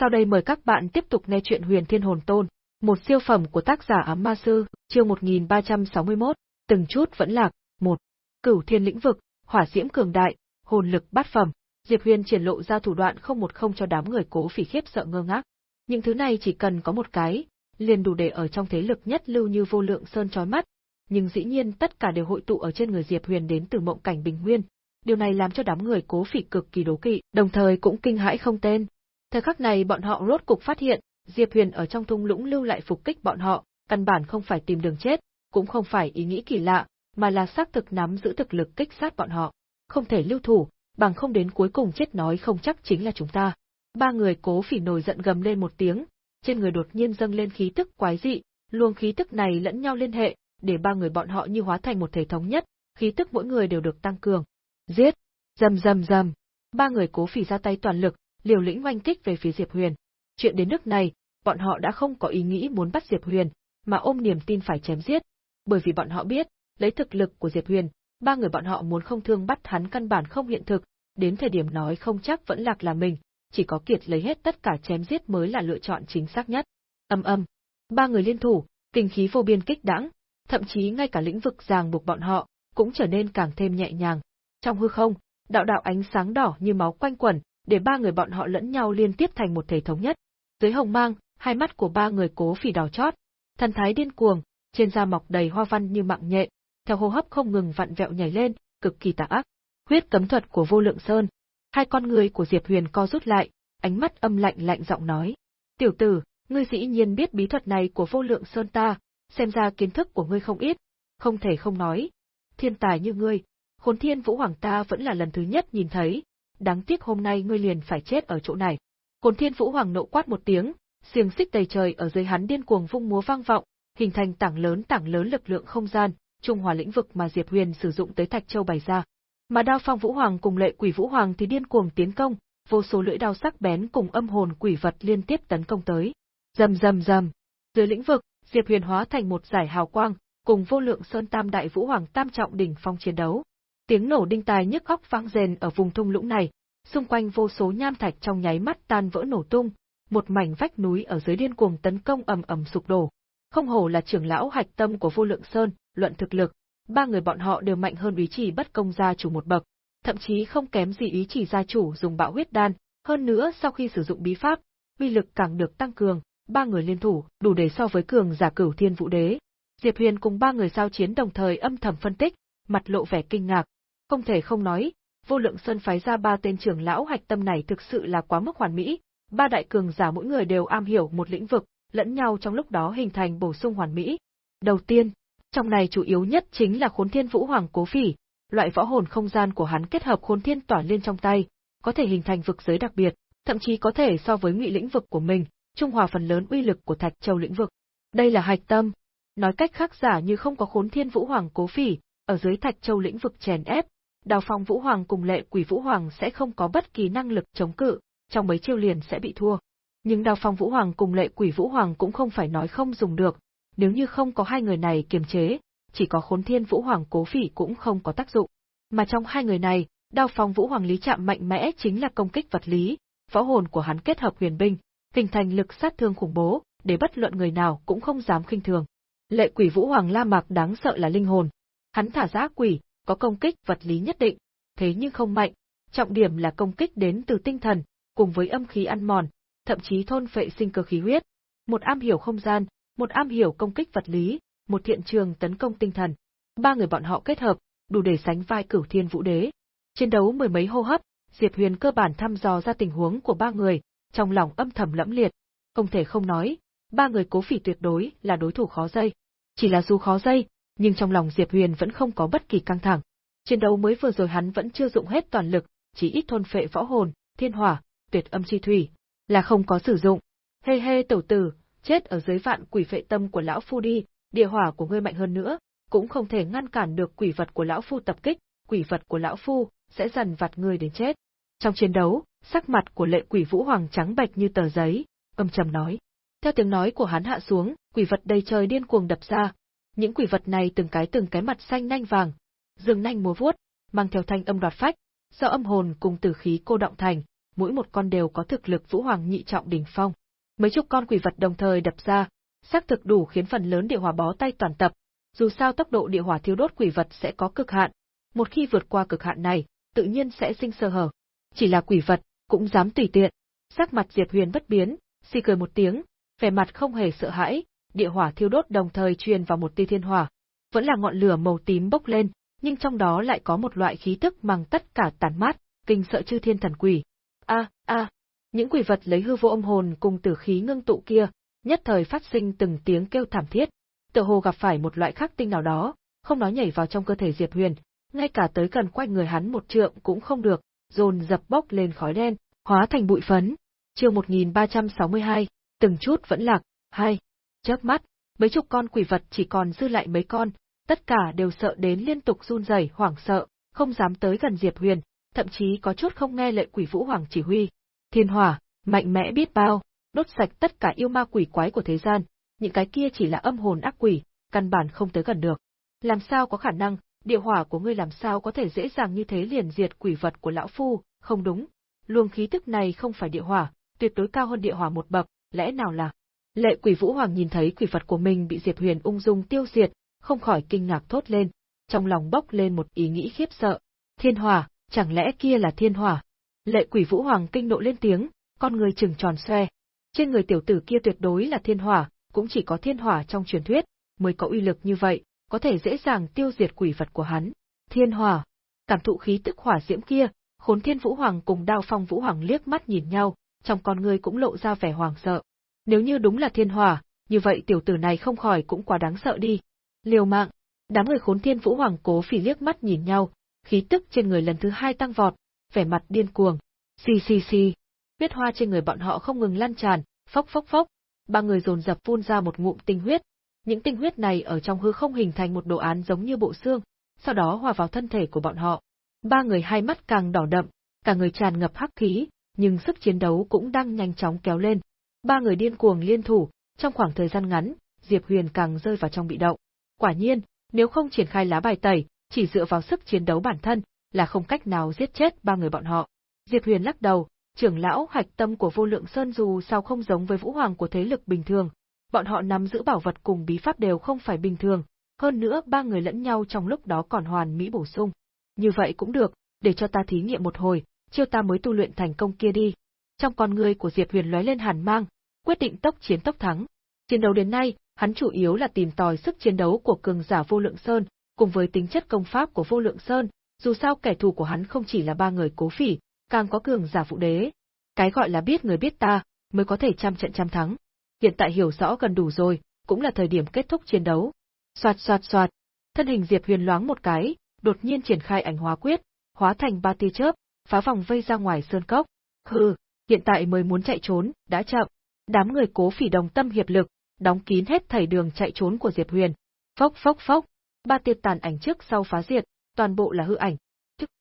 Sau đây mời các bạn tiếp tục nghe chuyện Huyền Thiên Hồn Tôn, một siêu phẩm của tác giả Ám Ma Sư, chương 1361, từng chút vẫn lạc, một Cửu Thiên lĩnh vực, hỏa diễm cường đại, hồn lực bát phẩm. Diệp Huyền triển lộ ra thủ đoạn không một không cho đám người cố phỉ khiếp sợ ngơ ngác. Những thứ này chỉ cần có một cái, liền đủ để ở trong thế lực nhất lưu như vô lượng sơn chói mắt, nhưng dĩ nhiên tất cả đều hội tụ ở trên người Diệp Huyền đến từ mộng cảnh bình nguyên. Điều này làm cho đám người cố phỉ cực kỳ đố kỵ, đồng thời cũng kinh hãi không tên. Thời khắc này bọn họ rốt cục phát hiện, Diệp Huyền ở trong thung lũng lưu lại phục kích bọn họ, căn bản không phải tìm đường chết, cũng không phải ý nghĩ kỳ lạ, mà là xác thực nắm giữ thực lực kích sát bọn họ. Không thể lưu thủ, bằng không đến cuối cùng chết nói không chắc chính là chúng ta. Ba người cố phỉ nổi giận gầm lên một tiếng, trên người đột nhiên dâng lên khí tức quái dị, luồng khí tức này lẫn nhau liên hệ, để ba người bọn họ như hóa thành một thể thống nhất, khí tức mỗi người đều được tăng cường. Giết! Rầm rầm rầm! Ba người cố phỉ ra tay toàn lực, liều lĩnh oanh kích về phía Diệp Huyền. Chuyện đến nước này, bọn họ đã không có ý nghĩ muốn bắt Diệp Huyền, mà ôm niềm tin phải chém giết, bởi vì bọn họ biết, lấy thực lực của Diệp Huyền, ba người bọn họ muốn không thương bắt hắn căn bản không hiện thực, đến thời điểm nói không chắc vẫn lạc là mình, chỉ có kiệt lấy hết tất cả chém giết mới là lựa chọn chính xác nhất. Âm âm, ba người liên thủ, kinh khí vô biên kích đãng, thậm chí ngay cả lĩnh vực ràng buộc bọn họ cũng trở nên càng thêm nhẹ nhàng. Trong hư không, đạo đạo ánh sáng đỏ như máu quanh quẩn, để ba người bọn họ lẫn nhau liên tiếp thành một thể thống nhất. Dưới hồng mang, hai mắt của ba người cố phỉ đỏ chót, thần thái điên cuồng, trên da mọc đầy hoa văn như mạng nhện, theo hô hấp không ngừng vặn vẹo nhảy lên, cực kỳ tà ác. Huyết cấm thuật của Vô Lượng Sơn. Hai con người của Diệp Huyền co rút lại, ánh mắt âm lạnh lạnh giọng nói: "Tiểu tử, ngươi dĩ nhiên biết bí thuật này của Vô Lượng Sơn ta, xem ra kiến thức của ngươi không ít, không thể không nói. Thiên tài như ngươi, Khốn Thiên Vũ Hoàng ta vẫn là lần thứ nhất nhìn thấy, đáng tiếc hôm nay ngươi liền phải chết ở chỗ này." Cổn Thiên Vũ Hoàng nộ quát một tiếng, xiềng xích đầy trời ở dưới hắn điên cuồng vung múa vang vọng, hình thành tảng lớn tảng lớn lực lượng không gian, trung hòa lĩnh vực mà Diệp Huyền sử dụng tới Thạch Châu bày ra. Mà Đao Phong Vũ Hoàng cùng Lệ Quỷ Vũ Hoàng thì điên cuồng tiến công, vô số lưỡi đao sắc bén cùng âm hồn quỷ vật liên tiếp tấn công tới. Rầm rầm rầm. Dưới lĩnh vực, Diệp Huyền hóa thành một giải hào quang, cùng vô lượng sơn tam đại vũ hoàng tam trọng đỉnh phong chiến đấu. Tiếng nổ đinh tài nhức óc vang rền ở vùng thung lũng này, xung quanh vô số nham thạch trong nháy mắt tan vỡ nổ tung, một mảnh vách núi ở dưới điên cuồng tấn công ầm ầm sụp đổ. Không hổ là trưởng lão hạch tâm của vô lượng sơn, luận thực lực, ba người bọn họ đều mạnh hơn ý chỉ bất công gia chủ một bậc, thậm chí không kém gì ý chỉ gia chủ dùng bạo huyết đan, hơn nữa sau khi sử dụng bí pháp, uy lực càng được tăng cường, ba người liên thủ, đủ để so với cường giả cửu thiên vũ đế. Diệp Huyền cùng ba người giao chiến đồng thời âm thầm phân tích, mặt lộ vẻ kinh ngạc. Không thể không nói, vô lượng sơn phái ra ba tên trưởng lão hạch tâm này thực sự là quá mức hoàn mỹ, ba đại cường giả mỗi người đều am hiểu một lĩnh vực, lẫn nhau trong lúc đó hình thành bổ sung hoàn mỹ. Đầu tiên, trong này chủ yếu nhất chính là Khốn Thiên Vũ Hoàng Cố Phỉ, loại võ hồn không gian của hắn kết hợp Khốn Thiên Tỏa Liên trong tay, có thể hình thành vực giới đặc biệt, thậm chí có thể so với ngụy lĩnh vực của mình, trung hòa phần lớn uy lực của Thạch Châu lĩnh vực. Đây là hạch tâm. Nói cách khác giả như không có Khốn Thiên Vũ Hoàng Cố Phỉ, ở dưới Thạch Châu lĩnh vực chèn ép, Đào Phong Vũ Hoàng cùng Lệ Quỷ Vũ Hoàng sẽ không có bất kỳ năng lực chống cự, trong mấy chiêu liền sẽ bị thua. Nhưng Đào Phong Vũ Hoàng cùng Lệ Quỷ Vũ Hoàng cũng không phải nói không dùng được, nếu như không có hai người này kiềm chế, chỉ có Khốn Thiên Vũ Hoàng Cố Phỉ cũng không có tác dụng. Mà trong hai người này, Đao Phong Vũ Hoàng Lý chạm mạnh mẽ chính là công kích vật lý, võ hồn của hắn kết hợp huyền binh, hình thành lực sát thương khủng bố, để bất luận người nào cũng không dám khinh thường. Lệ Quỷ Vũ Hoàng La Mạc đáng sợ là linh hồn, hắn thả ra quỷ, có công kích vật lý nhất định, thế nhưng không mạnh, trọng điểm là công kích đến từ tinh thần, cùng với âm khí ăn mòn, thậm chí thôn phệ sinh cơ khí huyết. Một am hiểu không gian, một am hiểu công kích vật lý, một thiện trường tấn công tinh thần. Ba người bọn họ kết hợp, đủ để sánh vai cửu thiên vũ đế. Chiến đấu mười mấy hô hấp, Diệp Huyền cơ bản thăm dò ra tình huống của ba người, trong lòng âm thầm lẫm liệt. Không thể không nói, ba người cố phỉ tuyệt đối là đối thủ khó dây. Chỉ là dù khó dây, nhưng trong lòng Diệp Huyền vẫn không có bất kỳ căng thẳng. Chiến đấu mới vừa rồi hắn vẫn chưa dụng hết toàn lực, chỉ ít thôn phệ võ hồn, thiên hỏa, tuyệt âm chi thủy, là không có sử dụng. Hê hê tẩu tử, chết ở dưới vạn quỷ phệ tâm của lão phu đi, địa hỏa của ngươi mạnh hơn nữa, cũng không thể ngăn cản được quỷ vật của lão phu tập kích, quỷ vật của lão phu sẽ dần vặt ngươi đến chết. Trong chiến đấu, sắc mặt của lệ quỷ vũ hoàng trắng bệch như tờ giấy, âm trầm nói. Theo tiếng nói của hắn hạ xuống, quỷ vật đầy trời điên cuồng đập ra. Những quỷ vật này từng cái từng cái mặt xanh nanh vàng, dương nanh múa vuốt, mang theo thanh âm đoạt phách, do âm hồn cùng tử khí cô động thành, mỗi một con đều có thực lực vũ hoàng nhị trọng đỉnh phong. Mấy chục con quỷ vật đồng thời đập ra, xác thực đủ khiến phần lớn địa hỏa bó tay toàn tập. Dù sao tốc độ địa hỏa thiêu đốt quỷ vật sẽ có cực hạn, một khi vượt qua cực hạn này, tự nhiên sẽ sinh sơ hở. Chỉ là quỷ vật, cũng dám tùy tiện. Sắc mặt Diệp Huyền bất biến, si cười một tiếng, vẻ mặt không hề sợ hãi, địa hỏa thiêu đốt đồng thời truyền vào một tia thiên hỏa. Vẫn là ngọn lửa màu tím bốc lên, nhưng trong đó lại có một loại khí tức mang tất cả tàn mát, kinh sợ chư thiên thần quỷ. A, a, những quỷ vật lấy hư vô âm hồn cùng tử khí ngưng tụ kia, nhất thời phát sinh từng tiếng kêu thảm thiết, tựa hồ gặp phải một loại khắc tinh nào đó, không nói nhảy vào trong cơ thể Diệp Huyền, ngay cả tới gần quanh người hắn một trượng cũng không được, dồn dập bốc lên khói đen, hóa thành bụi phấn. Chương 1362, từng chút vẫn lạc, hai. Chớp mắt, mấy chục con quỷ vật chỉ còn dư lại mấy con, tất cả đều sợ đến liên tục run rẩy, hoảng sợ, không dám tới gần Diệp Huyền, thậm chí có chút không nghe lệnh quỷ vũ hoàng chỉ huy. Thiên hỏa, mạnh mẽ biết bao, đốt sạch tất cả yêu ma quỷ quái của thế gian, những cái kia chỉ là âm hồn ác quỷ, căn bản không tới gần được. Làm sao có khả năng, địa hỏa của ngươi làm sao có thể dễ dàng như thế liền diệt quỷ vật của lão phu, không đúng. Luồng khí tức này không phải địa hỏa, tuyệt đối cao hơn địa hỏa một bậc, lẽ nào là? Lệ quỷ vũ hoàng nhìn thấy quỷ vật của mình bị Diệp Huyền ung dung tiêu diệt, không khỏi kinh ngạc thốt lên, trong lòng bốc lên một ý nghĩ khiếp sợ. Thiên hỏa, chẳng lẽ kia là thiên hỏa? Lệ quỷ vũ hoàng kinh nộ lên tiếng, con người trừng tròn xoe. Trên người tiểu tử kia tuyệt đối là thiên hỏa, cũng chỉ có thiên hỏa trong truyền thuyết, mới có uy lực như vậy, có thể dễ dàng tiêu diệt quỷ vật của hắn. Thiên hỏa, cảm thụ khí tức hỏa diễm kia, khốn thiên vũ hoàng cùng đao phong vũ hoàng liếc mắt nhìn nhau, trong con người cũng lộ ra vẻ hoàng sợ. Nếu như đúng là thiên hỏa, như vậy tiểu tử này không khỏi cũng quá đáng sợ đi. Liều mạng, đám người khốn thiên vũ hoàng cố phỉ liếc mắt nhìn nhau, khí tức trên người lần thứ hai tăng vọt, vẻ mặt điên cuồng. Xì xì xì, huyết hoa trên người bọn họ không ngừng lan tràn, phốc phốc phốc, ba người dồn dập phun ra một ngụm tinh huyết. Những tinh huyết này ở trong hư không hình thành một đồ án giống như bộ xương, sau đó hòa vào thân thể của bọn họ. Ba người hai mắt càng đỏ đậm, cả người tràn ngập hắc khí, nhưng sức chiến đấu cũng đang nhanh chóng kéo lên. Ba người điên cuồng liên thủ, trong khoảng thời gian ngắn, Diệp Huyền càng rơi vào trong bị động. Quả nhiên, nếu không triển khai lá bài tẩy, chỉ dựa vào sức chiến đấu bản thân, là không cách nào giết chết ba người bọn họ. Diệp Huyền lắc đầu, trưởng lão hạch tâm của vô lượng sơn dù sao không giống với vũ hoàng của thế lực bình thường, bọn họ nắm giữ bảo vật cùng bí pháp đều không phải bình thường, hơn nữa ba người lẫn nhau trong lúc đó còn hoàn mỹ bổ sung. Như vậy cũng được, để cho ta thí nghiệm một hồi, chiêu ta mới tu luyện thành công kia đi. Trong con người của Diệp Huyền lóe lên hàn mang, quyết định tốc chiến tốc thắng. Chiến đấu đến nay, hắn chủ yếu là tìm tòi sức chiến đấu của cường giả vô lượng sơn, cùng với tính chất công pháp của vô lượng sơn, dù sao kẻ thù của hắn không chỉ là ba người cố phỉ, càng có cường giả phụ đế. Cái gọi là biết người biết ta, mới có thể trăm trận trăm thắng. Hiện tại hiểu rõ gần đủ rồi, cũng là thời điểm kết thúc chiến đấu. Soạt soạt soạt, thân hình Diệp Huyền loáng một cái, đột nhiên triển khai ảnh hóa quyết, hóa thành ba tia chớp, phá vòng vây ra ngoài sơn cốc. Hừ, hiện tại mới muốn chạy trốn, đã chậm. Đám người cố phỉ đồng tâm hiệp lực, đóng kín hết thảy đường chạy trốn của Diệp Huyền. Phốc phốc phốc, ba tia tàn ảnh trước sau phá diệt, toàn bộ là hư ảnh.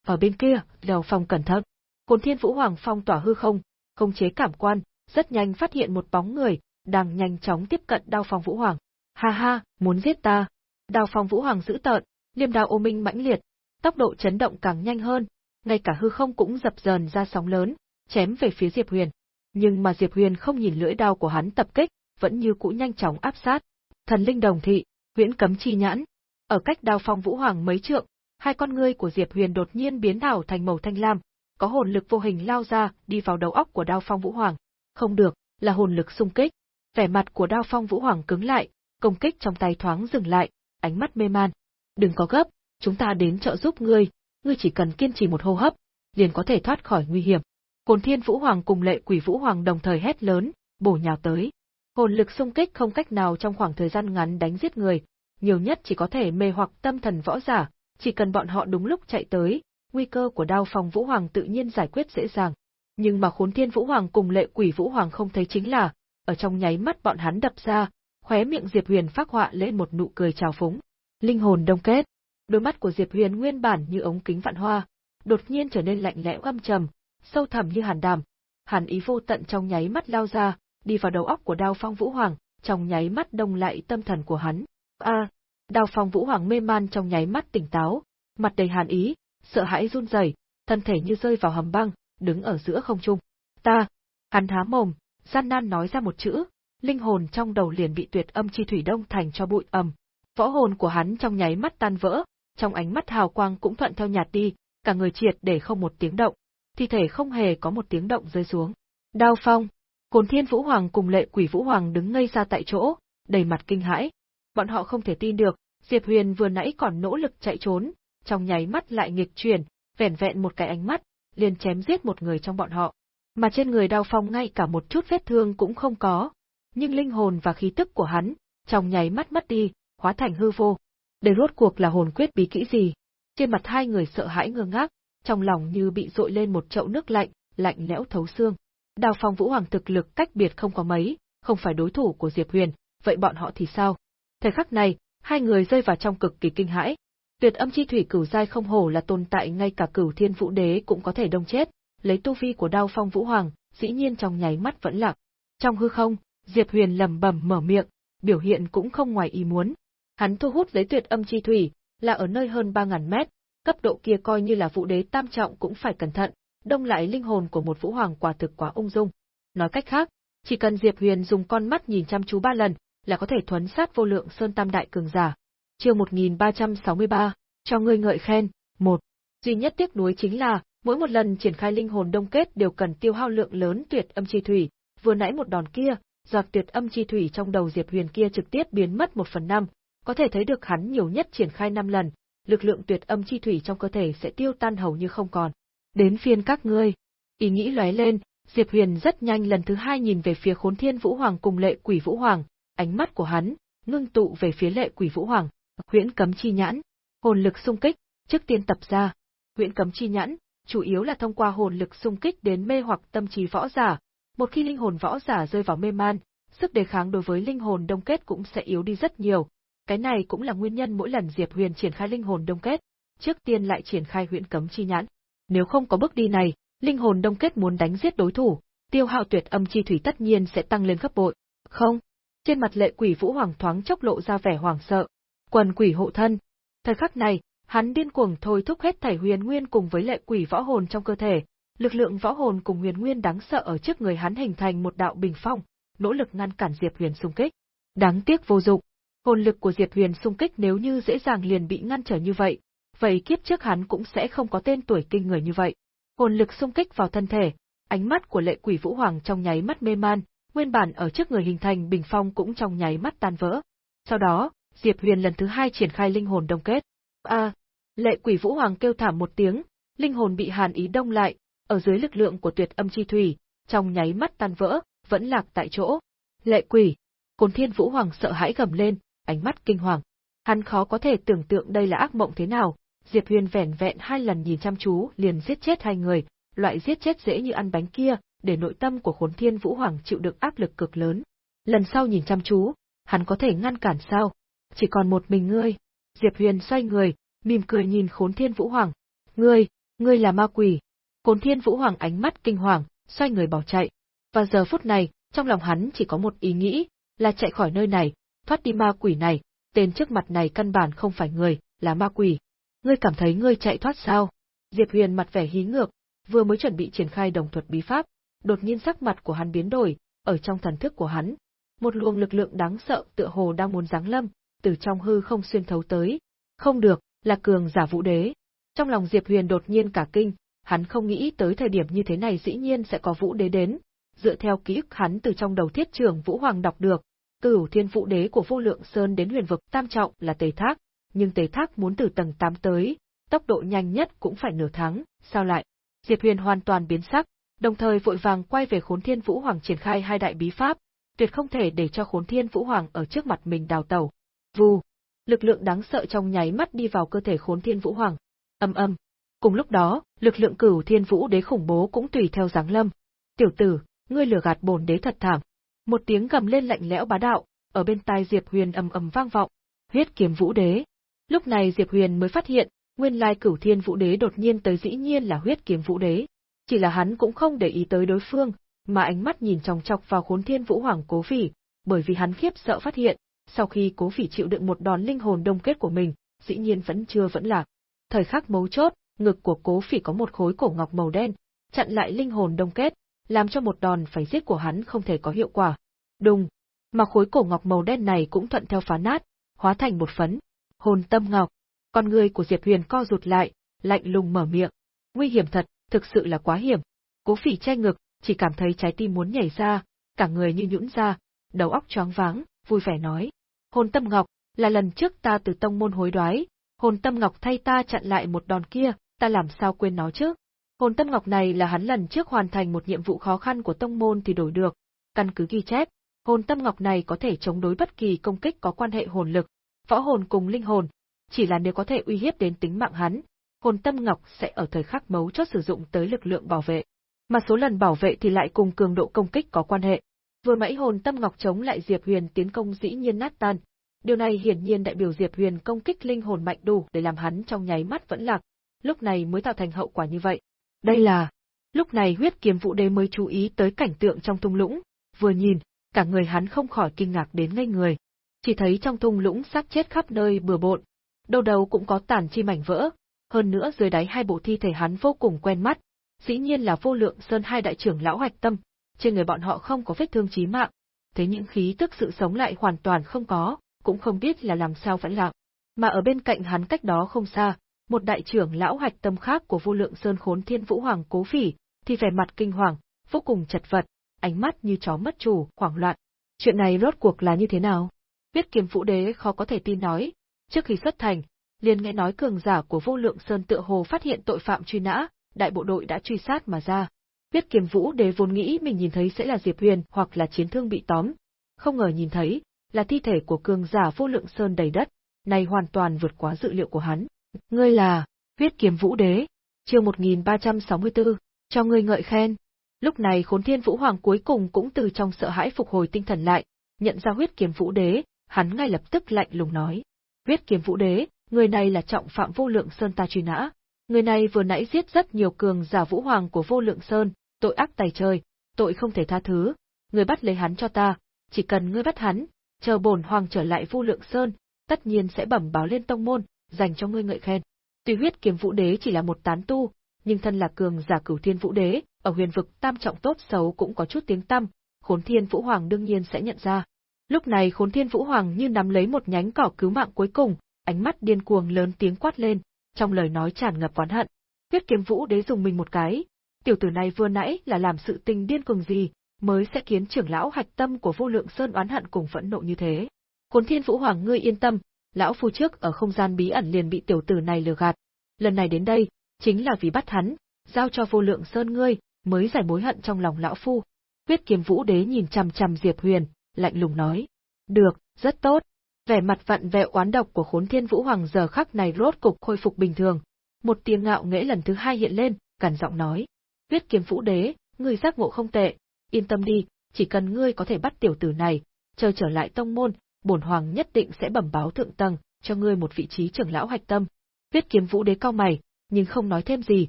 Ở bên kia, đèo Phong cẩn thận. Côn Thiên Vũ Hoàng phong tỏa hư không, không chế cảm quan, rất nhanh phát hiện một bóng người, đang nhanh chóng tiếp cận Đao Phong Vũ Hoàng. Ha ha, muốn giết ta. Đao Phong Vũ Hoàng giữ tợn, liêm đao ô minh mãnh liệt, tốc độ chấn động càng nhanh hơn, ngay cả hư không cũng dập dờn ra sóng lớn, chém về phía Diệp Huyền. Nhưng mà Diệp Huyền không nhìn lưỡi đao của hắn tập kích, vẫn như cũ nhanh chóng áp sát. Thần linh đồng thị, huyễn cấm chi nhãn. Ở cách đao phong vũ hoàng mấy trượng, hai con ngươi của Diệp Huyền đột nhiên biến đảo thành màu thanh lam, có hồn lực vô hình lao ra, đi vào đầu óc của đao phong vũ hoàng. Không được, là hồn lực xung kích. Vẻ mặt của đao phong vũ hoàng cứng lại, công kích trong tay thoáng dừng lại, ánh mắt mê man. Đừng có gấp, chúng ta đến trợ giúp ngươi, ngươi chỉ cần kiên trì một hô hấp, liền có thể thoát khỏi nguy hiểm. Cồn Thiên Vũ Hoàng cùng Lệ Quỷ Vũ Hoàng đồng thời hét lớn, bổ nhào tới. Hồn lực xung kích không cách nào trong khoảng thời gian ngắn đánh giết người, nhiều nhất chỉ có thể mê hoặc tâm thần võ giả, chỉ cần bọn họ đúng lúc chạy tới, nguy cơ của đao phong Vũ Hoàng tự nhiên giải quyết dễ dàng. Nhưng mà Khốn Thiên Vũ Hoàng cùng Lệ Quỷ Vũ Hoàng không thấy chính là, ở trong nháy mắt bọn hắn đập ra, khóe miệng Diệp Huyền phát họa lên một nụ cười trào phúng. Linh hồn đông kết. Đôi mắt của Diệp Huyền nguyên bản như ống kính vạn hoa, đột nhiên trở nên lạnh lẽo âm trầm, sâu thẳm như hàn đàm. Hàn ý vô tận trong nháy mắt lao ra, đi vào đầu óc của Đao Phong Vũ Hoàng, trong nháy mắt đông lại tâm thần của hắn. A, à, Đao Phong Vũ Hoàng mê man trong nháy mắt tỉnh táo, mặt đầy hàn ý, sợ hãi run rẩy, thân thể như rơi vào hầm băng, đứng ở giữa không trung. Ta, hắn há mồm, gian nan nói ra một chữ, linh hồn trong đầu liền bị tuyệt âm chi thủy đông thành cho bụi ầm. Võ hồn của hắn trong nháy mắt tan vỡ, trong ánh mắt hào quang cũng thuận theo nhạt đi, cả người triệt để không một tiếng động, thi thể không hề có một tiếng động rơi xuống. Đao phong, Cổn Thiên Vũ Hoàng cùng Lệ Quỷ Vũ Hoàng đứng ngây ra tại chỗ, đầy mặt kinh hãi. Bọn họ không thể tin được, Diệp Huyền vừa nãy còn nỗ lực chạy trốn, trong nháy mắt lại nghịch chuyển, vẻn vẹn một cái ánh mắt, liền chém giết một người trong bọn họ. Mà trên người đao phong ngay cả một chút vết thương cũng không có, nhưng linh hồn và khí tức của hắn, trong nháy mắt mất đi, hóa thành hư vô. Đây rốt cuộc là hồn quyết bí kỹ gì? Trên mặt hai người sợ hãi ngơ ngác, trong lòng như bị dội lên một chậu nước lạnh, lạnh lẽo thấu xương. Đào Phong Vũ Hoàng thực lực cách biệt không có mấy, không phải đối thủ của Diệp Huyền, vậy bọn họ thì sao? Thời khắc này, hai người rơi vào trong cực kỳ kinh hãi. Tuyệt âm chi thủy cửu giai không hổ là tồn tại ngay cả cửu thiên vũ đế cũng có thể đông chết, lấy tu vi của Đao Phong Vũ Hoàng, dĩ nhiên trong nháy mắt vẫn lạc. Trong hư không, Diệp Huyền lầm bầm mở miệng, biểu hiện cũng không ngoài ý muốn. Hắn thu hút lấy tuyệt âm chi thủy, là ở nơi hơn 3000 mét, cấp độ kia coi như là vũ đế tam trọng cũng phải cẩn thận, đông lại linh hồn của một vũ hoàng quả thực quá ung dung. Nói cách khác, chỉ cần Diệp Huyền dùng con mắt nhìn chăm chú ba lần, là có thể thuấn sát vô lượng sơn tam đại cường giả. Chương 1363, cho ngươi ngợi khen, một. Duy nhất tiếc nuối chính là, mỗi một lần triển khai linh hồn đông kết đều cần tiêu hao lượng lớn tuyệt âm chi thủy, vừa nãy một đòn kia, giọt tuyệt âm chi thủy trong đầu Diệp Huyền kia trực tiếp biến mất một phần năm, có thể thấy được hắn nhiều nhất triển khai năm lần, lực lượng tuyệt âm chi thủy trong cơ thể sẽ tiêu tan hầu như không còn. Đến phiên các ngươi. Ý nghĩ lóe lên, Diệp Huyền rất nhanh lần thứ hai nhìn về phía Khốn Thiên Vũ Hoàng cùng Lệ Quỷ Vũ Hoàng, ánh mắt của hắn ngưng tụ về phía Lệ Quỷ Vũ Hoàng, Huyễn Cấm Chi Nhãn, hồn lực xung kích, trước tiên tập ra. Huyễn Cấm Chi Nhãn, chủ yếu là thông qua hồn lực xung kích đến mê hoặc tâm trí võ giả, một khi linh hồn võ giả rơi vào mê man, sức đề kháng đối với linh hồn đông kết cũng sẽ yếu đi rất nhiều. Cái này cũng là nguyên nhân mỗi lần Diệp Huyền triển khai linh hồn đông kết, trước tiên lại triển khai huyễn cấm chi nhãn. Nếu không có bước đi này, linh hồn đông kết muốn đánh giết đối thủ, tiêu hao tuyệt âm chi thủy tất nhiên sẽ tăng lên gấp bội. Không. Trên mặt lệ quỷ vũ hoàng thoáng chốc lộ ra vẻ hoảng sợ. Quần quỷ hộ thân. Thời khắc này, hắn điên cuồng thôi thúc hết thảy huyền nguyên cùng với lệ quỷ võ hồn trong cơ thể, lực lượng võ hồn cùng huyền nguyên đáng sợ ở trước người hắn hình thành một đạo bình phong, nỗ lực ngăn cản Diệp Huyền xung kích. Đáng tiếc vô dụng. Hồn lực của Diệp Huyền xung kích nếu như dễ dàng liền bị ngăn trở như vậy, vậy kiếp trước hắn cũng sẽ không có tên tuổi kinh người như vậy. Hồn lực xung kích vào thân thể, ánh mắt của lệ quỷ vũ hoàng trong nháy mắt mê man, nguyên bản ở trước người hình thành bình phong cũng trong nháy mắt tan vỡ. Sau đó, Diệp Huyền lần thứ hai triển khai linh hồn đông kết. A, lệ quỷ vũ hoàng kêu thảm một tiếng, linh hồn bị hàn ý đông lại, ở dưới lực lượng của tuyệt âm chi thủy, trong nháy mắt tan vỡ, vẫn lạc tại chỗ. Lệ quỷ! Côn Thiên Vũ Hoàng sợ hãi gầm lên, ánh mắt kinh hoàng. Hắn khó có thể tưởng tượng đây là ác mộng thế nào, Diệp Huyền vẻn vẹn hai lần nhìn chăm chú liền giết chết hai người, loại giết chết dễ như ăn bánh kia, để nội tâm của Khốn Thiên Vũ Hoàng chịu được áp lực cực lớn. Lần sau nhìn chăm chú, hắn có thể ngăn cản sao? Chỉ còn một mình ngươi. Diệp Huyền xoay người, mỉm cười nhìn Khốn Thiên Vũ Hoàng. Ngươi, ngươi là ma quỷ. Khốn Thiên Vũ Hoàng ánh mắt kinh hoàng, xoay người bỏ chạy. Và giờ phút này, trong lòng hắn chỉ có một ý nghĩ, là chạy khỏi nơi này, thoát đi ma quỷ này, tên trước mặt này căn bản không phải người, là ma quỷ. Ngươi cảm thấy ngươi chạy thoát sao? Diệp Huyền mặt vẻ hí ngược, vừa mới chuẩn bị triển khai đồng thuật bí pháp, đột nhiên sắc mặt của hắn biến đổi, ở trong thần thức của hắn, một luồng lực lượng đáng sợ tựa hồ đang muốn giáng lâm, từ trong hư không xuyên thấu tới. Không được, là cường giả vũ đế. Trong lòng Diệp Huyền đột nhiên cả kinh, hắn không nghĩ tới thời điểm như thế này dĩ nhiên sẽ có vũ đế đến, dựa theo ký ức hắn từ trong đầu thiết trưởng Vũ Hoàng đọc được, cửu thiên vũ đế của vô lượng sơn đến huyền vực tam trọng là Tề Thác, nhưng Tề Thác muốn từ tầng 8 tới, tốc độ nhanh nhất cũng phải nửa tháng, sao lại? Diệp Huyền hoàn toàn biến sắc, đồng thời vội vàng quay về Khốn Thiên Vũ Hoàng triển khai hai đại bí pháp, tuyệt không thể để cho Khốn Thiên Vũ Hoàng ở trước mặt mình đào tẩu. Vù, lực lượng đáng sợ trong nháy mắt đi vào cơ thể Khốn Thiên Vũ Hoàng. Âm âm. Cùng lúc đó, lực lượng Cửu Thiên Vũ Đế khủng bố cũng tùy theo giáng lâm. Tiểu tử, ngươi lừa gạt bổn đế thật thảm. Một tiếng gầm lên lạnh lẽo bá đạo, ở bên tai Diệp Huyền ầm ầm vang vọng. Huyết kiếm vũ đế. Lúc này Diệp Huyền mới phát hiện, nguyên lai Cửu Thiên Vũ Đế đột nhiên tới dĩ nhiên là huyết kiếm vũ đế. Chỉ là hắn cũng không để ý tới đối phương, mà ánh mắt nhìn chòng chọc vào Khốn Thiên Vũ Hoàng Cố Phỉ, bởi vì hắn khiếp sợ phát hiện, sau khi Cố Phỉ chịu đựng một đòn linh hồn đông kết của mình, dĩ nhiên vẫn chưa vẫn lạc. Thời khắc mấu chốt, ngực của Cố Phỉ có một khối cổ ngọc màu đen, chặn lại linh hồn đông kết, làm cho một đòn phải giết của hắn không thể có hiệu quả. Đùng, mà khối cổ ngọc màu đen này cũng thuận theo phá nát, hóa thành một phấn. Hồn tâm ngọc, con người của Diệp Huyền co rụt lại, lạnh lùng mở miệng. Nguy hiểm thật, thực sự là quá hiểm. Cố phỉ che ngực, chỉ cảm thấy trái tim muốn nhảy ra, cả người như nhũn ra, đầu óc choáng váng, vui vẻ nói. Hồn tâm ngọc, là lần trước ta từ tông môn hối đoái, hồn tâm ngọc thay ta chặn lại một đòn kia, ta làm sao quên nó chứ? Hồn tâm ngọc này là hắn lần trước hoàn thành một nhiệm vụ khó khăn của tông môn thì đổi được, căn cứ ghi chép, hồn tâm ngọc này có thể chống đối bất kỳ công kích có quan hệ hồn lực, võ hồn cùng linh hồn, chỉ là nếu có thể uy hiếp đến tính mạng hắn, hồn tâm ngọc sẽ ở thời khắc mấu chốt sử dụng tới lực lượng bảo vệ. Mà số lần bảo vệ thì lại cùng cường độ công kích có quan hệ. Vừa mãi hồn tâm ngọc chống lại Diệp Huyền tiến công dĩ nhiên nát tan. Điều này hiển nhiên đại biểu Diệp Huyền công kích linh hồn mạnh đủ để làm hắn trong nháy mắt vẫn lạc, lúc này mới tạo thành hậu quả như vậy. Đây là... Lúc này huyết kiếm vũ đế mới chú ý tới cảnh tượng trong thung lũng, vừa nhìn, cả người hắn không khỏi kinh ngạc đến ngây người. Chỉ thấy trong thung lũng xác chết khắp nơi bừa bộn, đâu đầu cũng có tàn chi mảnh vỡ, hơn nữa dưới đáy hai bộ thi thể hắn vô cùng quen mắt, dĩ nhiên là vô lượng sơn hai đại trưởng lão hạch tâm, trên người bọn họ không có vết thương chí mạng, thế những khí tức sự sống lại hoàn toàn không có, cũng không biết là làm sao vẫn lạc. Mà ở bên cạnh hắn cách đó không xa, một đại trưởng lão hạch tâm khác của vô lượng sơn khốn thiên vũ hoàng cố phỉ, thì vẻ mặt kinh hoàng, vô cùng chật vật, ánh mắt như chó mất chủ, hoảng loạn. Chuyện này rốt cuộc là như thế nào? Biết kiếm vũ đế khó có thể tin nói, trước khi xuất thành, liền nghe nói cường giả của vô lượng sơn tựa hồ phát hiện tội phạm truy nã, đại bộ đội đã truy sát mà ra. Biết kiếm vũ đế vốn nghĩ mình nhìn thấy sẽ là Diệp Huyền hoặc là chiến thương bị tóm, không ngờ nhìn thấy là thi thể của cường giả vô lượng sơn đầy đất, này hoàn toàn vượt quá dự liệu của hắn. Ngươi là, huyết kiếm vũ đế, chương 1364, cho ngươi ngợi khen. Lúc này khốn thiên vũ hoàng cuối cùng cũng từ trong sợ hãi phục hồi tinh thần lại, nhận ra huyết kiếm vũ đế, hắn ngay lập tức lạnh lùng nói. Huyết kiếm vũ đế, người này là trọng phạm vô lượng sơn ta truy nã. Người này vừa nãy giết rất nhiều cường giả vũ hoàng của vô lượng sơn, tội ác tày trời, tội không thể tha thứ. Người bắt lấy hắn cho ta, chỉ cần ngươi bắt hắn, chờ bổn hoàng trở lại vô lượng sơn, tất nhiên sẽ bẩm báo lên tông môn, dành cho ngươi ngợi khen. Tuy huyết kiếm vũ đế chỉ là một tán tu, nhưng thân là cường giả cửu thiên vũ đế, ở huyền vực tam trọng tốt xấu cũng có chút tiếng tăm, khốn thiên vũ hoàng đương nhiên sẽ nhận ra. Lúc này khốn thiên vũ hoàng như nắm lấy một nhánh cỏ cứu mạng cuối cùng, ánh mắt điên cuồng lớn tiếng quát lên, trong lời nói tràn ngập oán hận. Huyết kiếm vũ đế dùng mình một cái, tiểu tử này vừa nãy là làm sự tình điên cuồng gì, mới sẽ khiến trưởng lão hạch tâm của vô lượng sơn oán hận cùng phẫn nộ như thế. Khốn thiên vũ hoàng ngươi yên tâm, lão phu trước ở không gian bí ẩn liền bị tiểu tử này lừa gạt. Lần này đến đây, chính là vì bắt hắn, giao cho vô lượng sơn ngươi, mới giải mối hận trong lòng lão phu. Huyết kiếm vũ đế nhìn chằm chằm Diệp Huyền, lạnh lùng nói. Được, rất tốt. Vẻ mặt vặn vẹo oán độc của khốn thiên vũ hoàng giờ khắc này rốt cục khôi phục bình thường. Một tiếng ngạo nghễ lần thứ hai hiện lên, cằn giọng nói. Huyết kiếm vũ đế, ngươi giác ngộ không tệ, yên tâm đi, chỉ cần ngươi có thể bắt tiểu tử này, chờ trở lại tông môn, bổn hoàng nhất định sẽ bẩm báo thượng tầng, cho ngươi một vị trí trưởng lão hạch tâm. Huyết kiếm vũ đế cao mày, nhưng không nói thêm gì,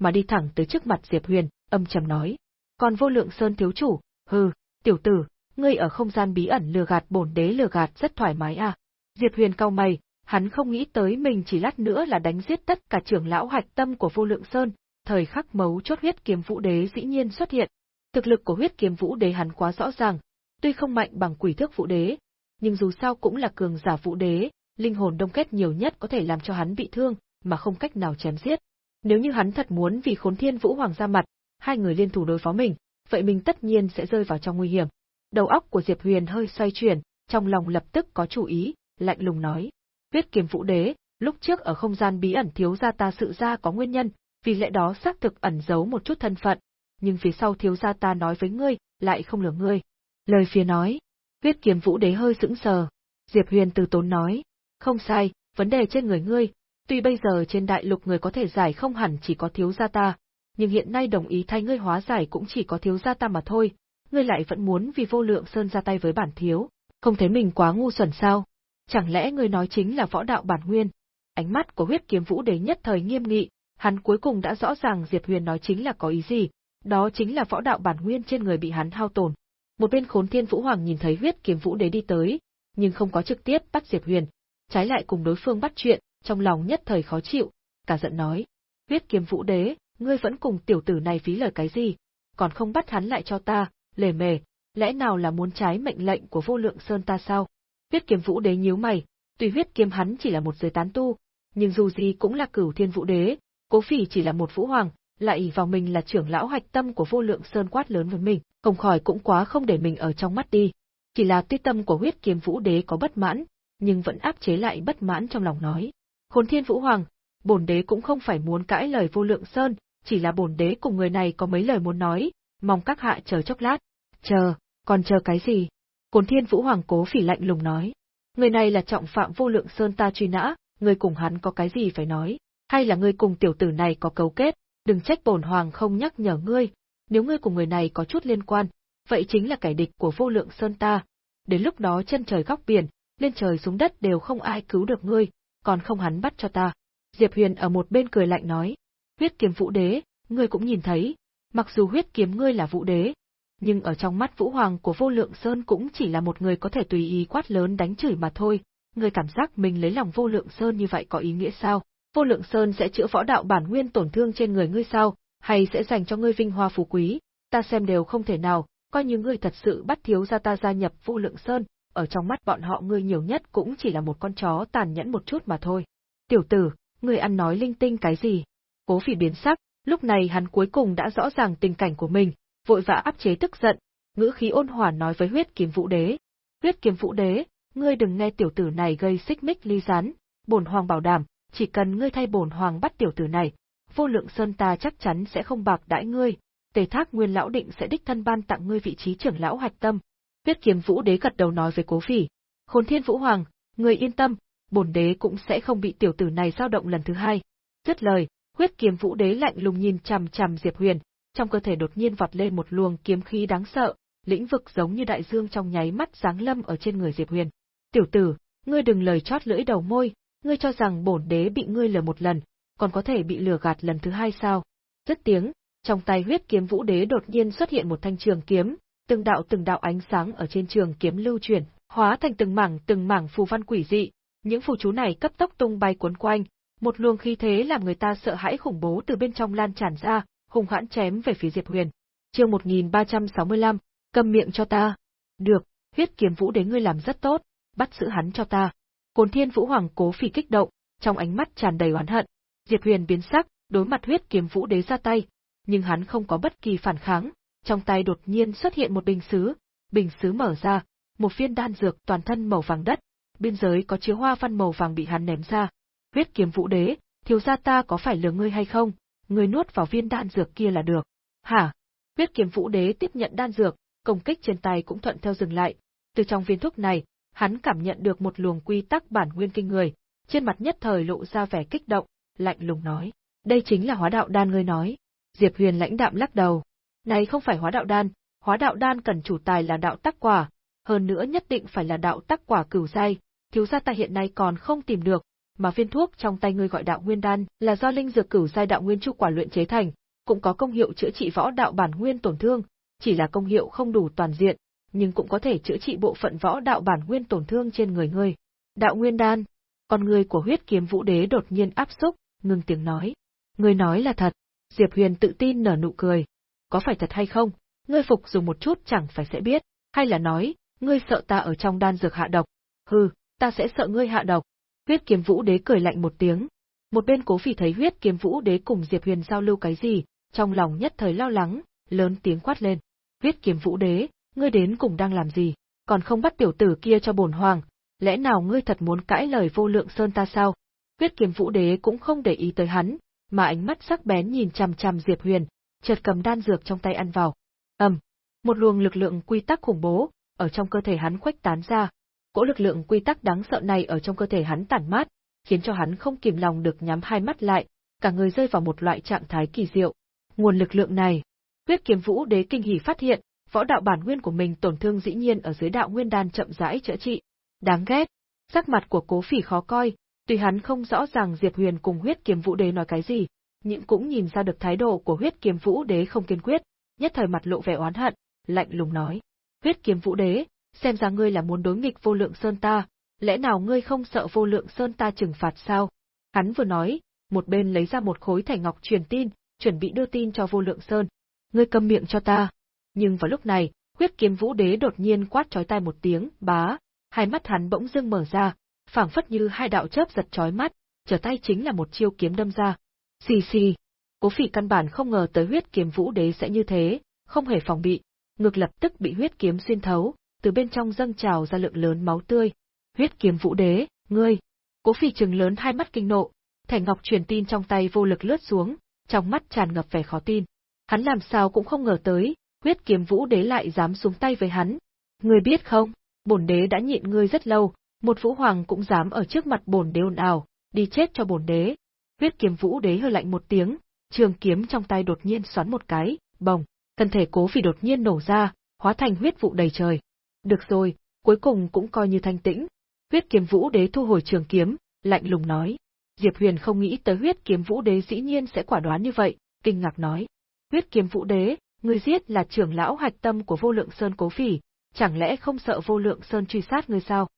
mà đi thẳng tới trước mặt Diệp Huyền, âm trầm nói. Còn vô lượng sơn thiếu chủ, hừ, tiểu tử, ngươi ở không gian bí ẩn lừa gạt bổn đế lừa gạt rất thoải mái à. Diệp Huyền cao mày, hắn không nghĩ tới mình chỉ lát nữa là đánh giết tất cả trưởng lão hạch tâm của vô lượng sơn, thời khắc mấu chốt huyết kiếm vũ đế dĩ nhiên xuất hiện. Thực lực của huyết kiếm vũ đế hắn quá rõ ràng, tuy không mạnh bằng quỷ thước vũ đế, nhưng dù sao cũng là cường giả vũ đế, linh hồn đông kết nhiều nhất có thể làm cho hắn bị thương, mà không cách nào chém giết. Nếu như hắn thật muốn vì khốn thiên vũ hoàng ra mặt, hai người liên thủ đối phó mình, vậy mình tất nhiên sẽ rơi vào trong nguy hiểm. Đầu óc của Diệp Huyền hơi xoay chuyển, trong lòng lập tức có chủ ý, lạnh lùng nói. Viết kiếm vũ đế, lúc trước ở không gian bí ẩn thiếu gia ta sự ra có nguyên nhân, vì lẽ đó xác thực ẩn giấu một chút thân phận, nhưng phía sau thiếu gia ta nói với ngươi, lại không lừa ngươi. Lời phía nói, huyết kiếm vũ đế hơi sững sờ. Diệp Huyền từ tốn nói, không sai, vấn đề trên người ngươi, tuy bây giờ trên đại lục người có thể giải không hẳn chỉ có thiếu gia ta, nhưng hiện nay đồng ý thay ngươi hóa giải cũng chỉ có thiếu gia ta mà thôi, ngươi lại vẫn muốn vì vô lượng sơn ra tay với bản thiếu, không thấy mình quá ngu xuẩn sao? Chẳng lẽ ngươi nói chính là võ đạo bản nguyên? Ánh mắt của huyết kiếm vũ đế nhất thời nghiêm nghị, hắn cuối cùng đã rõ ràng Diệp Huyền nói chính là có ý gì, đó chính là võ đạo bản nguyên trên người bị hắn hao tổn. Một bên khốn thiên vũ hoàng nhìn thấy huyết kiếm vũ đế đi tới, nhưng không có trực tiếp bắt Diệp Huyền, trái lại cùng đối phương bắt chuyện, trong lòng nhất thời khó chịu, cả giận nói. Huyết kiếm vũ đế, ngươi vẫn cùng tiểu tử này phí lời cái gì, còn không bắt hắn lại cho ta, lề mề, lẽ nào là muốn trái mệnh lệnh của vô lượng sơn ta sao? Huyết kiếm vũ đế nhíu mày, tuy huyết kiếm hắn chỉ là một giới tán tu, nhưng dù gì cũng là cửu thiên vũ đế, cố phỉ chỉ là một vũ hoàng, lại ỷ vào mình là trưởng lão hạch tâm của vô lượng sơn quát lớn với mình, không khỏi cũng quá không để mình ở trong mắt đi. Chỉ là tuy tâm của huyết kiếm vũ đế có bất mãn, nhưng vẫn áp chế lại bất mãn trong lòng nói. Khôn thiên vũ hoàng, bổn đế cũng không phải muốn cãi lời vô lượng sơn, chỉ là bổn đế cùng người này có mấy lời muốn nói, mong các hạ chờ chốc lát. Chờ, còn chờ cái gì? Khôn thiên vũ hoàng cố phỉ lạnh lùng nói. Người này là trọng phạm vô lượng sơn ta truy nã, người cùng hắn có cái gì phải nói? Hay là ngươi cùng tiểu tử này có cấu kết, đừng trách bổn hoàng không nhắc nhở ngươi, nếu ngươi cùng người này có chút liên quan, vậy chính là kẻ địch của vô lượng sơn ta. Đến lúc đó chân trời góc biển, lên trời xuống đất đều không ai cứu được ngươi, còn không hắn bắt cho ta. Diệp Huyền ở một bên cười lạnh nói, huyết kiếm vũ đế, ngươi cũng nhìn thấy, mặc dù huyết kiếm ngươi là vũ đế, nhưng ở trong mắt vũ hoàng của vô lượng sơn cũng chỉ là một người có thể tùy ý quát lớn đánh chửi mà thôi, ngươi cảm giác mình lấy lòng vô lượng sơn như vậy có ý nghĩa sao? Vô lượng sơn sẽ chữa võ đạo bản nguyên tổn thương trên người ngươi sao, hay sẽ dành cho ngươi vinh hoa phú quý, ta xem đều không thể nào, coi như ngươi thật sự bắt thiếu gia ta gia nhập Vũ lượng sơn, ở trong mắt bọn họ ngươi nhiều nhất cũng chỉ là một con chó tàn nhẫn một chút mà thôi. Tiểu tử, ngươi ăn nói linh tinh cái gì? Cố phỉ biến sắc, lúc này hắn cuối cùng đã rõ ràng tình cảnh của mình, vội vã áp chế tức giận, ngữ khí ôn hòa nói với huyết kiếm vũ đế. Huyết kiếm vũ đế, ngươi đừng nghe tiểu tử này gây xích mích ly gián. bổn hoàng bảo đảm, chỉ cần ngươi thay bổn hoàng bắt tiểu tử này, vô lượng sơn ta chắc chắn sẽ không bạc đãi ngươi, tề thác nguyên lão định sẽ đích thân ban tặng ngươi vị trí trưởng lão hạch tâm. Viết kiếm vũ đế gật đầu nói với cố phỉ, khôn thiên vũ hoàng, ngươi yên tâm, bổn đế cũng sẽ không bị tiểu tử này dao động lần thứ hai. Dứt lời, huyết kiếm vũ đế lạnh lùng nhìn chằm chằm Diệp Huyền, trong cơ thể đột nhiên vọt lên một luồng kiếm khí đáng sợ, lĩnh vực giống như đại dương trong nháy mắt giáng lâm ở trên người Diệp Huyền. Tiểu tử, ngươi đừng lời chót lưỡi đầu môi, ngươi cho rằng bổn đế bị ngươi lừa một lần, còn có thể bị lừa gạt lần thứ hai sao? Rất tiếng, trong tay huyết kiếm vũ đế đột nhiên xuất hiện một thanh trường kiếm, từng đạo từng đạo ánh sáng ở trên trường kiếm lưu chuyển, hóa thành từng mảng từng mảng phù văn quỷ dị, những phù chú này cấp tốc tung bay cuốn quanh, một luồng khí thế làm người ta sợ hãi khủng bố từ bên trong lan tràn ra, hùng hãn chém về phía Diệp Huyền. Chương 1365, cầm miệng cho ta. Được, huyết kiếm vũ đế ngươi làm rất tốt, bắt giữ hắn cho ta. Côn Thiên Vũ Hoàng cố phỉ kích động, trong ánh mắt tràn đầy oán hận. Diệp Huyền biến sắc, đối mặt huyết kiếm vũ đế ra tay, nhưng hắn không có bất kỳ phản kháng, trong tay đột nhiên xuất hiện một bình sứ, bình sứ mở ra, một viên đan dược toàn thân màu vàng đất, biên giới có chứa hoa văn màu vàng bị hắn ném ra. Huyết kiếm vũ đế, thiếu gia ta có phải lừa ngươi hay không? Ngươi nuốt vào viên đan dược kia là được. Hả? Huyết kiếm vũ đế tiếp nhận đan dược, công kích trên tay cũng thuận theo dừng lại. Từ trong viên thuốc này, hắn cảm nhận được một luồng quy tắc bản nguyên kinh người, trên mặt nhất thời lộ ra vẻ kích động, lạnh lùng nói: "Đây chính là hóa đạo đan ngươi nói." Diệp Huyền lãnh đạm lắc đầu: "Này không phải hóa đạo đan, hóa đạo đan cần chủ tài là đạo tắc quả, hơn nữa nhất định phải là đạo tắc quả cửu giai, thiếu gia ta hiện nay còn không tìm được, mà viên thuốc trong tay ngươi gọi đạo nguyên đan là do linh dược cửu giai đạo nguyên chu quả luyện chế thành, cũng có công hiệu chữa trị võ đạo bản nguyên tổn thương, chỉ là công hiệu không đủ toàn diện, nhưng cũng có thể chữa trị bộ phận võ đạo bản nguyên tổn thương trên người ngươi. Đạo nguyên đan, con người của huyết kiếm vũ đế đột nhiên áp xúc, ngừng tiếng nói. Ngươi nói là thật, Diệp Huyền tự tin nở nụ cười. Có phải thật hay không, ngươi phục dùng một chút chẳng phải sẽ biết, hay là nói, ngươi sợ ta ở trong đan dược hạ độc. Hừ, ta sẽ sợ ngươi hạ độc. Huyết kiếm vũ đế cười lạnh một tiếng. Một bên cố phỉ thấy huyết kiếm vũ đế cùng Diệp Huyền giao lưu cái gì, trong lòng nhất thời lo lắng, lớn tiếng quát lên. Huyết kiếm vũ đế, ngươi đến cùng đang làm gì, còn không bắt tiểu tử kia cho bổn hoàng, lẽ nào ngươi thật muốn cãi lời vô lượng sơn ta sao? Huyết kiếm vũ đế cũng không để ý tới hắn, mà ánh mắt sắc bén nhìn chằm chằm Diệp Huyền, chợt cầm đan dược trong tay ăn vào. ầm, một luồng lực lượng quy tắc khủng bố ở trong cơ thể hắn khuếch tán ra. Cỗ lực lượng quy tắc đáng sợ này ở trong cơ thể hắn tản mát, khiến cho hắn không kìm lòng được nhắm hai mắt lại, cả người rơi vào một loại trạng thái kỳ diệu. Nguồn lực lượng này, Huyết Kiếm Vũ Đế kinh hỉ phát hiện, võ đạo bản nguyên của mình tổn thương dĩ nhiên ở dưới đạo nguyên đan chậm rãi chữa trị. Đáng ghét. Sắc mặt của Cố Phỉ khó coi, tuy hắn không rõ ràng Diệp Huyền cùng Huyết Kiếm Vũ Đế nói cái gì, nhưng cũng nhìn ra được thái độ của Huyết Kiếm Vũ Đế không kiên quyết, nhất thời mặt lộ vẻ oán hận, lạnh lùng nói: "Huyết Kiếm Vũ Đế, xem ra ngươi là muốn đối nghịch Vô Lượng Sơn ta, lẽ nào ngươi không sợ Vô Lượng Sơn ta trừng phạt sao?" Hắn vừa nói, một bên lấy ra một khối thẻ ngọc truyền tin, chuẩn bị đưa tin cho Vô Lượng Sơn. Ngươi câm miệng cho ta. Nhưng vào lúc này, huyết kiếm vũ đế đột nhiên quát chói tai một tiếng, bá, hai mắt hắn bỗng dưng mở ra, phảng phất như hai đạo chớp giật chói mắt, trở tay chính là một chiêu kiếm đâm ra. Xì xì. Cố Phỉ căn bản không ngờ tới huyết kiếm vũ đế sẽ như thế, không hề phòng bị, ngược lập tức bị huyết kiếm xuyên thấu, từ bên trong dâng trào ra lượng lớn máu tươi. Huyết kiếm vũ đế, ngươi! Cố Phỉ trừng lớn hai mắt kinh nộ, thẻ ngọc truyền tin trong tay vô lực lướt xuống, trong mắt tràn ngập vẻ khó tin. Hắn làm sao cũng không ngờ tới, huyết kiếm vũ đế lại dám xuống tay với hắn. Ngươi biết không, bổn đế đã nhịn ngươi rất lâu, một vũ hoàng cũng dám ở trước mặt bổn đế ồn ào, đi chết cho bổn đế. Huyết kiếm vũ đế hơi lạnh một tiếng, trường kiếm trong tay đột nhiên xoắn một cái, bồng, thân thể cố phi đột nhiên nổ ra, hóa thành huyết vụ đầy trời. Được rồi, cuối cùng cũng coi như thanh tĩnh. Huyết kiếm vũ đế thu hồi trường kiếm, lạnh lùng nói. Diệp Huyền không nghĩ tới huyết kiếm vũ đế dĩ nhiên sẽ quả đoán như vậy, kinh ngạc nói. Huyết kiếm vũ đế, người giết là trưởng lão hạch tâm của vô lượng sơn cố phỉ, chẳng lẽ không sợ vô lượng sơn truy sát ngươi sao?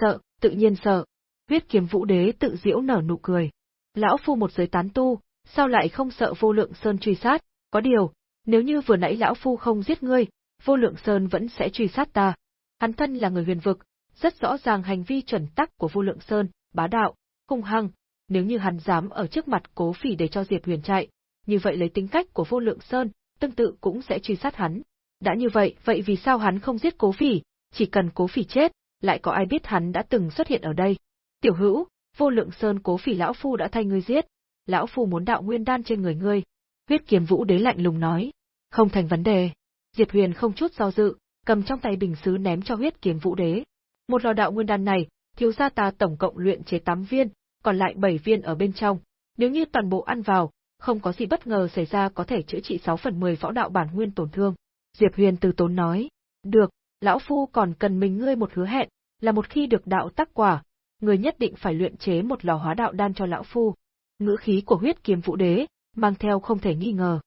Sợ, tự nhiên sợ. Huyết kiếm vũ đế tự diễu nở nụ cười. Lão phu một giới tán tu, sao lại không sợ vô lượng sơn truy sát? Có điều, nếu như vừa nãy lão phu không giết ngươi, vô lượng sơn vẫn sẽ truy sát ta. Hắn thân là người huyền vực, rất rõ ràng hành vi chuẩn tắc của vô lượng sơn, bá đạo, hung hăng. Nếu như hắn dám ở trước mặt cố phỉ để cho Diệp Huyền chạy, như vậy lấy tính cách của vô lượng sơn, tương tự cũng sẽ truy sát hắn. Đã như vậy, vậy vì sao hắn không giết cố phỉ, chỉ cần cố phỉ chết, lại có ai biết hắn đã từng xuất hiện ở đây. Tiểu hữu, vô lượng sơn cố phỉ lão phu đã thay ngươi giết, lão phu muốn đạo nguyên đan trên người ngươi. Huyết kiếm vũ đế lạnh lùng nói, không thành vấn đề. Diệp Huyền không chút do dự, cầm trong tay bình sứ ném cho huyết kiếm vũ đế. Một lò đạo nguyên đan này, thiếu gia ta tổng cộng luyện chế 8 viên, còn lại 7 viên ở bên trong. Nếu như toàn bộ ăn vào, không có gì bất ngờ xảy ra có thể chữa trị 6 phần 10 võ đạo bản nguyên tổn thương. Diệp Huyền từ tốn nói, được, lão phu còn cần mình ngươi một hứa hẹn, là một khi được đạo tắc quả, người nhất định phải luyện chế một lò hóa đạo đan cho lão phu. Ngữ khí của huyết kiếm vũ đế, mang theo không thể nghi ngờ.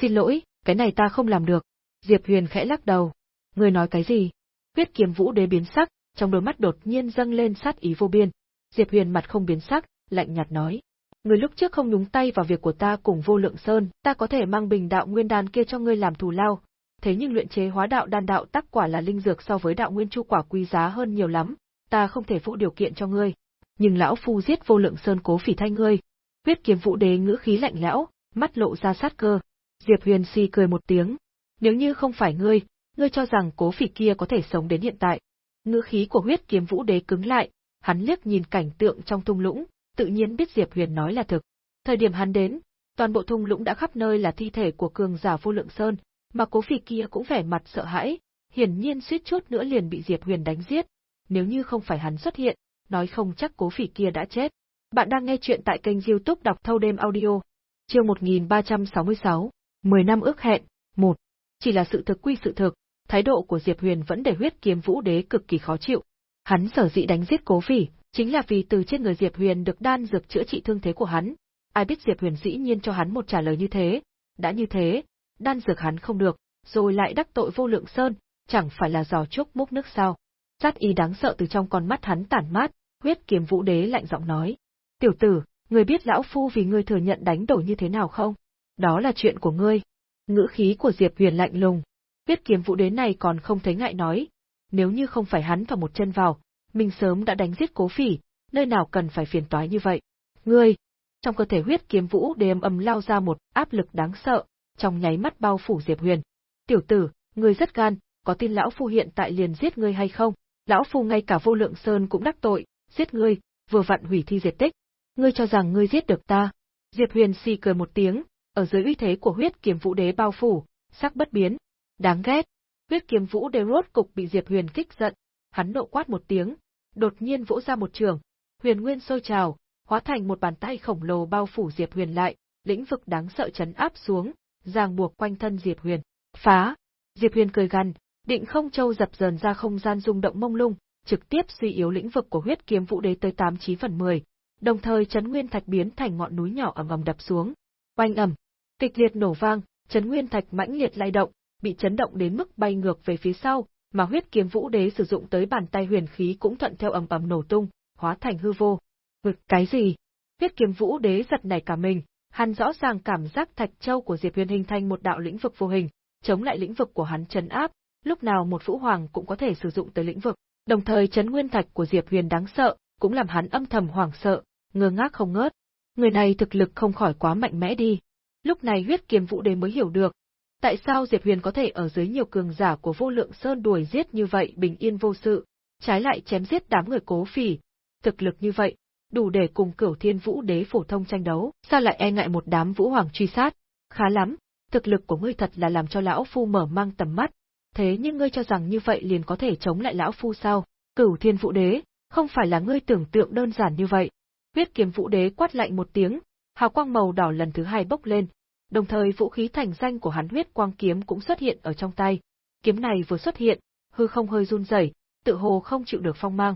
Xin lỗi, cái này ta không làm được. Diệp Huyền khẽ lắc đầu. Người nói cái gì? Huyết kiếm vũ đế biến sắc, trong đôi mắt đột nhiên dâng lên sát ý vô biên. Diệp Huyền mặt không biến sắc, lạnh nhạt nói. Người lúc trước không nhúng tay vào việc của ta cùng vô lượng sơn, ta có thể mang bình đạo nguyên đan kia cho ngươi làm thù lao, thế nhưng luyện chế hóa đạo đan đạo tắc quả là linh dược so với đạo nguyên chu quả quý giá hơn nhiều lắm, ta không thể phụ điều kiện cho ngươi. Nhưng lão phu giết vô lượng sơn cố phỉ thay ngươi. Huyết kiếm vũ đế ngữ khí lạnh lẽo, mắt lộ ra sát cơ. Diệp Huyền si cười một tiếng. Nếu như không phải ngươi, ngươi cho rằng cố phỉ kia có thể sống đến hiện tại. Ngữ khí của huyết kiếm vũ đế cứng lại, hắn liếc nhìn cảnh tượng trong thung lũng, tự nhiên biết Diệp Huyền nói là thực. Thời điểm hắn đến, toàn bộ thung lũng đã khắp nơi là thi thể của cường giả vô lượng sơn, mà cố phỉ kia cũng vẻ mặt sợ hãi, hiển nhiên suýt chút nữa liền bị Diệp Huyền đánh giết. Nếu như không phải hắn xuất hiện, nói không chắc cố phỉ kia đã chết. Bạn đang nghe chuyện tại kênh youtube đọc thâu đêm audio. Chương 1366, 10 năm ước hẹn, 1. Chỉ là sự thực quy sự thực, thái độ của Diệp Huyền vẫn để huyết kiếm vũ đế cực kỳ khó chịu. Hắn sở dĩ đánh giết cố phỉ, chính là vì từ trên người Diệp Huyền được đan dược chữa trị thương thế của hắn. Ai biết Diệp Huyền dĩ nhiên cho hắn một trả lời như thế. Đã như thế, đan dược hắn không được, rồi lại đắc tội vô lượng sơn, chẳng phải là giò chúc múc nước sao. Sát ý đáng sợ từ trong con mắt hắn tản mát, huyết kiếm vũ đế lạnh giọng nói. Tiểu tử, người biết lão phu vì ngươi thừa nhận đánh đổi như thế nào không? Đó là chuyện của ngươi. Ngữ khí của Diệp Huyền lạnh lùng. Huyết kiếm vũ đế này còn không thấy ngại nói. Nếu như không phải hắn vào một chân vào, mình sớm đã đánh giết cố phỉ, nơi nào cần phải phiền toái như vậy. Ngươi! Trong cơ thể huyết kiếm vũ đế âm âm lao ra một áp lực đáng sợ, trong nháy mắt bao phủ Diệp Huyền. Tiểu tử, ngươi rất gan, có tin lão phu hiện tại liền giết ngươi hay không? Lão phu ngay cả vô lượng sơn cũng đắc tội, giết ngươi, vừa vặn hủy thi diệt tích. Ngươi cho rằng ngươi giết được ta? Diệp Huyền si cười một tiếng, ở dưới uy thế của huyết kiếm vũ đế bao phủ, sắc bất biến. Đáng ghét. Huyết kiếm vũ đế rốt cục bị Diệp Huyền kích giận, hắn nộ quát một tiếng, đột nhiên vỗ ra một trường, huyền nguyên sôi trào, hóa thành một bàn tay khổng lồ bao phủ Diệp Huyền lại, lĩnh vực đáng sợ chấn áp xuống, ràng buộc quanh thân Diệp Huyền. Phá! Diệp Huyền cười gằn, định không châu dập dờn ra không gian rung động mông lung, trực tiếp suy yếu lĩnh vực của huyết kiếm vũ đế tới 89 phần 10, đồng thời chấn nguyên thạch biến thành ngọn núi nhỏ ầm ầm đập xuống. Oanh ầm, kịch liệt nổ vang, chấn nguyên thạch mãnh liệt lay động, bị chấn động đến mức bay ngược về phía sau, mà huyết kiếm vũ đế sử dụng tới bàn tay huyền khí cũng thuận theo ầm ầm nổ tung, hóa thành hư vô. Ngực cái gì? Huyết kiếm vũ đế giật nảy cả mình, Hắn rõ ràng cảm giác thạch châu của Diệp Huyền hình thành một đạo lĩnh vực vô hình, chống lại lĩnh vực của hắn trấn áp, lúc nào một vũ hoàng cũng có thể sử dụng tới lĩnh vực. Đồng thời chấn nguyên thạch của Diệp Huyền đáng sợ, cũng làm hắn âm thầm hoảng sợ, ngơ ngác không ngớt. Người này thực lực không khỏi quá mạnh mẽ đi. Lúc này huyết kiếm vũ đế mới hiểu được, tại sao Diệp Huyền có thể ở dưới nhiều cường giả của vô lượng sơn đuổi giết như vậy bình yên vô sự, trái lại chém giết đám người cố phỉ. Thực lực như vậy, đủ để cùng cửu thiên vũ đế phổ thông tranh đấu, sao lại e ngại một đám vũ hoàng truy sát? Khá lắm, thực lực của ngươi thật là làm cho lão phu mở mang tầm mắt, thế nhưng ngươi cho rằng như vậy liền có thể chống lại lão phu sao? Cửu thiên vũ đế, không phải là ngươi tưởng tượng đơn giản như vậy. Huyết kiếm vũ đế quát lạnh một tiếng, hào quang màu đỏ lần thứ hai bốc lên, đồng thời vũ khí thành danh của hắn huyết quang kiếm cũng xuất hiện ở trong tay. Kiếm này vừa xuất hiện, hư không hơi run rẩy, tự hồ không chịu được phong mang.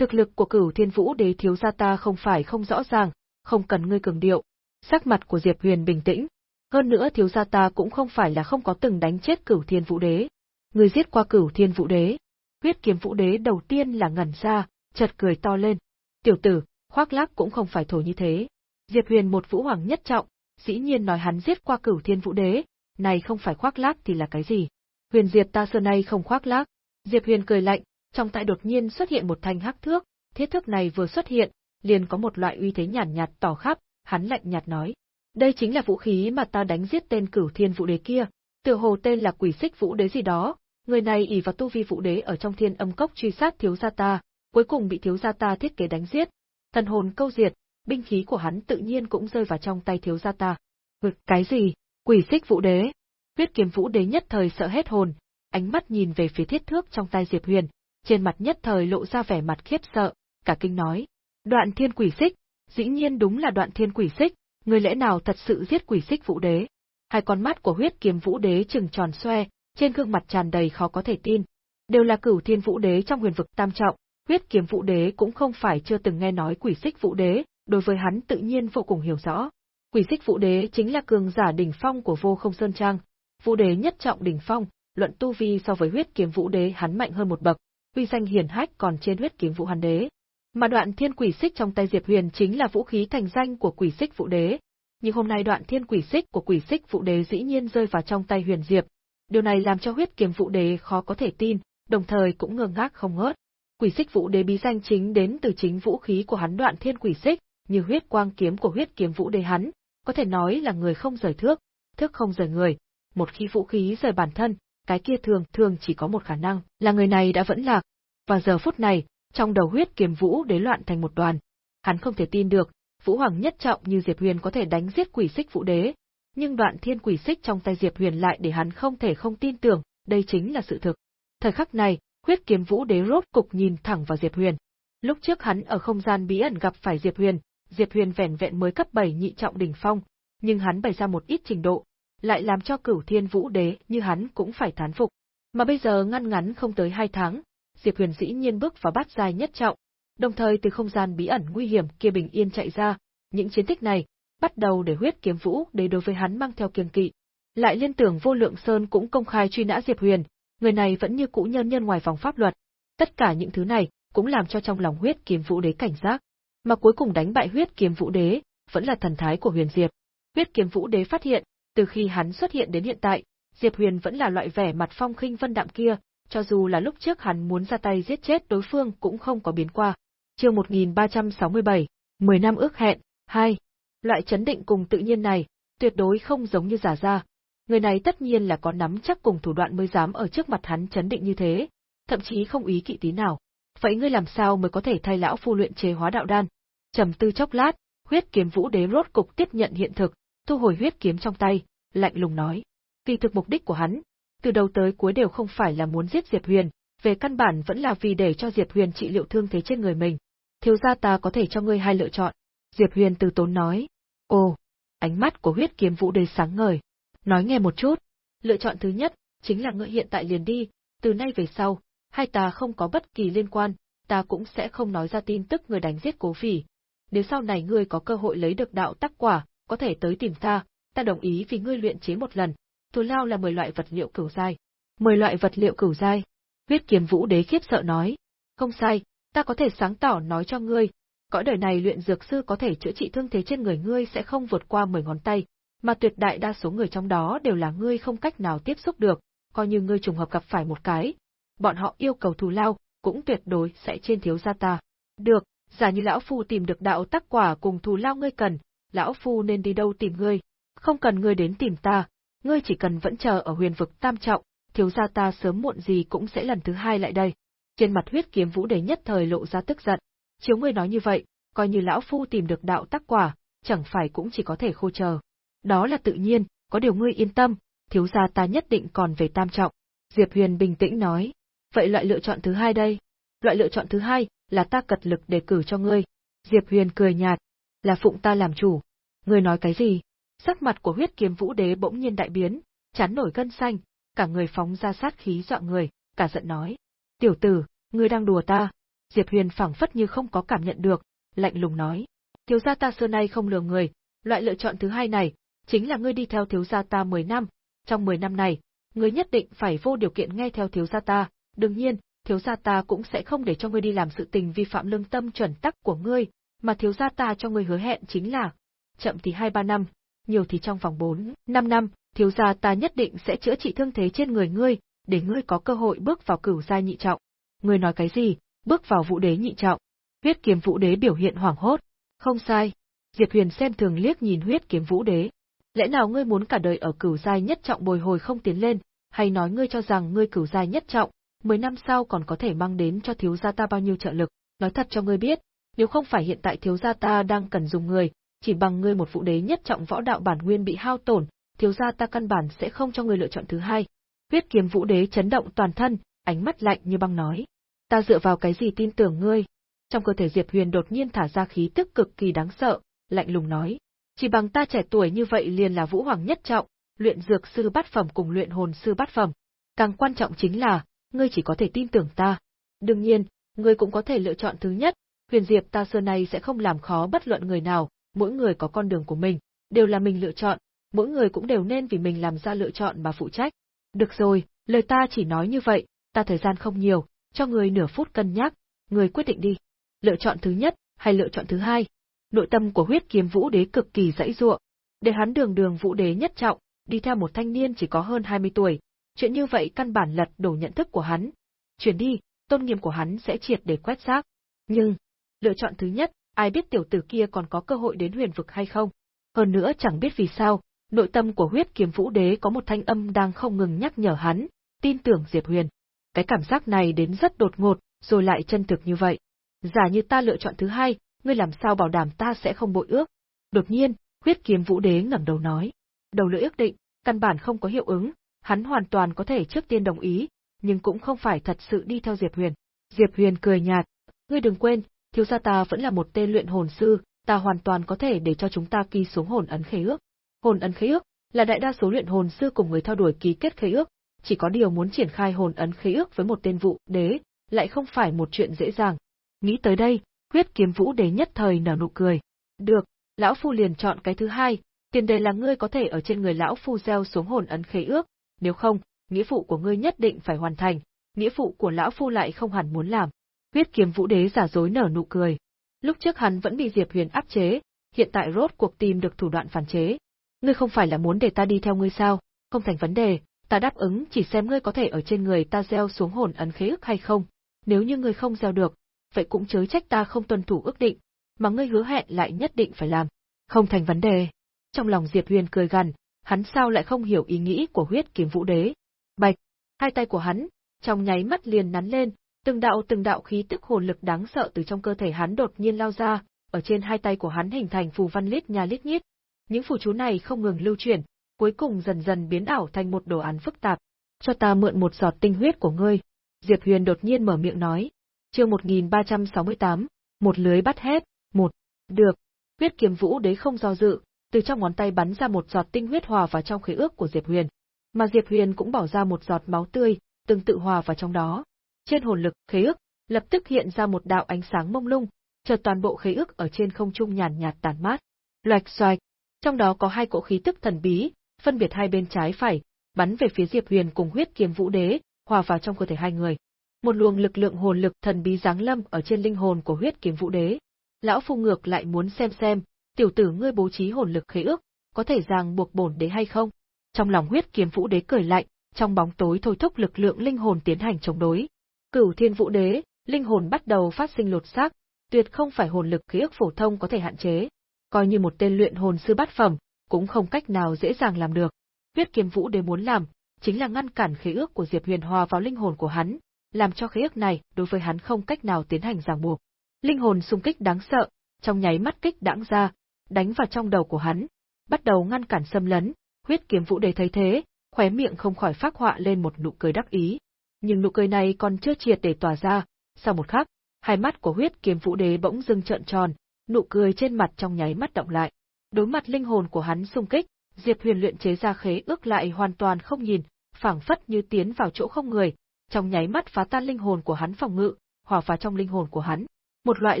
Thực lực của cửu thiên vũ đế thiếu gia ta không phải không rõ ràng, không cần ngươi cường điệu. Sắc mặt của Diệp Huyền bình tĩnh. Hơn nữa thiếu gia ta cũng không phải là không có từng đánh chết cửu thiên vũ đế. ngươi giết qua cửu thiên vũ đế. Huyết kiếm vũ đế đầu tiên là ngẩn ra, chợt cười to lên. Tiểu tử, khoác lác cũng không phải thổi như thế. Diệp Huyền một vũ hoàng nhất trọng, dĩ nhiên nói hắn giết qua cửu thiên vũ đế, này không phải khoác lác thì là cái gì? Huyền Diệp ta xưa nay không khoác lác. Diệp Huyền cười lạnh, trong tay đột nhiên xuất hiện một thanh hắc thước, thiết thước này vừa xuất hiện, liền có một loại uy thế nhàn nhạt, tỏ khắp, hắn lạnh nhạt nói. Đây chính là vũ khí mà ta đánh giết tên cửu thiên vũ đế kia, tựa hồ tên là quỷ xích vũ đế gì đó, người này ỷ vào tu vi vũ đế ở trong thiên âm cốc truy sát thiếu gia ta, cuối cùng bị thiếu gia ta thiết kế đánh giết, thần hồn câu diệt, binh khí của hắn tự nhiên cũng rơi vào trong tay thiếu gia ta. Vực cái gì? Quỷ xích vũ đế? Huyết kiếm vũ đế nhất thời sợ hết hồn, ánh mắt nhìn về phía thiết thước trong tay Diệp Huyền, trên mặt nhất thời lộ ra vẻ mặt khiếp sợ, cả kinh nói. Đoạn thiên quỷ xích, dĩ nhiên đúng là đoạn thiên quỷ xích, người lẽ nào thật sự giết quỷ xích vũ đế? Hai con mắt của huyết kiếm vũ đế trừng tròn xoe, trên gương mặt tràn đầy khó có thể tin. Đều là cửu thiên vũ đế trong huyền vực tam trọng, huyết kiếm vũ đế cũng không phải chưa từng nghe nói quỷ xích vũ đế, đối với hắn tự nhiên vô cùng hiểu rõ. Quỷ xích vũ đế chính là cường giả đỉnh phong của vô không sơn trang, vũ đế nhất trọng đỉnh phong, luận tu vi so với huyết kiếm vũ đế hắn mạnh hơn một bậc, uy danh hiển hách còn trên huyết kiếm vũ hàn đế. Mà đoạn thiên quỷ xích trong tay Diệp Huyền chính là vũ khí thành danh của quỷ xích vũ đế. Nhưng hôm nay đoạn thiên quỷ xích của quỷ xích vũ đế dĩ nhiên rơi vào trong tay Huyền Diệp. Điều này làm cho huyết kiếm vũ đế khó có thể tin, đồng thời cũng ngơ ngác không ngớt. Quỷ xích vũ đế bí danh chính đến từ chính vũ khí của hắn đoạn thiên quỷ xích, như huyết quang kiếm của huyết kiếm vũ đế hắn, có thể nói là người không rời thước, thước không rời người. Một khi vũ khí rời bản thân, cái kia thường thường chỉ có một khả năng, là người này đã vẫn lạc. Và giờ phút này, trong đầu huyết kiếm vũ đế loạn thành một đoàn. Hắn không thể tin được, vũ hoàng nhất trọng như Diệp Huyền có thể đánh giết quỷ xích vũ đế, nhưng đoạn thiên quỷ xích trong tay Diệp Huyền lại để hắn không thể không tin tưởng, đây chính là sự thực. Thời khắc này, huyết kiếm vũ đế rốt cục nhìn thẳng vào Diệp Huyền. Lúc trước hắn ở không gian bí ẩn gặp phải Diệp Huyền, Diệp Huyền vẻn vẹn mới cấp 7 nhị trọng đỉnh phong, nhưng hắn bày ra một ít trình độ, lại làm cho cửu thiên vũ đế như hắn cũng phải thán phục. Mà bây giờ ngăn ngắn không tới hai tháng, Diệp Huyền dĩ nhiên bước vào bát giai nhất trọng, đồng thời từ không gian bí ẩn nguy hiểm kia bình yên chạy ra, những chiến tích này bắt đầu để huyết kiếm vũ đế đối với hắn mang theo kiêng kỵ. Lại liên tưởng vô lượng sơn cũng công khai truy nã Diệp Huyền, người này vẫn như cũ nhân nhân ngoài vòng pháp luật. Tất cả những thứ này cũng làm cho trong lòng huyết kiếm vũ đế cảnh giác. Mà cuối cùng đánh bại huyết kiếm vũ đế, vẫn là thần thái của Huyền Diệp. Huyết kiếm vũ đế phát hiện, từ khi hắn xuất hiện đến hiện tại, Diệp Huyền vẫn là loại vẻ mặt phong khinh vân đạm kia, cho dù là lúc trước hắn muốn ra tay giết chết đối phương cũng không có biến qua. Chương 1367, 10 năm ước hẹn, 2. Loại chấn định cùng tự nhiên này, tuyệt đối không giống như giả ra. Người này tất nhiên là có nắm chắc cùng thủ đoạn mới dám ở trước mặt hắn chấn định như thế, thậm chí không ý kỵ tí nào. Vậy ngươi làm sao mới có thể thay lão phu luyện chế hóa đạo đan? Trầm tư chốc lát, huyết kiếm vũ đế rốt cục tiếp nhận hiện thực, thu hồi huyết kiếm trong tay, lạnh lùng nói. Kỳ thực mục đích của hắn, từ đầu tới cuối đều không phải là muốn giết Diệp Huyền, về căn bản vẫn là vì để cho Diệp Huyền trị liệu thương thế trên người mình. Thiếu gia ta có thể cho ngươi hai lựa chọn. Diệp Huyền từ tốn nói. Ồ, ánh mắt của huyết kiếm vũ đế sáng ngời. Nói nghe một chút. Lựa chọn thứ nhất, chính là ngươi hiện tại liền đi, từ nay về sau, hai ta không có bất kỳ liên quan, ta cũng sẽ không nói ra tin tức người đánh giết cố phỉ. Nếu sau này ngươi có cơ hội lấy được đạo tắc quả, có thể tới tìm ta, ta đồng ý vì ngươi luyện chế một lần, thù lao là 10 loại vật liệu cửu giai. 10 loại vật liệu cửu giai. Huyết kiếm vũ đế khiếp sợ nói. Không sai, ta có thể sáng tỏ nói cho ngươi. cõi đời này luyện dược sư có thể chữa trị thương thế trên người ngươi sẽ không vượt qua 10 ngón tay, mà tuyệt đại đa số người trong đó đều là ngươi không cách nào tiếp xúc được, coi như ngươi trùng hợp gặp phải một cái, bọn họ yêu cầu thù lao, cũng tuyệt đối sẽ trên thiếu gia ta. Được, giả như lão phu tìm được đạo tắc quả cùng thù lao ngươi cần, lão phu nên đi đâu tìm ngươi? Không cần ngươi đến tìm ta, ngươi chỉ cần vẫn chờ ở huyền vực tam trọng, thiếu gia ta sớm muộn gì cũng sẽ lần thứ hai lại đây. Trên mặt huyết kiếm vũ đế nhất thời lộ ra tức giận. Chiếu ngươi nói như vậy, coi như lão phu tìm được đạo tắc quả, chẳng phải cũng chỉ có thể khô chờ. Đó là tự nhiên, có điều ngươi yên tâm, thiếu gia ta nhất định còn về tam trọng. Diệp Huyền bình tĩnh nói. Vậy loại lựa chọn thứ hai đây? Loại lựa chọn thứ hai là ta cật lực đề cử cho ngươi. Diệp Huyền cười nhạt. Là phụng ta làm chủ. Ngươi nói cái gì? Sắc mặt của huyết kiếm vũ đế bỗng nhiên đại biến, chán nổi gân xanh, cả người phóng ra sát khí dọa người, cả giận nói. Tiểu tử, ngươi đang đùa ta. Diệp Huyền phảng phất như không có cảm nhận được, lạnh lùng nói. Thiếu gia ta xưa nay không lừa người, loại lựa chọn thứ hai này, chính là ngươi đi theo thiếu gia ta 10 năm, trong 10 năm này, ngươi nhất định phải vô điều kiện nghe theo thiếu gia ta, đương nhiên, thiếu gia ta cũng sẽ không để cho ngươi đi làm sự tình vi phạm lương tâm chuẩn tắc của ngươi, mà thiếu gia ta cho ngươi hứa hẹn chính là, chậm thì 2-3 năm, nhiều thì trong vòng 4, 5 năm, thiếu gia ta nhất định sẽ chữa trị thương thế trên người ngươi, để ngươi có cơ hội bước vào cửu giai nhị trọng. Ngươi nói cái gì? Bước vào vũ đế nhị trọng. Huyết kiếm vũ đế biểu hiện hoảng hốt. Không sai. Diệp Huyền xem thường liếc nhìn huyết kiếm vũ đế. Lẽ nào ngươi muốn cả đời ở cửu giai nhất trọng bồi hồi không tiến lên, hay nói ngươi cho rằng ngươi cửu giai nhất trọng, 10 năm sau còn có thể mang đến cho thiếu gia ta bao nhiêu trợ lực? Nói thật cho ngươi biết, nếu không phải hiện tại thiếu gia ta đang cần dùng người, chỉ bằng ngươi một vũ đế nhất trọng võ đạo bản nguyên bị hao tổn, thiếu gia ta căn bản sẽ không cho ngươi lựa chọn thứ hai. Huyết kiếm vũ đế chấn động toàn thân, ánh mắt lạnh như băng nói. Ta dựa vào cái gì tin tưởng ngươi? Trong cơ thể Diệp Huyền đột nhiên thả ra khí tức cực kỳ đáng sợ, lạnh lùng nói. Chỉ bằng ta trẻ tuổi như vậy liền là vũ hoàng nhất trọng, luyện dược sư bát phẩm cùng luyện hồn sư bát phẩm. Càng quan trọng chính là, ngươi chỉ có thể tin tưởng ta. Đương nhiên, ngươi cũng có thể lựa chọn thứ nhất, huyền diệp ta xưa nay sẽ không làm khó bất luận người nào, mỗi người có con đường của mình, đều là mình lựa chọn, mỗi người cũng đều nên vì mình làm ra lựa chọn mà phụ trách. Được rồi, lời ta chỉ nói như vậy, ta thời gian không nhiều, cho người nửa phút cân nhắc, người quyết định đi. Lựa chọn thứ nhất, hay lựa chọn thứ hai? Nội tâm của huyết kiếm vũ đế cực kỳ dãy ruộng. Để hắn đường đường vũ đế nhất trọng, đi theo một thanh niên chỉ có hơn 20 tuổi, chuyện như vậy căn bản lật đổ nhận thức của hắn. Chuyển đi, tôn nghiêm của hắn sẽ triệt để quét xác. Nhưng, lựa chọn thứ nhất, ai biết tiểu tử kia còn có cơ hội đến huyền vực hay không? Hơn nữa chẳng biết vì sao, nội tâm của huyết kiếm vũ đế có một thanh âm đang không ngừng nhắc nhở hắn, tin tưởng Diệp Huyền. Cái cảm giác này đến rất đột ngột, rồi lại chân thực như vậy. Giả như ta lựa chọn thứ hai, ngươi làm sao bảo đảm ta sẽ không bội ước? Đột nhiên, huyết kiếm vũ đế ngẩng đầu nói. Đầu lưỡi ước định, căn bản không có hiệu ứng, hắn hoàn toàn có thể trước tiên đồng ý, nhưng cũng không phải thật sự đi theo Diệp Huyền. Diệp Huyền cười nhạt, ngươi đừng quên, thiếu gia ta vẫn là một tên luyện hồn sư, ta hoàn toàn có thể để cho chúng ta ký xuống hồn ấn khế ước. Hồn ấn khế ước là đại đa số luyện hồn sư cùng người theo đuổi ký kết khế ước, chỉ có điều muốn triển khai hồn ấn khế ước với một tên vụ đế, lại không phải một chuyện dễ dàng. Nghĩ tới đây, huyết kiếm vũ đế nhất thời nở nụ cười. Được, lão phu liền chọn cái thứ hai, tiền đề là ngươi có thể ở trên người lão phu gieo xuống hồn ấn khế ước, nếu không, nghĩa vụ của ngươi nhất định phải hoàn thành, nghĩa vụ của lão phu lại không hẳn muốn làm. Huyết kiếm vũ đế giả dối nở nụ cười. Lúc trước hắn vẫn bị Diệp Huyền áp chế, hiện tại rốt cuộc tìm được thủ đoạn phản chế. Ngươi không phải là muốn để ta đi theo ngươi sao? Không thành vấn đề, ta đáp ứng chỉ xem ngươi có thể ở trên người ta gieo xuống hồn ấn khế ước hay không. Nếu như ngươi không gieo được, vậy cũng chớ trách ta không tuân thủ ước định, mà ngươi hứa hẹn lại nhất định phải làm. Không thành vấn đề. Trong lòng Diệp Huyền cười gằn, hắn sao lại không hiểu ý nghĩ của huyết kiếm vũ đế. Bạch, hai tay của hắn, trong nháy mắt liền nắn lên, từng đạo từng đạo khí tức hồn lực đáng sợ từ trong cơ thể hắn đột nhiên lao ra, ở trên hai tay của hắn hình thành phù văn lít nhà lít nhít. Những phù chú này không ngừng lưu chuyển, cuối cùng dần dần biến ảo thành một đồ án phức tạp. Cho ta mượn một giọt tinh huyết của ngươi. Diệp Huyền đột nhiên mở miệng nói. Chương 1368, một lưới bắt hết, một. Được. Huyết kiếm vũ đế không do dự, từ trong ngón tay bắn ra một giọt tinh huyết hòa vào trong khế ước của Diệp Huyền. Mà Diệp Huyền cũng bỏ ra một giọt máu tươi, tương tự hòa vào trong đó. Trên hồn lực khế ước, lập tức hiện ra một đạo ánh sáng mông lung, chợt toàn bộ khế ước ở trên không trung nhàn nhạt tàn mát. Loạch xoạch, trong đó có hai cỗ khí tức thần bí, phân biệt hai bên trái phải, bắn về phía Diệp Huyền cùng huyết kiếm vũ đế, hòa vào trong cơ thể hai người. Một luồng lực lượng hồn lực thần bí giáng lâm ở trên linh hồn của huyết kiếm vũ đế. Lão phu ngược lại muốn xem xem, tiểu tử ngươi bố trí hồn lực khế ước, có thể ràng buộc bổn đế hay không? Trong lòng huyết kiếm vũ đế cười lạnh, trong bóng tối thôi thúc lực lượng linh hồn tiến hành chống đối. Cửu Thiên Vũ Đế, linh hồn bắt đầu phát sinh lột xác, tuyệt không phải hồn lực ký ức phổ thông có thể hạn chế, coi như một tên luyện hồn sư bát phẩm, cũng không cách nào dễ dàng làm được. Huyết Kiếm Vũ Đế muốn làm, chính là ngăn cản khế ước của Diệp Huyền hòa vào linh hồn của hắn, làm cho khế ước này đối với hắn không cách nào tiến hành ràng buộc. Linh hồn xung kích đáng sợ, trong nháy mắt kích đãng ra, đánh vào trong đầu của hắn, bắt đầu ngăn cản xâm lấn. Huyết Kiếm Vũ Đế thấy thế, khóe miệng không khỏi phát họa lên một nụ cười đắc ý. Nhưng nụ cười này còn chưa triệt để tỏa ra, sau một khắc, hai mắt của huyết kiếm vũ đế bỗng dưng trợn tròn, nụ cười trên mặt trong nháy mắt động lại. Đối mặt linh hồn của hắn xung kích, Diệp Huyền luyện chế ra khế ước lại hoàn toàn không nhìn, phảng phất như tiến vào chỗ không người, trong nháy mắt phá tan linh hồn của hắn phòng ngự, hòa vào trong linh hồn của hắn. Một loại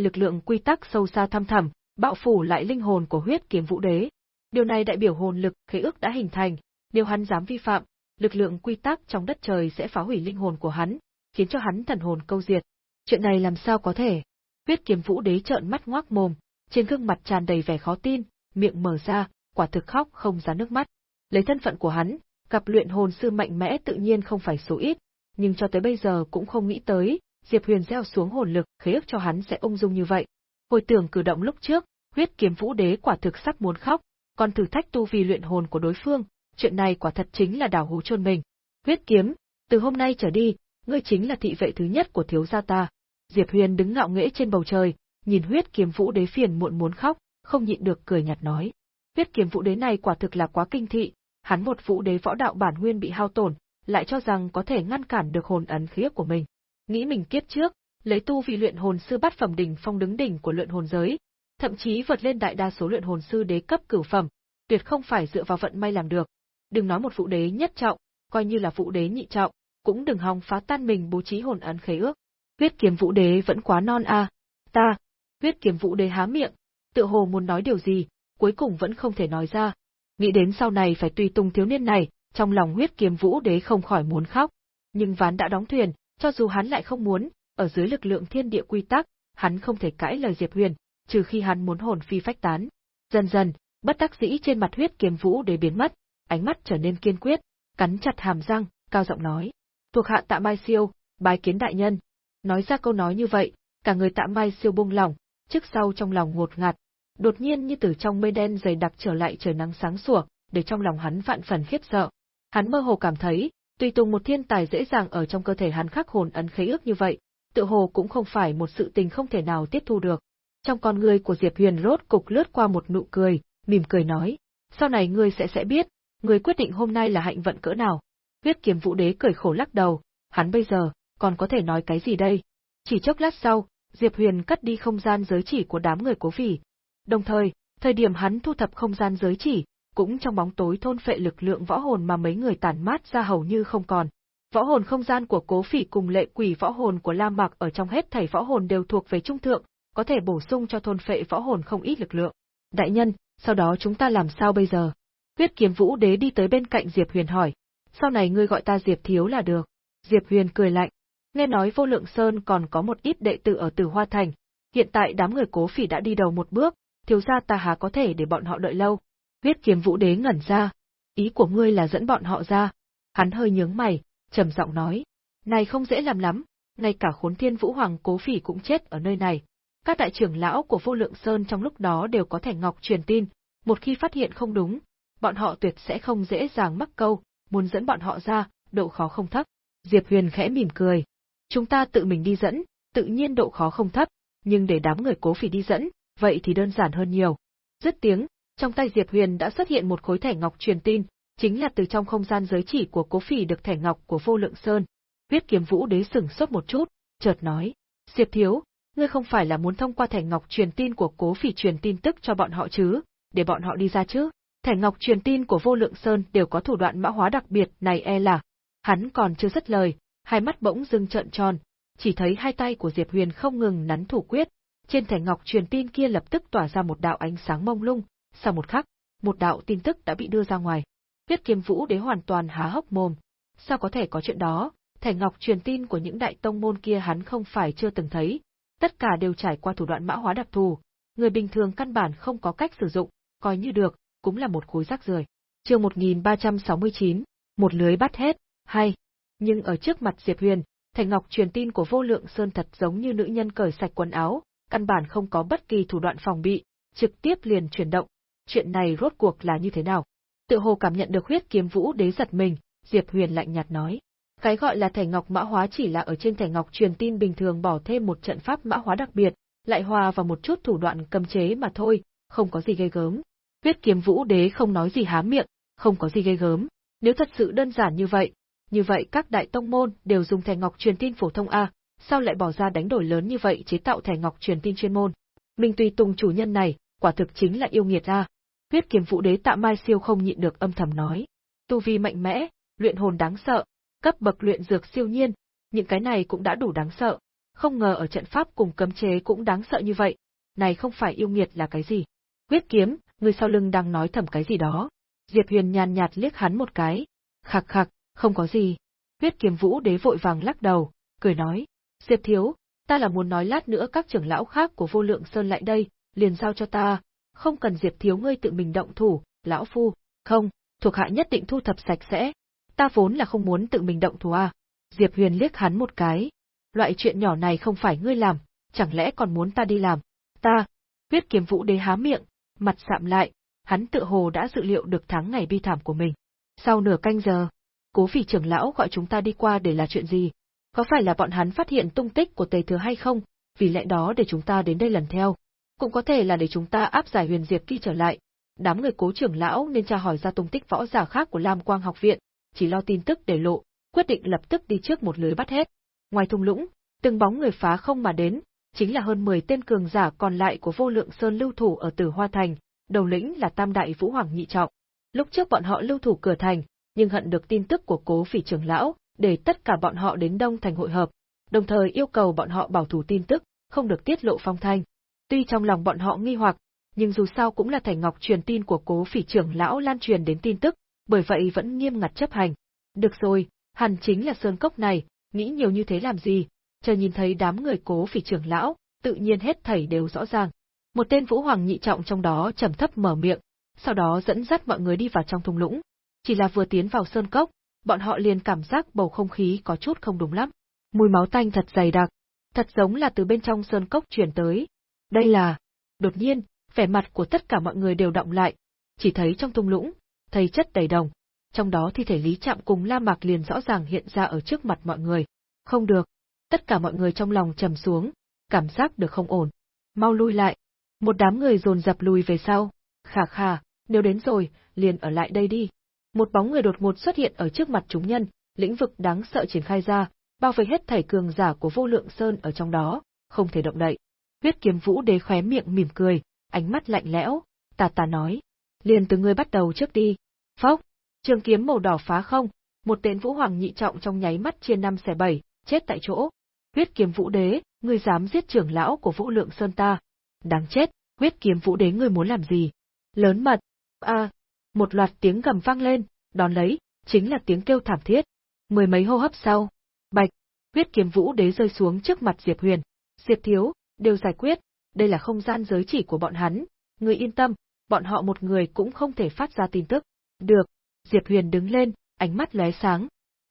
lực lượng quy tắc sâu xa thâm thẳm, bạo phủ lại linh hồn của huyết kiếm vũ đế. Điều này đại biểu hồn lực khế ước đã hình thành, nếu hắn dám vi phạm, lực lượng quy tắc trong đất trời sẽ phá hủy linh hồn của hắn, khiến cho hắn thần hồn câu diệt. Chuyện này làm sao có thể? Huyết kiếm vũ đế trợn mắt ngoác mồm, trên gương mặt tràn đầy vẻ khó tin, miệng mở ra, quả thực khóc không ra nước mắt. Lấy thân phận của hắn, gặp luyện hồn sư mạnh mẽ tự nhiên không phải số ít, nhưng cho tới bây giờ cũng không nghĩ tới, Diệp Huyền gieo xuống hồn lực khế ước cho hắn sẽ ung dung như vậy. Hồi tưởng cử động lúc trước, huyết kiếm vũ đế quả thực sắp muốn khóc, còn thử thách tu vi luyện hồn của đối phương, chuyện này quả thật chính là đào hú chôn mình. Huyết kiếm, từ hôm nay trở đi, ngươi chính là thị vệ thứ nhất của thiếu gia ta. Diệp Huyền đứng ngạo nghễ trên bầu trời, nhìn huyết kiếm vũ đế phiền muộn muốn khóc, không nhịn được cười nhạt nói. Huyết kiếm vũ đế này quả thực là quá kinh thị, hắn một vũ đế võ đạo bản nguyên bị hao tổn, lại cho rằng có thể ngăn cản được hồn ấn khí của mình. Nghĩ mình kiếp trước, lấy tu vị luyện hồn sư bắt phẩm đỉnh phong đứng đỉnh của luyện hồn giới, thậm chí vượt lên đại đa số luyện hồn sư đế cấp cửu phẩm, tuyệt không phải dựa vào vận may làm được, đừng nói một vụ đế nhất trọng, coi như là vụ đế nhị trọng, cũng đừng hòng phá tan mình bố trí hồn ấn khế ước. Huyết kiếm vũ đế vẫn quá non a. Ta, huyết kiếm vũ đế há miệng, tựa hồ muốn nói điều gì, cuối cùng vẫn không thể nói ra. Nghĩ đến sau này phải tùy tung thiếu niên này, trong lòng huyết kiếm vũ đế không khỏi muốn khóc. Nhưng ván đã đóng thuyền, cho dù hắn lại không muốn, ở dưới lực lượng thiên địa quy tắc, hắn không thể cãi lời Diệp Huyền, trừ khi hắn muốn hồn phi phách tán. Dần dần, bất đắc dĩ trên mặt huyết kiếm vũ đế biến mất, ánh mắt trở nên kiên quyết, cắn chặt hàm răng, cao giọng nói: "Thuộc hạ Tạ Mai Siêu, bái kiến đại nhân." Nói ra câu nói như vậy, cả người Tạ Mai Siêu buông lỏng, trước sau trong lòng ngột ngạt, đột nhiên như từ trong mây đen dày đặc trở lại trời nắng sáng sủa, để trong lòng hắn vạn phần khiếp sợ. Hắn mơ hồ cảm thấy, tùy tùng một thiên tài dễ dàng ở trong cơ thể hắn khắc hồn ấn khế ước như vậy, tự hồ cũng không phải một sự tình không thể nào tiếp thu được. Trong con người của Diệp Huyền rốt cục lướt qua một nụ cười, mỉm cười nói, sau này ngươi sẽ sẽ biết, người quyết định hôm nay là hạnh vận cỡ nào. Huyết kiếm vũ đế cười khổ lắc đầu, hắn bây giờ, còn có thể nói cái gì đây? Chỉ chốc lát sau, Diệp Huyền cắt đi không gian giới chỉ của đám người cố phỉ. Đồng thời, thời điểm hắn thu thập không gian giới chỉ, cũng trong bóng tối thôn phệ lực lượng võ hồn mà mấy người tản mát ra hầu như không còn. Võ hồn không gian của cố phỉ cùng lệ quỷ võ hồn của La Mạc ở trong hết thảy võ hồn đều thuộc về trung thượng, có thể bổ sung cho thôn phệ võ hồn không ít lực lượng. Đại nhân, sau đó chúng ta làm sao bây giờ? Huyết kiếm vũ đế đi tới bên cạnh Diệp Huyền hỏi. Sau này ngươi gọi ta Diệp Thiếu là được. Diệp Huyền cười lạnh. Nghe nói vô lượng sơn còn có một ít đệ tử ở Tử Hoa Thành. Hiện tại đám người cố phỉ đã đi đầu một bước, thiếu gia ta há có thể để bọn họ đợi lâu. Huyết kiếm vũ đế ngẩn ra. Ý của ngươi là dẫn bọn họ ra. Hắn hơi nhướng mày, trầm giọng nói. Này không dễ làm lắm, ngay cả khốn thiên vũ hoàng cố phỉ cũng chết ở nơi này. Các đại trưởng lão của vô lượng sơn trong lúc đó đều có thể ngọc truyền tin, một khi phát hiện không đúng, bọn họ tuyệt sẽ không dễ dàng mắc câu, muốn dẫn bọn họ ra, độ khó không thấp. Diệp Huyền khẽ mỉm cười. Chúng ta tự mình đi dẫn, tự nhiên độ khó không thấp, nhưng để đám người cố phỉ đi dẫn, vậy thì đơn giản hơn nhiều. Dứt tiếng, trong tay Diệp Huyền đã xuất hiện một khối thẻ ngọc truyền tin, chính là từ trong không gian giới chỉ của cố phỉ được thẻ ngọc của vô lượng sơn. Huyết kiếm vũ đế sửng sốt một chút, chợt nói, Diệp Thiếu, ngươi không phải là muốn thông qua thẻ ngọc truyền tin của cố phỉ truyền tin tức cho bọn họ chứ, để bọn họ đi ra chứ? Thẻ ngọc truyền tin của vô lượng sơn đều có thủ đoạn mã hóa đặc biệt này e là. Hắn còn chưa dứt lời, hai mắt bỗng dưng trợn tròn, chỉ thấy hai tay của Diệp Huyền không ngừng nắn thủ quyết, trên thẻ ngọc truyền tin kia lập tức tỏa ra một đạo ánh sáng mông lung, sau một khắc, một đạo tin tức đã bị đưa ra ngoài. Huyết Kiếm Vũ Đế hoàn toàn há hốc mồm, sao có thể có chuyện đó? Thẻ ngọc truyền tin của những đại tông môn kia hắn không phải chưa từng thấy, tất cả đều trải qua thủ đoạn mã hóa đặc thù, người bình thường căn bản không có cách sử dụng, coi như được, cũng là một khối rác rưởi. Chương 1369, một lưới bắt hết, hay. Nhưng ở trước mặt Diệp Huyền, Thành Ngọc truyền tin của Vô Lượng Sơn thật giống như nữ nhân cởi sạch quần áo, căn bản không có bất kỳ thủ đoạn phòng bị, trực tiếp liền chuyển động. Chuyện này rốt cuộc là như thế nào? Tự hồ cảm nhận được huyết kiếm vũ đế giật mình, Diệp Huyền lạnh nhạt nói. Cái gọi là thẻ ngọc mã hóa chỉ là ở trên thẻ ngọc truyền tin bình thường bỏ thêm một trận pháp mã hóa đặc biệt, lại hòa vào một chút thủ đoạn cầm chế mà thôi, không có gì ghê gớm. Huyết kiếm vũ đế không nói gì há miệng, không có gì ghê gớm. Nếu thật sự đơn giản như vậy, như vậy các đại tông môn đều dùng thẻ ngọc truyền tin phổ thông A, sao lại bỏ ra đánh đổi lớn như vậy chế tạo thẻ ngọc truyền tin chuyên môn? Minh Tùy Tùng chủ nhân này, quả thực chính là yêu nghiệt A. Huyết kiếm vũ đế tạ mai siêu không nhịn được âm thầm nói. Tu vi mạnh mẽ, luyện hồn đáng sợ, cấp bậc luyện dược siêu nhiên, những cái này cũng đã đủ đáng sợ. Không ngờ ở trận pháp cùng cấm chế cũng đáng sợ như vậy. Này không phải yêu nghiệt là cái gì? Huyết kiếm, người sau lưng đang nói thầm cái gì đó. Diệp Huyền nhàn nhạt liếc hắn một cái. Khạc khạc, không có gì. Huyết kiếm vũ đế vội vàng lắc đầu, cười nói. Diệp thiếu, ta là muốn nói lát nữa các trưởng lão khác của vô lượng sơn lại đây, liền giao cho ta. Không cần Diệp thiếu ngươi tự mình động thủ, lão phu. Không, thuộc hạ nhất định thu thập sạch sẽ. Ta vốn là không muốn tự mình động thủ à. Diệp Huyền liếc hắn một cái. Loại chuyện nhỏ này không phải ngươi làm, chẳng lẽ còn muốn ta đi làm? Ta, huyết kiếm vũ đế há miệng, mặt sạm lại, hắn tự hồ đã dự liệu được tháng ngày bi thảm của mình. Sau nửa canh giờ, cố phỉ trưởng lão gọi chúng ta đi qua để là chuyện gì? Có phải là bọn hắn phát hiện tung tích của tề thừa hay không? Vì lẽ đó để chúng ta đến đây lần theo. Cũng có thể là để chúng ta áp giải huyền diệp kia trở lại. Đám người cố trưởng lão nên tra hỏi ra tung tích võ giả khác của Lam Quang học viện, chỉ lo tin tức để lộ, quyết định lập tức đi trước một lưới bắt hết. Ngoài thung lũng, từng bóng người phá không mà đến, chính là hơn 10 tên cường giả còn lại của vô lượng sơn lưu thủ ở Tử Hoa Thành, đầu lĩnh là Tam Đại Vũ Hoàng Nhị Trọng. Lúc trước bọn họ lưu thủ cửa thành, nhưng hận được tin tức của cố phỉ trưởng lão, để tất cả bọn họ đến Đông Thành hội hợp, đồng thời yêu cầu bọn họ bảo thủ tin tức, không được tiết lộ phong thanh. Tuy trong lòng bọn họ nghi hoặc, nhưng dù sao cũng là thành ngọc truyền tin của cố phỉ trưởng lão lan truyền đến tin tức, bởi vậy vẫn nghiêm ngặt chấp hành. Được rồi, hẳn chính là sơn cốc này, nghĩ nhiều như thế làm gì, chờ nhìn thấy đám người cố phỉ trưởng lão, tự nhiên hết thảy đều rõ ràng. Một tên vũ hoàng nhị trọng trong đó trầm thấp mở miệng, sau đó dẫn dắt mọi người đi vào trong thung lũng. Chỉ là vừa tiến vào sơn cốc, bọn họ liền cảm giác bầu không khí có chút không đúng lắm. Mùi máu tanh thật dày đặc, thật giống là từ bên trong sơn cốc truyền tới. Đây là... Đột nhiên, vẻ mặt của tất cả mọi người đều động lại, chỉ thấy trong thung lũng, thấy chất đầy đồng. Trong đó thi thể Lý Trạm cùng La Mạc liền rõ ràng hiện ra ở trước mặt mọi người. Không được. Tất cả mọi người trong lòng trầm xuống, cảm giác được không ổn. Mau lui lại. Một đám người dồn dập lùi về sau. Khà khà, nếu đến rồi, liền ở lại đây đi. Một bóng người đột ngột xuất hiện ở trước mặt chúng nhân, lĩnh vực đáng sợ triển khai ra, bao vây hết thảy cường giả của vô lượng sơn ở trong đó, không thể động đậy. Huyết kiếm vũ đế khóe miệng mỉm cười, ánh mắt lạnh lẽo, tà tà nói. Liền từ ngươi bắt đầu trước đi. Phốc, trường kiếm màu đỏ phá không, một tên vũ hoàng nhị trọng trong nháy mắt chia năm xẻ bảy, chết tại chỗ. Huyết kiếm vũ đế, ngươi dám giết trưởng lão của vũ lượng sơn ta. Đáng chết, huyết kiếm vũ đế ngươi muốn làm gì? Lớn mật. a, một loạt tiếng gầm vang lên, đón lấy, chính là tiếng kêu thảm thiết. Mười mấy hô hấp sau, bạch, huyết kiếm vũ đế rơi xuống trước mặt Diệp Huyền. Diệp thiếu, đều giải quyết, đây là không gian giới chỉ của bọn hắn, người yên tâm, bọn họ một người cũng không thể phát ra tin tức. Được, Diệp Huyền đứng lên, ánh mắt lóe sáng.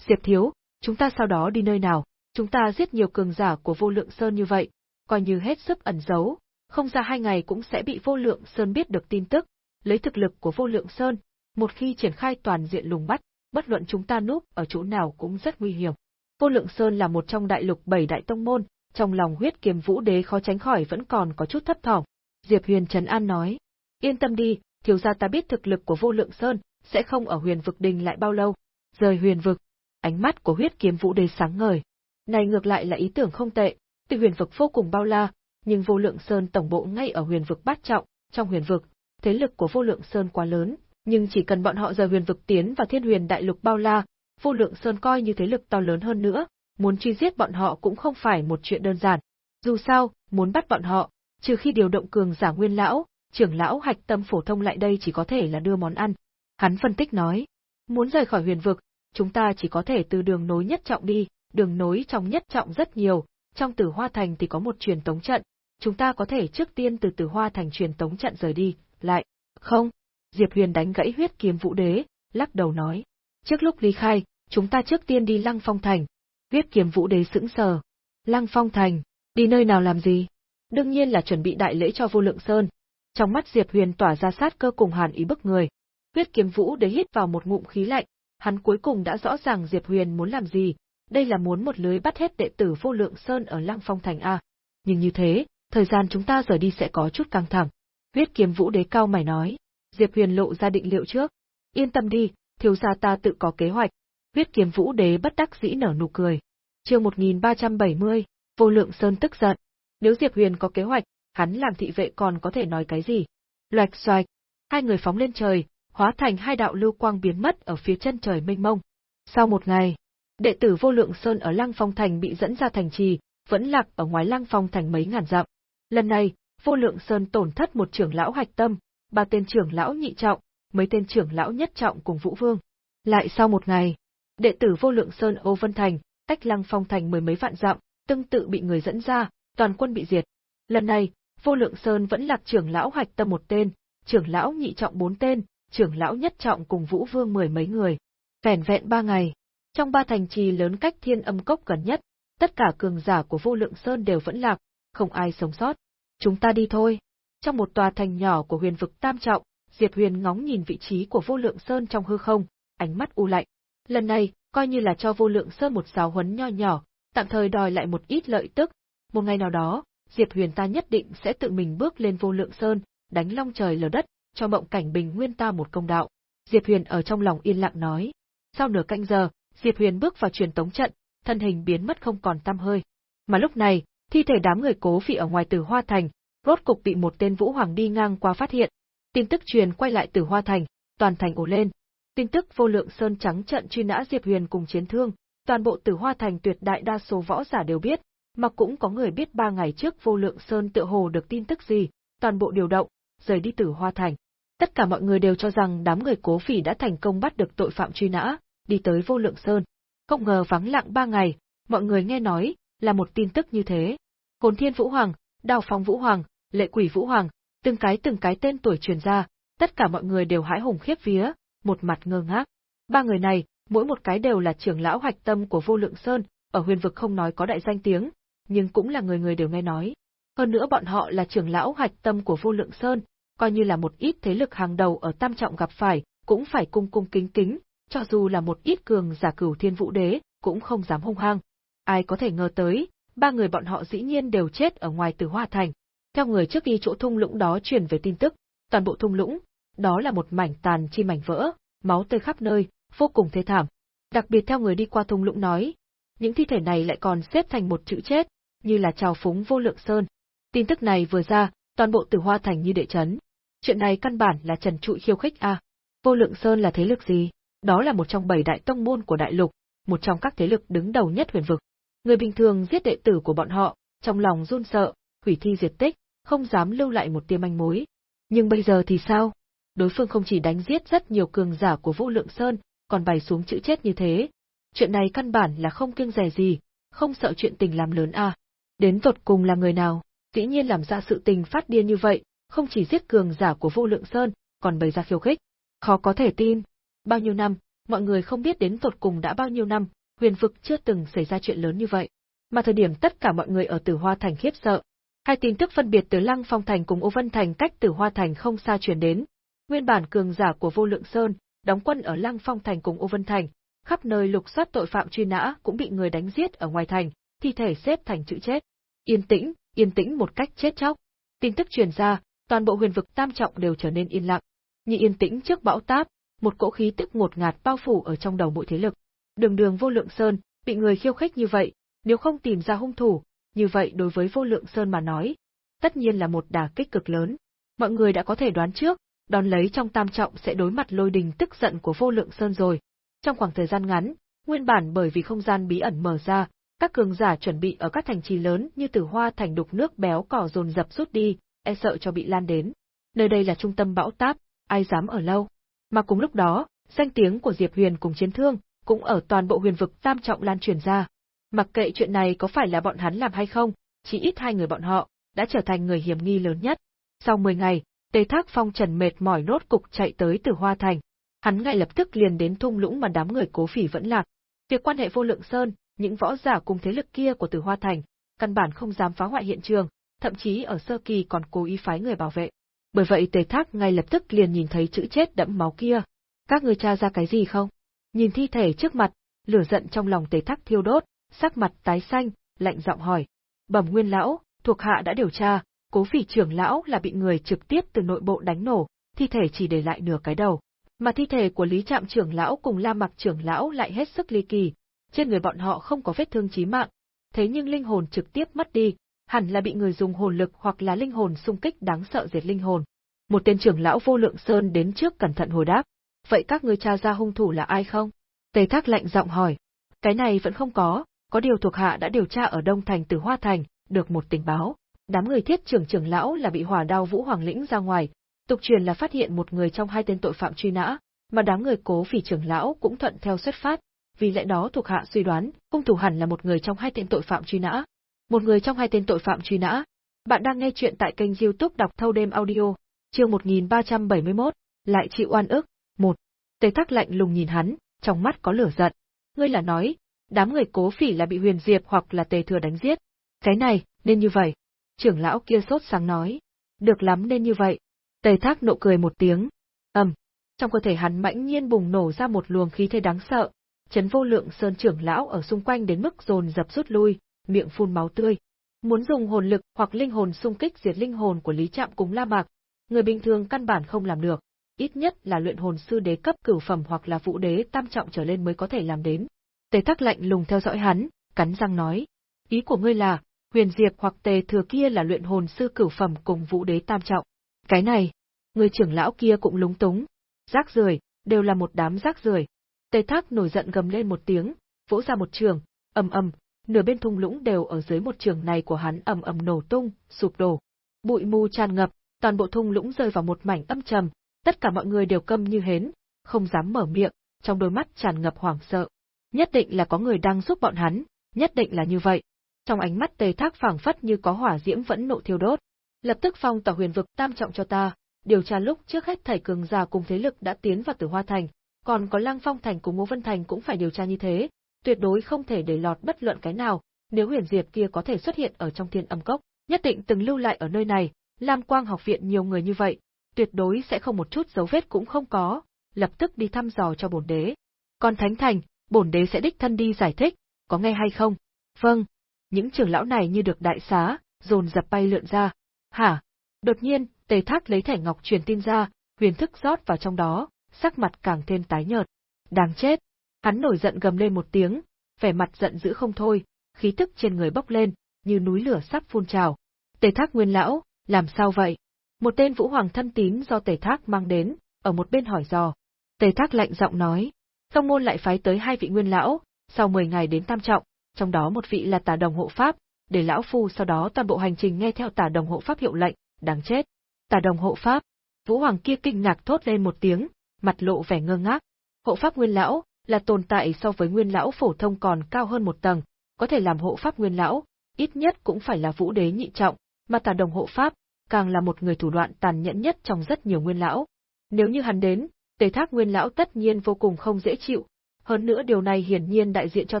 Diệp thiếu, chúng ta sau đó đi nơi nào? Chúng ta giết nhiều cường giả của vô lượng sơn như vậy, coi như hết sức ẩn giấu, không ra hai ngày cũng sẽ bị vô lượng sơn biết được tin tức, lấy thực lực của vô lượng sơn, một khi triển khai toàn diện lùng bắt, bất luận chúng ta núp ở chỗ nào cũng rất nguy hiểm. Vô lượng sơn là một trong đại lục bảy đại tông môn, trong lòng huyết kiếm vũ đế khó tránh khỏi vẫn còn có chút thấp thỏm. Diệp Huyền Trấn An nói, yên tâm đi, thiếu gia ta biết thực lực của vô lượng sơn, sẽ không ở huyền vực đình lại bao lâu. Rời huyền vực, ánh mắt của huyết kiếm vũ đế sáng ngời. Này ngược lại là ý tưởng không tệ, tuy huyền vực vô cùng bao la, nhưng vô lượng sơn tổng bộ ngay ở huyền vực bát trọng, trong huyền vực, thế lực của vô lượng sơn quá lớn, nhưng chỉ cần bọn họ rời huyền vực tiến vào thiên huyền đại lục bao la, vô lượng sơn coi như thế lực to lớn hơn nữa, muốn truy giết bọn họ cũng không phải một chuyện đơn giản. Dù sao, muốn bắt bọn họ, trừ khi điều động cường giả nguyên lão, trưởng lão hạch tâm phổ thông lại đây chỉ có thể là đưa món ăn. Hắn phân tích nói, muốn rời khỏi huyền vực, chúng ta chỉ có thể từ đường nối nhất trọng đi, đường nối trong nhất trọng rất nhiều, trong tử hoa thành thì có một truyền tống trận, chúng ta có thể trước tiên từ Tử Hoa thành truyền tống trận rời đi, lại. Không. Diệp Huyền đánh gãy huyết kiếm vũ đế, lắc đầu nói. Trước lúc ly khai, chúng ta trước tiên đi Lăng Phong thành. Huyết kiếm vũ đế sững sờ. Lăng Phong thành, đi nơi nào làm gì? Đương nhiên là chuẩn bị đại lễ cho vô lượng sơn. Trong mắt Diệp Huyền tỏa ra sát cơ cùng hàn ý bức người. Huyết kiếm vũ đế hít vào một ngụm khí lạnh, hắn cuối cùng đã rõ ràng Diệp Huyền muốn làm gì, đây là muốn một lưới bắt hết đệ tử vô lượng sơn ở Lăng Phong thành a. Nhưng như thế, thời gian chúng ta rời đi sẽ có chút căng thẳng. Huyết kiếm vũ đế cao mày nói. Diệp Huyền lộ ra định liệu trước. Yên tâm đi, thiếu gia ta tự có kế hoạch. Huyết kiếm vũ đế bất đắc dĩ nở nụ cười. Chương 1370, Vô Lượng Sơn tức giận. Nếu Diệp Huyền có kế hoạch, hắn làm thị vệ còn có thể nói cái gì? Loạch xoạch, hai người phóng lên trời, hóa thành hai đạo lưu quang biến mất ở phía chân trời mênh mông. Sau một ngày, đệ tử Vô Lượng Sơn ở Lăng Phong Thành bị dẫn ra thành trì, vẫn lạc ở ngoài Lăng Phong Thành mấy ngàn dặm. Lần này, Vô Lượng Sơn tổn thất một trưởng lão hạch tâm, ba tên trưởng lão nhị trọng, mấy tên trưởng lão nhất trọng cùng Vũ Vương. Lại sau một ngày, đệ tử Vô Lượng Sơn Âu Vân Thành, cách Lăng Phong Thành mười mấy vạn dặm, tương tự bị người dẫn ra, toàn quân bị diệt. Lần này, Vô Lượng Sơn vẫn lạc trưởng lão hạch tâm một tên, trưởng lão nhị trọng bốn tên, trưởng lão nhất trọng cùng Vũ Vương mười mấy người. Vẻn vẹn ba ngày, trong ba thành trì lớn cách Thiên Âm Cốc gần nhất, tất cả cường giả của Vô Lượng Sơn đều vẫn lạc, không ai sống sót. Chúng ta đi thôi. Trong một tòa thành nhỏ của huyền vực tam trọng, Diệp Huyền ngóng nhìn vị trí của Vô Lượng Sơn trong hư không, ánh mắt u lạnh. Lần này, coi như là cho Vô Lượng Sơn một giáo huấn nho nhỏ, tạm thời đòi lại một ít lợi tức. Một ngày nào đó, Diệp Huyền ta nhất định sẽ tự mình bước lên Vô Lượng Sơn, đánh long trời lở đất, cho mộng cảnh bình nguyên ta một công đạo. Diệp Huyền ở trong lòng yên lặng nói. Sau nửa canh giờ, Diệp Huyền bước vào truyền tống trận, thân hình biến mất không còn tăm hơi. Mà lúc này, thi thể đám người cố vị ở ngoài Tử Hoa Thành, rốt cục bị một tên Vũ Hoàng đi ngang qua phát hiện. Tin tức truyền quay lại Tử Hoa Thành, toàn thành ổ lên. Tin tức vô lượng sơn trắng trận truy nã Diệp Huyền cùng chiến thương, toàn bộ Tử Hoa Thành tuyệt đại đa số võ giả đều biết, mà cũng có người biết ba ngày trước vô lượng sơn tựa hồ được tin tức gì, toàn bộ điều động, rời đi Tử Hoa Thành. Tất cả mọi người đều cho rằng đám người cố phỉ đã thành công bắt được tội phạm truy nã, đi tới vô lượng sơn. Không ngờ vắng lặng ba ngày, mọi người nghe nói, là một tin tức như thế. Hồn Thiên Vũ Hoàng, Đào Phong Vũ Hoàng, Lệ Quỷ Vũ Hoàng, từng cái từng cái tên tuổi truyền ra, tất cả mọi người đều hãi hùng khiếp vía, một mặt ngơ ngác. Ba người này, mỗi một cái đều là trưởng lão hoạch tâm của Vô Lượng Sơn, ở huyền vực không nói có đại danh tiếng, nhưng cũng là người người đều nghe nói. Hơn nữa bọn họ là trưởng lão hoạch tâm của Vô Lượng Sơn, coi như là một ít thế lực hàng đầu ở Tam Trọng gặp phải, cũng phải cung cung kính kính, cho dù là một ít cường giả cửu thiên vũ đế, cũng không dám hung hăng. Ai có thể ngờ tới, ba người bọn họ dĩ nhiên đều chết ở ngoài Tử Hoa Thành. Theo người trước đi chỗ thung lũng đó truyền về tin tức, toàn bộ thung lũng, đó là một mảnh tàn chi mảnh vỡ, máu tươi khắp nơi, vô cùng thê thảm. Đặc biệt theo người đi qua thung lũng nói, những thi thể này lại còn xếp thành một chữ chết, như là trào phúng vô lượng sơn. Tin tức này vừa ra, toàn bộ Tử Hoa Thành như đệ chấn. Chuyện này căn bản là trần trụi khiêu khích a. Vô lượng sơn là thế lực gì? Đó là một trong bảy đại tông môn của đại lục, một trong các thế lực đứng đầu nhất huyền vực. Người bình thường giết đệ tử của bọn họ, trong lòng run sợ, hủy thi diệt tích, không dám lưu lại một tia manh mối. Nhưng bây giờ thì sao? Đối phương không chỉ đánh giết rất nhiều cường giả của vũ Lượng Sơn, còn bày xuống chữ chết như thế. Chuyện này căn bản là không kiêng dè gì, không sợ chuyện tình làm lớn à. Đến tột cùng là người nào, dĩ nhiên làm ra sự tình phát điên như vậy, không chỉ giết cường giả của Vô Lượng Sơn, còn bày ra khiêu khích. Khó có thể tin. Bao nhiêu năm, mọi người không biết đến tột cùng đã bao nhiêu năm, huyền vực chưa từng xảy ra chuyện lớn như vậy. Mà thời điểm tất cả mọi người ở Tử Hoa Thành khiếp sợ. Hai tin tức phân biệt từ Lăng Phong Thành cùng Ô Vân Thành cách Tử Hoa Thành không xa truyền đến. Nguyên bản cường giả của Vô Lượng Sơn, đóng quân ở Lăng Phong Thành cùng Ô Vân Thành, khắp nơi lục soát tội phạm truy nã cũng bị người đánh giết ở ngoài thành, thi thể xếp thành chữ chết. Yên tĩnh, yên tĩnh một cách chết chóc. Tin tức truyền ra, toàn bộ huyền vực tam trọng đều trở nên yên lặng. Như yên tĩnh trước bão táp, một cỗ khí tức ngột ngạt bao phủ ở trong đầu mỗi thế lực. Đường đường vô lượng sơn, bị người khiêu khích như vậy, nếu không tìm ra hung thủ, như vậy đối với vô lượng sơn mà nói, tất nhiên là một đả kích cực lớn. Mọi người đã có thể đoán trước, đón lấy trong tam trọng sẽ đối mặt lôi đình tức giận của vô lượng sơn rồi. Trong khoảng thời gian ngắn, nguyên bản bởi vì không gian bí ẩn mở ra, các cường giả chuẩn bị ở các thành trì lớn như Tử Hoa thành đục nước béo cỏ dồn dập rút đi, e sợ cho bị lan đến. Nơi đây là trung tâm bão táp, ai dám ở lâu. Mà cùng lúc đó, danh tiếng của Diệp Huyền cùng chiến thương, cũng ở toàn bộ huyền vực tam trọng lan truyền ra. Mặc kệ chuyện này có phải là bọn hắn làm hay không, chỉ ít hai người bọn họ, đã trở thành người hiểm nghi lớn nhất. Sau 10 ngày, Tề Thác Phong trần mệt mỏi nốt cục chạy tới Tử Hoa Thành. Hắn ngay lập tức liền đến thung lũng mà đám người cố phỉ vẫn lạc. Việc quan hệ vô lượng sơn, những võ giả cùng thế lực kia của Tử Hoa Thành, căn bản không dám phá hoại hiện trường, thậm chí ở sơ kỳ còn cố ý phái người bảo vệ. Bởi vậy Tề Thác ngay lập tức liền nhìn thấy chữ chết đẫm máu kia. Các người tra ra cái gì không? Nhìn thi thể trước mặt, lửa giận trong lòng Tề Thác thiêu đốt, sắc mặt tái xanh, lạnh giọng hỏi. Bẩm Nguyên lão, thuộc hạ đã điều tra, Cố Phỉ trưởng lão là bị người trực tiếp từ nội bộ đánh nổ, thi thể chỉ để lại nửa cái đầu. Mà thi thể của Lý Trạm trưởng lão cùng La Mặc trưởng lão lại hết sức ly kỳ, trên người bọn họ không có vết thương chí mạng, thế nhưng linh hồn trực tiếp mất đi, hẳn là bị người dùng hồn lực hoặc là linh hồn xung kích đáng sợ diệt linh hồn. Một tên trưởng lão vô lượng sơn đến trước cẩn thận hồi đáp, vậy các ngươi tra ra hung thủ là ai không? Tề Thác lạnh giọng hỏi, cái này vẫn không có, có điều thuộc hạ đã điều tra ở Đông Thành từ Hoa Thành, được một tình báo. Đám người thiết trưởng trưởng lão là bị hỏa đao vũ hoàng lĩnh ra ngoài, tục truyền là phát hiện một người trong hai tên tội phạm truy nã, mà đám người cố phỉ trưởng lão cũng thuận theo xuất phát, vì lẽ đó thuộc hạ suy đoán, hung thủ hẳn là một người trong hai tên tội phạm truy nã. Một người trong hai tên tội phạm truy nã. Bạn đang nghe chuyện tại kênh youtube đọc thâu đêm audio, chương 1371, lại chịu oan ức, một. Tề Thác lạnh lùng nhìn hắn, trong mắt có lửa giận. Ngươi là nói, đám người cố phỉ là bị huyền diệp hoặc là tề thừa đánh giết. Cái này, nên như vậy. Trưởng lão kia sốt sáng nói. Được lắm nên như vậy. Tề Thác nộ cười một tiếng. ầm, trong cơ thể hắn mãnh nhiên bùng nổ ra một luồng khí thế đáng sợ, chấn vô lượng sơn trưởng lão ở xung quanh đến mức dồn dập rút lui, miệng phun máu tươi. Muốn dùng hồn lực hoặc linh hồn xung kích diệt linh hồn của Lý Trạm cùng La Mạc, người bình thường căn bản không làm được, ít nhất là luyện hồn sư đế cấp cửu phẩm hoặc là vũ đế tam trọng trở lên mới có thể làm đến. Tề Thác lạnh lùng theo dõi hắn, cắn răng nói: "Ý của ngươi là, Huyền Diệp hoặc Tề Thừa kia là luyện hồn sư cửu phẩm cùng vũ đế tam trọng?" Cái này, người trưởng lão kia cũng lúng túng. Rác rưởi, đều là một đám rác rưởi, Tề Thác nổi giận gầm lên một tiếng, vỗ ra một trường, ầm ầm, nửa bên thung lũng đều ở dưới một trường này của hắn ầm ầm nổ tung, sụp đổ. Bụi mù tràn ngập, toàn bộ thung lũng rơi vào một mảnh âm trầm, tất cả mọi người đều câm như hến, không dám mở miệng, trong đôi mắt tràn ngập hoảng sợ. Nhất định là có người đang giúp bọn hắn, nhất định là như vậy. Trong ánh mắt Tề Thác phảng phất như có hỏa diễm vẫn nộ thiêu đốt. Lập tức phong tỏa huyền vực tam trọng cho ta, điều tra lúc trước hết thảy cường giả cùng thế lực đã tiến vào Tử Hoa Thành, còn có Lăng Phong Thành cùng Ngô Vân Thành cũng phải điều tra như thế, tuyệt đối không thể để lọt bất luận cái nào, nếu huyền diệp kia có thể xuất hiện ở trong thiên âm cốc, nhất định từng lưu lại ở nơi này, Lam Quang học viện nhiều người như vậy, tuyệt đối sẽ không một chút dấu vết cũng không có, lập tức đi thăm dò cho bổn đế. Còn Thánh Thành, bổn đế sẽ đích thân đi giải thích, có nghe hay không? Vâng. Những trưởng lão này như được đại xá, dồn dập bay lượn ra. Hả? Đột nhiên, Tề Thác lấy thẻ ngọc truyền tin ra, huyền thức rót vào trong đó, sắc mặt càng thêm tái nhợt. Đáng chết! Hắn nổi giận gầm lên một tiếng, vẻ mặt giận dữ không thôi, khí tức trên người bốc lên, như núi lửa sắp phun trào. Tề Thác Nguyên lão, làm sao vậy? Một tên vũ hoàng thân tín do Tề Thác mang đến, ở một bên hỏi dò. Tề Thác lạnh giọng nói, tông môn lại phái tới hai vị nguyên lão, sau 10 ngày đến tam trọng, trong đó một vị là Tà Đồng hộ pháp, để lão phu sau đó toàn bộ hành trình nghe theo Tà Đồng hộ pháp hiệu lệnh, đáng chết. Tà Đồng hộ pháp, Vũ Hoàng kia kinh ngạc thốt lên một tiếng, mặt lộ vẻ ngơ ngác. Hộ pháp nguyên lão là tồn tại so với nguyên lão phổ thông còn cao hơn một tầng, có thể làm hộ pháp nguyên lão, ít nhất cũng phải là vũ đế nhị trọng, mà tà đồng hộ pháp, càng là một người thủ đoạn tàn nhẫn nhất trong rất nhiều nguyên lão. Nếu như hắn đến, Tề Thác Nguyên lão tất nhiên vô cùng không dễ chịu, hơn nữa điều này hiển nhiên đại diện cho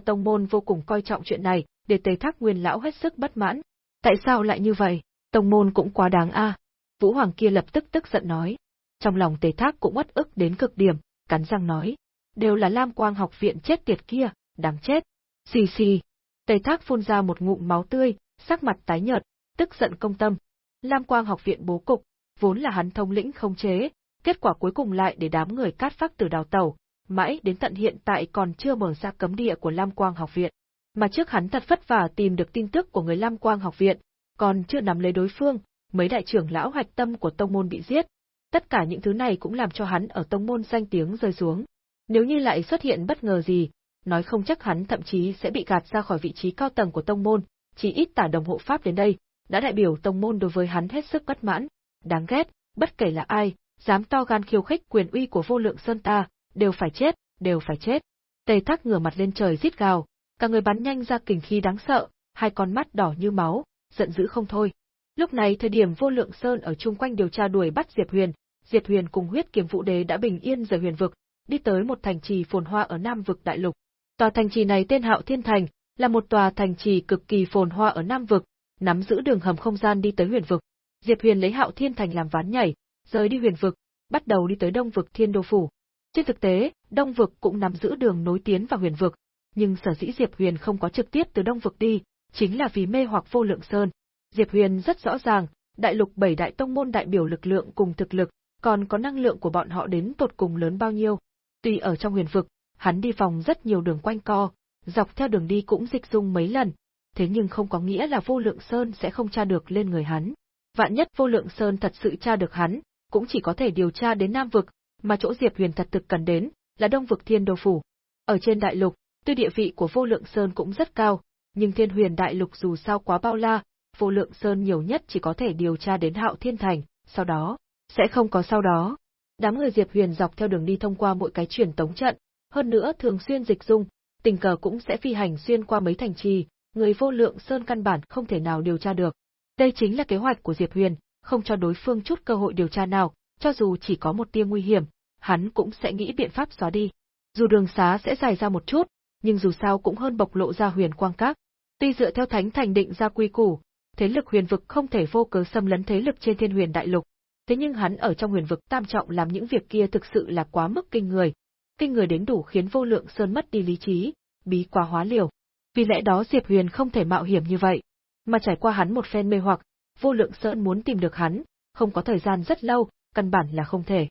tông môn vô cùng coi trọng chuyện này, để Tề Thác Nguyên lão hết sức bất mãn. Tại sao lại như vậy? Tông môn cũng quá đáng a. Vũ Hoàng kia lập tức tức giận nói. Trong lòng Tề Thác cũng uất ức đến cực điểm, cắn răng nói, đều là Lam Quang học viện chết tiệt kia, đáng chết. Xì xì. Tề Thác phun ra một ngụm máu tươi, sắc mặt tái nhợt, tức giận công tâm. Lam Quang học viện bố cục, vốn là hắn thông lĩnh không chế, kết quả cuối cùng lại để đám người cát phác từ đào tẩu, mãi đến tận hiện tại còn chưa mở ra cấm địa của Lam Quang học viện. Mà trước hắn thật vất vả tìm được tin tức của người Lam Quang học viện, còn chưa nắm lấy đối phương, mấy đại trưởng lão hoạch tâm của tông môn bị giết, tất cả những thứ này cũng làm cho hắn ở tông môn danh tiếng rơi xuống. Nếu như lại xuất hiện bất ngờ gì, nói không chắc hắn thậm chí sẽ bị gạt ra khỏi vị trí cao tầng của tông môn, chỉ ít tả đồng hộ pháp đến đây, đã đại biểu tông môn đối với hắn hết sức bất mãn. Đáng ghét, bất kể là ai, dám to gan khiêu khích quyền uy của vô lượng sơn ta, đều phải chết, đều phải chết. Tề Thác ngửa mặt lên trời rít gào, cả người bắn nhanh ra kình khí đáng sợ, hai con mắt đỏ như máu, giận dữ không thôi. Lúc này thời điểm Vô Lượng Sơn ở chung quanh điều tra đuổi bắt Diệp Huyền, Diệp Huyền cùng huyết kiếm vũ đế đã bình yên rời huyền vực, đi tới một thành trì phồn hoa ở Nam vực đại lục. Tòa thành trì này tên Hạo Thiên Thành, là một tòa thành trì cực kỳ phồn hoa ở Nam vực, nắm giữ đường hầm không gian đi tới huyền vực. Diệp Huyền lấy Hạo Thiên Thành làm ván nhảy, rời đi huyền vực, bắt đầu đi tới Đông vực Thiên Đô phủ. Trên thực tế, Đông vực cũng nắm giữ đường nối tiến vào huyền vực, nhưng sở dĩ Diệp Huyền không có trực tiếp từ Đông vực đi, chính là vì mê hoặc vô lượng sơn. Diệp Huyền rất rõ ràng, đại lục bảy đại tông môn đại biểu lực lượng cùng thực lực, còn có năng lượng của bọn họ đến tột cùng lớn bao nhiêu. Tuy ở trong huyền vực, hắn đi vòng rất nhiều đường quanh co, dọc theo đường đi cũng dịch dung mấy lần, thế nhưng không có nghĩa là vô lượng sơn sẽ không tra được lên người hắn. Vạn nhất vô lượng sơn thật sự tra được hắn, cũng chỉ có thể điều tra đến Nam vực, mà chỗ Diệp Huyền thật thực cần đến, là Đông vực Thiên Đô Phủ. Ở trên đại lục, tuy địa vị của vô lượng sơn cũng rất cao, nhưng Thiên Huyền đại lục dù sao quá bao la, vô lượng sơn nhiều nhất chỉ có thể điều tra đến Hạo Thiên Thành, sau đó, sẽ không có sau đó. Đám người Diệp Huyền dọc theo đường đi thông qua mỗi cái truyền tống trận, hơn nữa thường xuyên dịch dung, tình cờ cũng sẽ phi hành xuyên qua mấy thành trì, người vô lượng sơn căn bản không thể nào điều tra được. Đây chính là kế hoạch của Diệp Huyền, không cho đối phương chút cơ hội điều tra nào, cho dù chỉ có một tia nguy hiểm, hắn cũng sẽ nghĩ biện pháp xóa đi. Dù đường xá sẽ dài ra một chút, nhưng dù sao cũng hơn bộc lộ ra huyền quang các. Tuy dựa theo thánh thành định ra quy củ, thế lực huyền vực không thể vô cớ xâm lấn thế lực trên thiên huyền đại lục, thế nhưng hắn ở trong huyền vực tam trọng làm những việc kia thực sự là quá mức kinh người, kinh người đến đủ khiến vô lượng sơn mất đi lý trí, bí quá hóa liều. Vì lẽ đó Diệp Huyền không thể mạo hiểm như vậy, mà trải qua hắn một phen mê hoặc, vô lượng sơn muốn tìm được hắn, không có thời gian rất lâu, căn bản là không thể.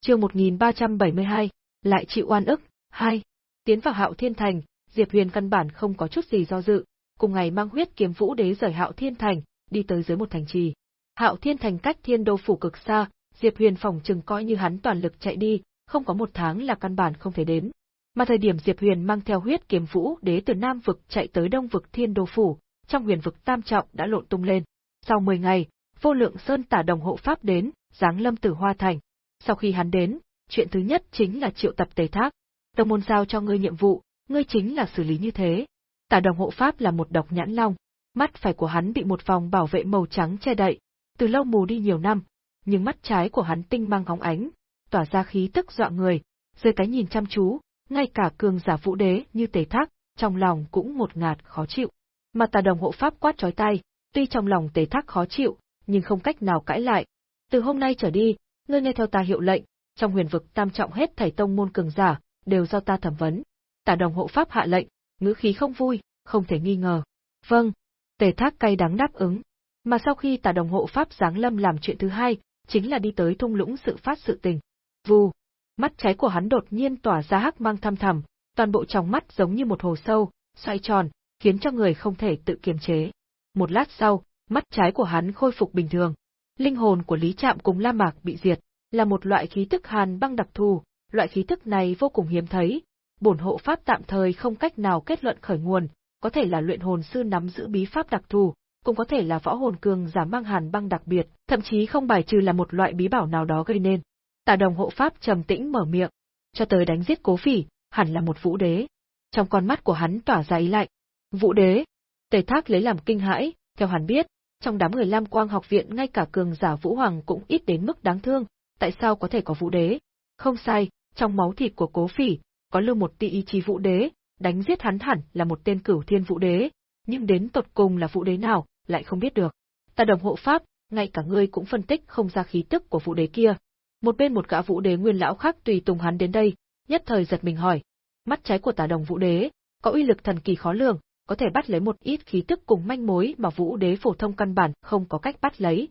Chương 1372, lại chịu oan ức, 2. Tiến vào Hạo Thiên Thành, Diệp Huyền căn bản không có chút gì do dự, cùng ngày mang huyết kiếm vũ đế rời Hạo Thiên Thành, đi tới dưới một thành trì. Hạo Thiên Thành cách Thiên Đô phủ cực xa, Diệp Huyền phòng chừng coi như hắn toàn lực chạy đi, không có một tháng là căn bản không thể đến. Mà thời điểm Diệp Huyền mang theo huyết kiếm vũ đế từ Nam vực chạy tới Đông vực Thiên Đô phủ, trong huyền vực tam trọng đã lộn tung lên. Sau 10 ngày, Vô Lượng Sơn tả đồng hộ pháp đến, giáng lâm Tử Hoa Thành. Sau khi hắn đến, chuyện thứ nhất chính là triệu tập Tề Thác. Tông môn giao cho ngươi nhiệm vụ, ngươi chính là xử lý như thế. Tả đồng hộ pháp là một độc nhãn long, mắt phải của hắn bị một vòng bảo vệ màu trắng che đậy, từ lâu mù đi nhiều năm, nhưng mắt trái của hắn tinh mang óng ánh, tỏa ra khí tức dọa người, dưới cái nhìn chăm chú, ngay cả cường giả vũ đế như Tề Thác, trong lòng cũng một ngạt khó chịu. Mà tà đồng hộ pháp quát chói tay, tuy trong lòng Tề Thác khó chịu, nhưng không cách nào cãi lại. Từ hôm nay trở đi, ngươi nghe theo ta hiệu lệnh, trong huyền vực tam trọng hết thảy tông môn cường giả, đều do ta thẩm vấn. Tả đồng hộ pháp hạ lệnh, ngữ khí không vui, không thể nghi ngờ. Vâng, Tề Thác cay đắng đáp ứng. Mà sau khi tả đồng hộ pháp giáng lâm làm chuyện thứ hai, chính là đi tới thung lũng sự phát sự tình. Vù, mắt trái của hắn đột nhiên tỏa ra hắc mang thăm thẳm, toàn bộ trong mắt giống như một hồ sâu, xoay tròn, khiến cho người không thể tự kiềm chế. Một lát sau, mắt trái của hắn khôi phục bình thường. Linh hồn của Lý Trạm cùng La Mạc bị diệt, là một loại khí tức hàn băng đặc thù, loại khí tức này vô cùng hiếm thấy. Bổn hộ pháp tạm thời không cách nào kết luận khởi nguồn, có thể là luyện hồn sư nắm giữ bí pháp đặc thù, cũng có thể là võ hồn cường giả mang hàn băng đặc biệt, thậm chí không bài trừ là một loại bí bảo nào đó gây nên. Tả đồng hộ pháp trầm tĩnh mở miệng, cho tới đánh giết cố phỉ, hẳn là một vũ đế. Trong con mắt của hắn tỏa ra ý lạnh. Vũ đế? Tề thác lấy làm kinh hãi, theo hắn biết, trong đám người Lam Quang học viện ngay cả cường giả Vũ Hoàng cũng ít đến mức đáng thương, tại sao có thể có vũ đế? Không sai, trong máu thịt của cố phỉ, có lưu một tỷ ý chí vũ đế, đánh giết hắn hẳn là một tên cửu thiên vũ đế, nhưng đến tột cùng là vũ đế nào, lại không biết được. Ta đồng hộ pháp, ngay cả ngươi cũng phân tích không ra khí tức của vũ đế kia. Một bên một gã vũ đế nguyên lão khác tùy tùng hắn đến đây, nhất thời giật mình hỏi. Mắt trái của tà đồng vũ đế, có uy lực thần kỳ khó lường, có thể bắt lấy một ít khí tức cùng manh mối mà vũ đế phổ thông căn bản không có cách bắt lấy.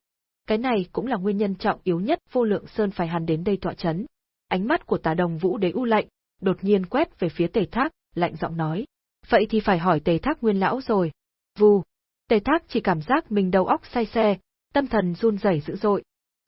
Cái này cũng là nguyên nhân trọng yếu nhất vô lượng sơn phải hắn đến đây tọa chấn. Ánh mắt của tà đồng vũ đế u lạnh, đột nhiên quét về phía tề thác, lạnh giọng nói. Vậy thì phải hỏi tề thác nguyên lão rồi. Vù. Tề thác chỉ cảm giác mình đầu óc say xe, tâm thần run rẩy dữ dội.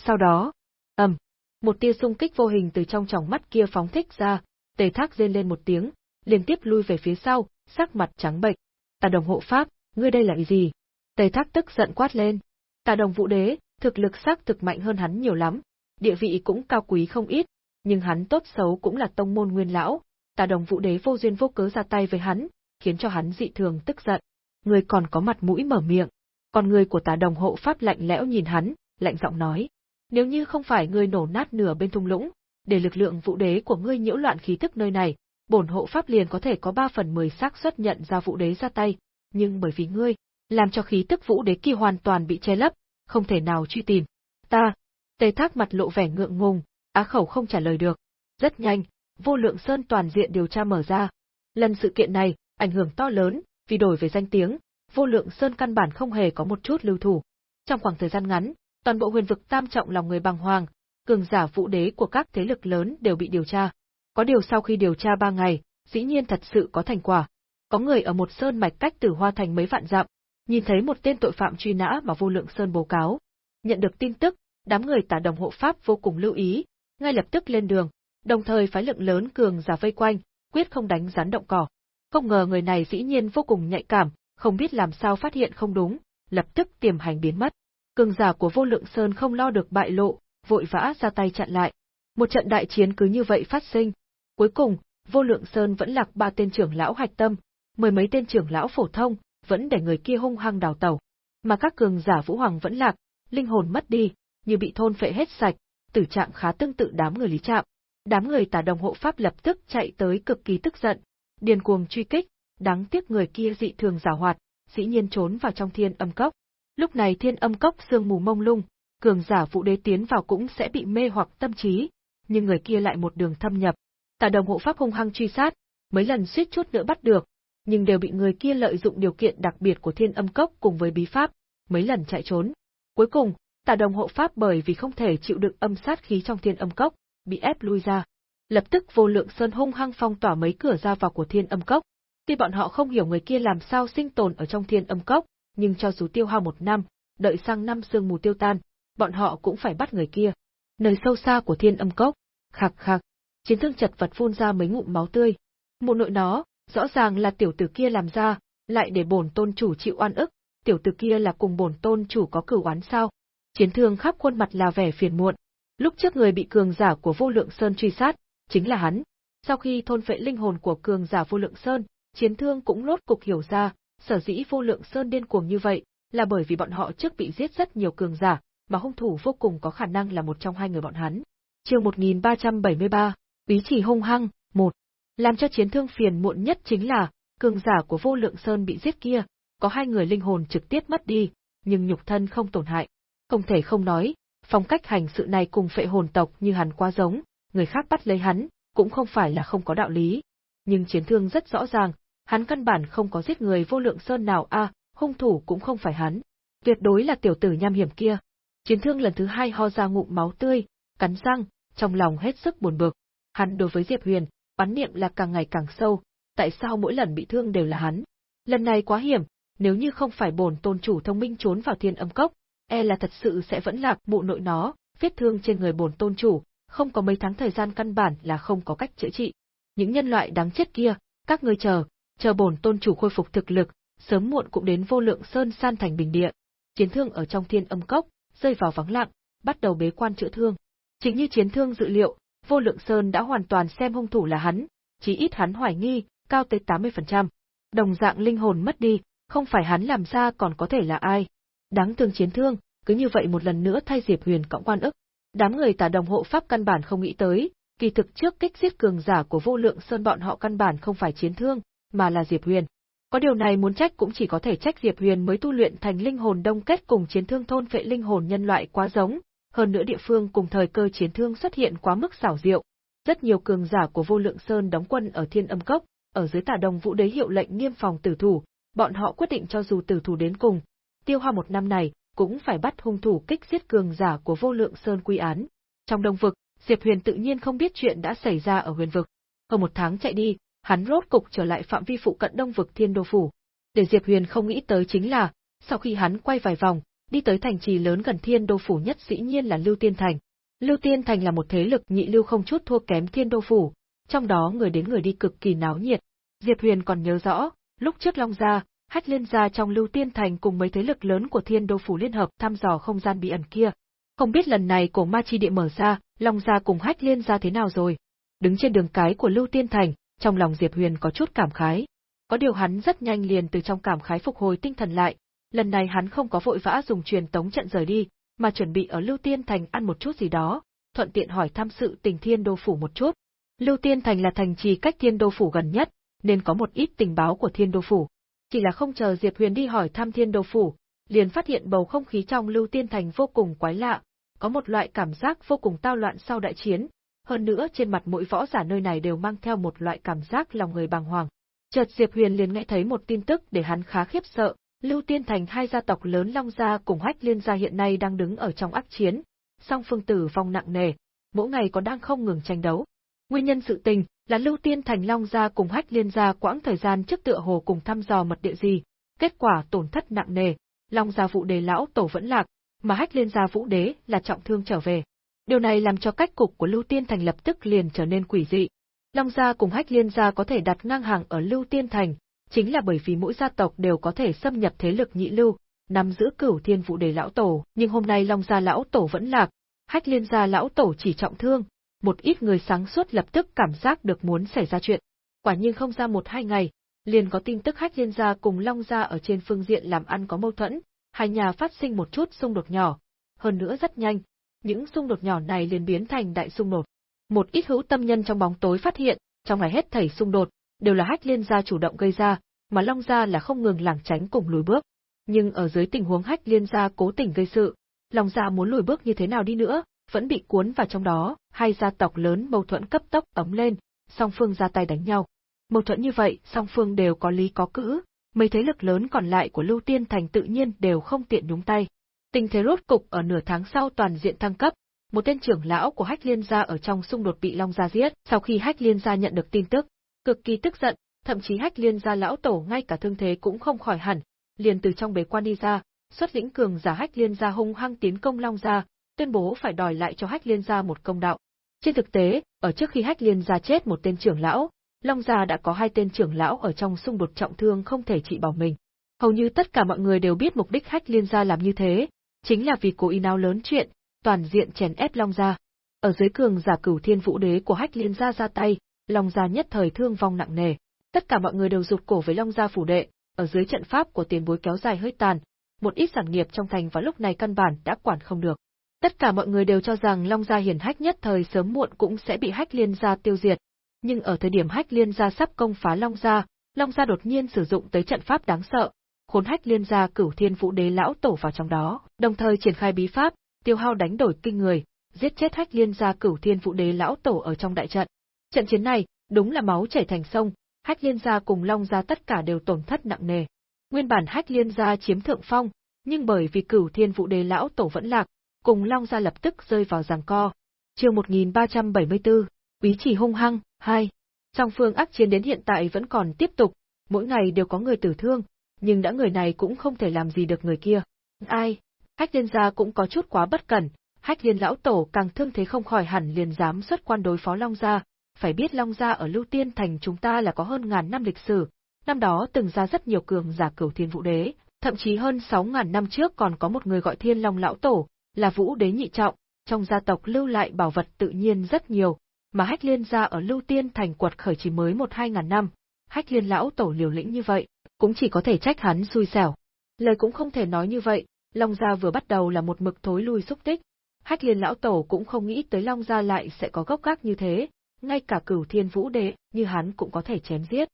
Sau đó, ầm, một tia xung kích vô hình từ trong tròng mắt kia phóng thích ra, tề thác rên lên một tiếng, liên tiếp lui về phía sau, sắc mặt trắng bệch. Tà đồng hộ pháp, ngươi đây là ý gì? Tề thác tức giận quát lên. Tà đồng vũ đế, thực lực sắc thực mạnh hơn hắn nhiều lắm, địa vị cũng cao quý không ít, nhưng hắn tốt xấu cũng là tông môn nguyên lão, tà đồng vũ đế vô duyên vô cớ ra tay với hắn, khiến cho hắn dị thường tức giận. Người còn có mặt mũi mở miệng. Còn người của tà đồng hộ pháp lạnh lẽo nhìn hắn, lạnh giọng nói. Nếu như không phải ngươi nổ nát nửa bên thung lũng, để lực lượng vũ đế của ngươi nhiễu loạn khí tức nơi này, bổn hộ pháp liền có thể có 3 phần 10 xác suất nhận ra vũ đế ra tay, nhưng bởi vì ngươi, làm cho khí tức vũ đế kia hoàn toàn bị che lấp, không thể nào truy tìm. Ta, Tề Thác mặt lộ vẻ ngượng ngùng, á khẩu không trả lời được. Rất nhanh, vô lượng sơn toàn diện điều tra mở ra. Lần sự kiện này, ảnh hưởng to lớn, vì đổi về danh tiếng, vô lượng sơn căn bản không hề có một chút lưu thủ. Trong khoảng thời gian ngắn, toàn bộ huyền vực tam trọng lòng người bằng hoàng, cường giả vũ đế của các thế lực lớn đều bị điều tra. Có điều sau khi điều tra ba ngày, dĩ nhiên thật sự có thành quả. Có người ở một sơn mạch cách Tử Hoa thành mấy vạn dặm, nhìn thấy một tên tội phạm truy nã mà vô lượng sơn bố cáo. Nhận được tin tức, đám người tả đồng hộ pháp vô cùng lưu ý, ngay lập tức lên đường, đồng thời phái lượng lớn cường giả vây quanh, quyết không đánh rắn động cỏ. Không ngờ người này dĩ nhiên vô cùng nhạy cảm, không biết làm sao phát hiện không đúng, lập tức tiềm hành biến mất. Cường giả của vô lượng sơn không lo được bại lộ, vội vã ra tay chặn lại. Một trận đại chiến cứ như vậy phát sinh. Cuối cùng, vô lượng sơn vẫn lạc ba tên trưởng lão hạch tâm, mười mấy tên trưởng lão phổ thông, vẫn để người kia hung hăng đào tẩu. Mà các cường giả vũ hoàng vẫn lạc, linh hồn mất đi, như bị thôn phệ hết sạch, tử trạng khá tương tự đám người lý trạm. Đám người tả đồng hộ pháp lập tức chạy tới cực kỳ tức giận, điền cuồng truy kích, đáng tiếc người kia dị thường giả hoạt, dĩ nhiên trốn vào trong thiên âm cốc. Lúc này thiên âm cốc sương mù mông lung, cường giả vũ đế tiến vào cũng sẽ bị mê hoặc tâm trí, nhưng người kia lại một đường thâm nhập. Tả đồng hộ pháp hung hăng truy sát, mấy lần suýt chút nữa bắt được, nhưng đều bị người kia lợi dụng điều kiện đặc biệt của thiên âm cốc cùng với bí pháp, mấy lần chạy trốn. Cuối cùng, tả đồng hộ pháp bởi vì không thể chịu đựng âm sát khí trong thiên âm cốc, bị ép lui ra. Lập tức vô lượng sơn hung hăng phong tỏa mấy cửa ra vào của thiên âm cốc. Tuy bọn họ không hiểu người kia làm sao sinh tồn ở trong thiên âm cốc, nhưng cho dù tiêu hao một năm, đợi sang năm sương mù tiêu tan, bọn họ cũng phải bắt người kia. Nơi sâu xa của thiên âm cốc, khạc khạc, chiến thương chật vật phun ra mấy ngụm máu tươi. Một nội nó, rõ ràng là tiểu tử kia làm ra, lại để bổn tôn chủ chịu oan ức, tiểu tử kia là cùng bổn tôn chủ có cửu oán sao? Chiến thương khắp khuôn mặt là vẻ phiền muộn. Lúc trước người bị cường giả của vô lượng sơn truy sát, chính là hắn. Sau khi thôn phệ linh hồn của cường giả vô lượng sơn, chiến thương cũng lốt cục hiểu ra, sở dĩ vô lượng sơn điên cuồng như vậy, là bởi vì bọn họ trước bị giết rất nhiều cường giả, mà hung thủ vô cùng có khả năng là một trong hai người bọn hắn. Chương 1373, Ý chỉ hung hăng, một Làm cho chiến thương phiền muộn nhất chính là, cường giả của vô lượng sơn bị giết kia, có hai người linh hồn trực tiếp mất đi, nhưng nhục thân không tổn hại. Không thể không nói, phong cách hành sự này cùng phệ hồn tộc như hắn quá giống, người khác bắt lấy hắn, cũng không phải là không có đạo lý. Nhưng chiến thương rất rõ ràng, hắn căn bản không có giết người vô lượng sơn nào a, hung thủ cũng không phải hắn. Tuyệt đối là tiểu tử nham hiểm kia. Chiến thương lần thứ hai ho ra ngụm máu tươi, cắn răng, trong lòng hết sức buồn bực. Hắn đối với Diệp Huyền, bắn niệm là càng ngày càng sâu, tại sao mỗi lần bị thương đều là hắn? Lần này quá hiểm, nếu như không phải bổn tôn chủ thông minh trốn vào thiên âm cốc, e là thật sự sẽ vẫn lạc mụ nội nó, vết thương trên người bổn tôn chủ, không có mấy tháng thời gian căn bản là không có cách chữa trị. Những nhân loại đáng chết kia, các ngươi chờ, chờ bổn tôn chủ khôi phục thực lực, sớm muộn cũng đến vô lượng sơn san thành bình địa. Chiến thương ở trong thiên âm cốc, rơi vào vắng lặng, bắt đầu bế quan chữa thương. Chính như chiến thương dự liệu, vô lượng sơn đã hoàn toàn xem hung thủ là hắn, chỉ ít hắn hoài nghi, cao tới 80%. Đồng dạng linh hồn mất đi, không phải hắn làm ra còn có thể là ai. Đáng thương chiến thương, cứ như vậy một lần nữa thay Diệp Huyền cõng quan ức. Đám người tả đồng hộ pháp căn bản không nghĩ tới, kỳ thực trước kích giết cường giả của vô lượng sơn bọn họ căn bản không phải chiến thương, mà là Diệp Huyền. Có điều này muốn trách cũng chỉ có thể trách Diệp Huyền mới tu luyện thành linh hồn đông kết cùng chiến thương thôn phệ linh hồn nhân loại quá giống, hơn nữa địa phương cùng thời cơ chiến thương xuất hiện quá mức xảo diệu. Rất nhiều cường giả của vô lượng sơn đóng quân ở thiên âm cốc, ở dưới tả đồng vũ đế hiệu lệnh nghiêm phòng tử thủ, bọn họ quyết định cho dù tử thủ đến cùng, tiêu hoa một năm này, cũng phải bắt hung thủ kích giết cường giả của vô lượng sơn quy án. Trong đông vực, Diệp Huyền tự nhiên không biết chuyện đã xảy ra ở huyền vực. Hơn một tháng chạy đi, hắn rốt cục trở lại phạm vi phụ cận đông vực thiên đô phủ. Để Diệp Huyền không nghĩ tới chính là, sau khi hắn quay vài vòng, đi tới thành trì lớn gần thiên đô phủ nhất dĩ nhiên là Lưu Tiên Thành. Lưu Tiên Thành là một thế lực nhị lưu không chút thua kém thiên đô phủ, trong đó người đến người đi cực kỳ náo nhiệt. Diệp Huyền còn nhớ rõ, lúc trước Long Gia, Hách Liên gia trong Lưu Tiên Thành cùng mấy thế lực lớn của Thiên Đô phủ liên hợp thăm dò không gian bí ẩn kia. Không biết lần này cổ ma chi địa mở ra, Long gia cùng Hách Liên gia thế nào rồi? Đứng trên đường cái của Lưu Tiên Thành, trong lòng Diệp Huyền có chút cảm khái. Có điều hắn rất nhanh liền từ trong cảm khái phục hồi tinh thần lại, Lần này hắn không có vội vã dùng truyền tống trận rời đi, mà chuẩn bị ở Lưu Tiên Thành ăn một chút gì đó, thuận tiện hỏi thăm sự tình Thiên Đô Phủ một chút. Lưu Tiên Thành là thành trì cách Thiên Đô Phủ gần nhất, nên có một ít tình báo của Thiên Đô Phủ. Chỉ là không chờ Diệp Huyền đi hỏi thăm Thiên đồ Phủ, liền phát hiện bầu không khí trong Lưu Tiên Thành vô cùng quái lạ, có một loại cảm giác vô cùng tao loạn sau đại chiến, hơn nữa trên mặt mỗi võ giả nơi này đều mang theo một loại cảm giác lòng người bàng hoàng. Chợt Diệp Huyền liền nghe thấy một tin tức để hắn khá khiếp sợ, Lưu Tiên Thành hai gia tộc lớn Long gia cùng Hách Liên gia hiện nay đang đứng ở trong ác chiến, song phương tử vong nặng nề, mỗi ngày còn đang không ngừng tranh đấu. Nguyên nhân sự tình là Lưu Tiên Thành Long gia cùng Hách Liên gia quãng thời gian trước tựa hồ cùng thăm dò mật địa gì, kết quả tổn thất nặng nề, Long gia vụ đề lão tổ vẫn lạc, mà Hách Liên gia vũ đế là trọng thương trở về. Điều này làm cho cách cục của Lưu Tiên Thành lập tức liền trở nên quỷ dị. Long gia cùng Hách Liên gia có thể đặt ngang hàng ở Lưu Tiên Thành, chính là bởi vì mỗi gia tộc đều có thể xâm nhập thế lực nhị lưu, nắm giữ cửu thiên vũ đề lão tổ, nhưng hôm nay Long gia lão tổ vẫn lạc, Hách Liên gia lão tổ chỉ trọng thương, một ít người sáng suốt lập tức cảm giác được muốn xảy ra chuyện. Quả nhiên không ra một hai ngày, liền có tin tức Hách Liên gia cùng Long gia ở trên phương diện làm ăn có mâu thuẫn, hai nhà phát sinh một chút xung đột nhỏ, hơn nữa rất nhanh, những xung đột nhỏ này liền biến thành đại xung đột. Một ít hữu tâm nhân trong bóng tối phát hiện, trong ngày hết thảy xung đột, đều là Hách Liên gia chủ động gây ra, mà Long gia là không ngừng lảng tránh cùng lùi bước. Nhưng ở dưới tình huống Hách Liên gia cố tình gây sự, Long gia muốn lùi bước như thế nào đi nữa, vẫn bị cuốn vào trong đó, hai gia tộc lớn mâu thuẫn cấp tốc ấm lên, song phương ra tay đánh nhau. Mâu thuẫn như vậy, song phương đều có lý có cữ, mấy thế lực lớn còn lại của Lưu Tiên Thành tự nhiên đều không tiện nhúng tay. Tình thế rốt cục ở nửa tháng sau toàn diện thăng cấp, một tên trưởng lão của Hách Liên gia ở trong xung đột bị Long gia giết, sau khi Hách Liên gia nhận được tin tức, cực kỳ tức giận, thậm chí Hách Liên gia lão tổ ngay cả thương thế cũng không khỏi hẳn, liền từ trong bế quan đi ra, xuất lĩnh cường giả Hách Liên gia hung hăng tiến công Long gia, tuyên bố phải đòi lại cho Hách Liên gia một công đạo. Trên thực tế, ở trước khi Hách Liên gia chết một tên trưởng lão, Long gia đã có hai tên trưởng lão ở trong xung đột trọng thương không thể trị bảo mình. Hầu như tất cả mọi người đều biết mục đích Hách Liên gia làm như thế, chính là vì cố ý nào lớn chuyện, toàn diện chèn ép Long gia. Ở dưới cường giả cửu thiên vũ đế của Hách Liên gia ra tay, Long gia nhất thời thương vong nặng nề. Tất cả mọi người đều rụt cổ với Long gia phủ đệ, ở dưới trận pháp của tiền bối kéo dài hơi tàn, một ít sản nghiệp trong thành vào lúc này căn bản đã quản không được. Tất cả mọi người đều cho rằng Long gia hiển hách nhất thời sớm muộn cũng sẽ bị Hách Liên gia tiêu diệt, nhưng ở thời điểm Hách Liên gia sắp công phá Long gia, Long gia đột nhiên sử dụng tới trận pháp đáng sợ, khốn Hách Liên gia cửu thiên vũ đế lão tổ vào trong đó, đồng thời triển khai bí pháp, tiêu hao đánh đổi kinh người, giết chết Hách Liên gia cửu thiên vũ đế lão tổ ở trong đại trận. Trận chiến này, đúng là máu chảy thành sông, Hách Liên gia cùng Long gia tất cả đều tổn thất nặng nề. Nguyên bản Hách Liên gia chiếm thượng phong, nhưng bởi vì cửu thiên vũ đế lão tổ vẫn lạc, cùng Long gia lập tức rơi vào giằng co. Chương 1374, Úy chỉ hung hăng, 2. Trong phương ác chiến đến hiện tại vẫn còn tiếp tục, mỗi ngày đều có người tử thương, nhưng đã người này cũng không thể làm gì được người kia. Ai? Hách liên gia cũng có chút quá bất cẩn, hách liên lão tổ càng thương thế không khỏi hẳn liền dám xuất quan đối phó Long gia, phải biết Long gia ở Lưu Tiên Thành chúng ta là có hơn ngàn năm lịch sử, năm đó từng ra rất nhiều cường giả cửu thiên vũ đế, thậm chí hơn sáu ngàn năm trước còn có một người gọi thiên long lão tổ, là vũ đế nhị trọng, trong gia tộc lưu lại bảo vật tự nhiên rất nhiều, mà hách liên gia ở lưu tiên thành quật khởi chỉ mới một hai ngàn năm, hách liên lão tổ liều lĩnh như vậy, cũng chỉ có thể trách hắn xui xẻo. Lời cũng không thể nói như vậy, Long gia vừa bắt đầu là một mực thối lui xúc tích, hách liên lão tổ cũng không nghĩ tới Long gia lại sẽ có gốc gác như thế, ngay cả cửu thiên vũ đế như hắn cũng có thể chém giết.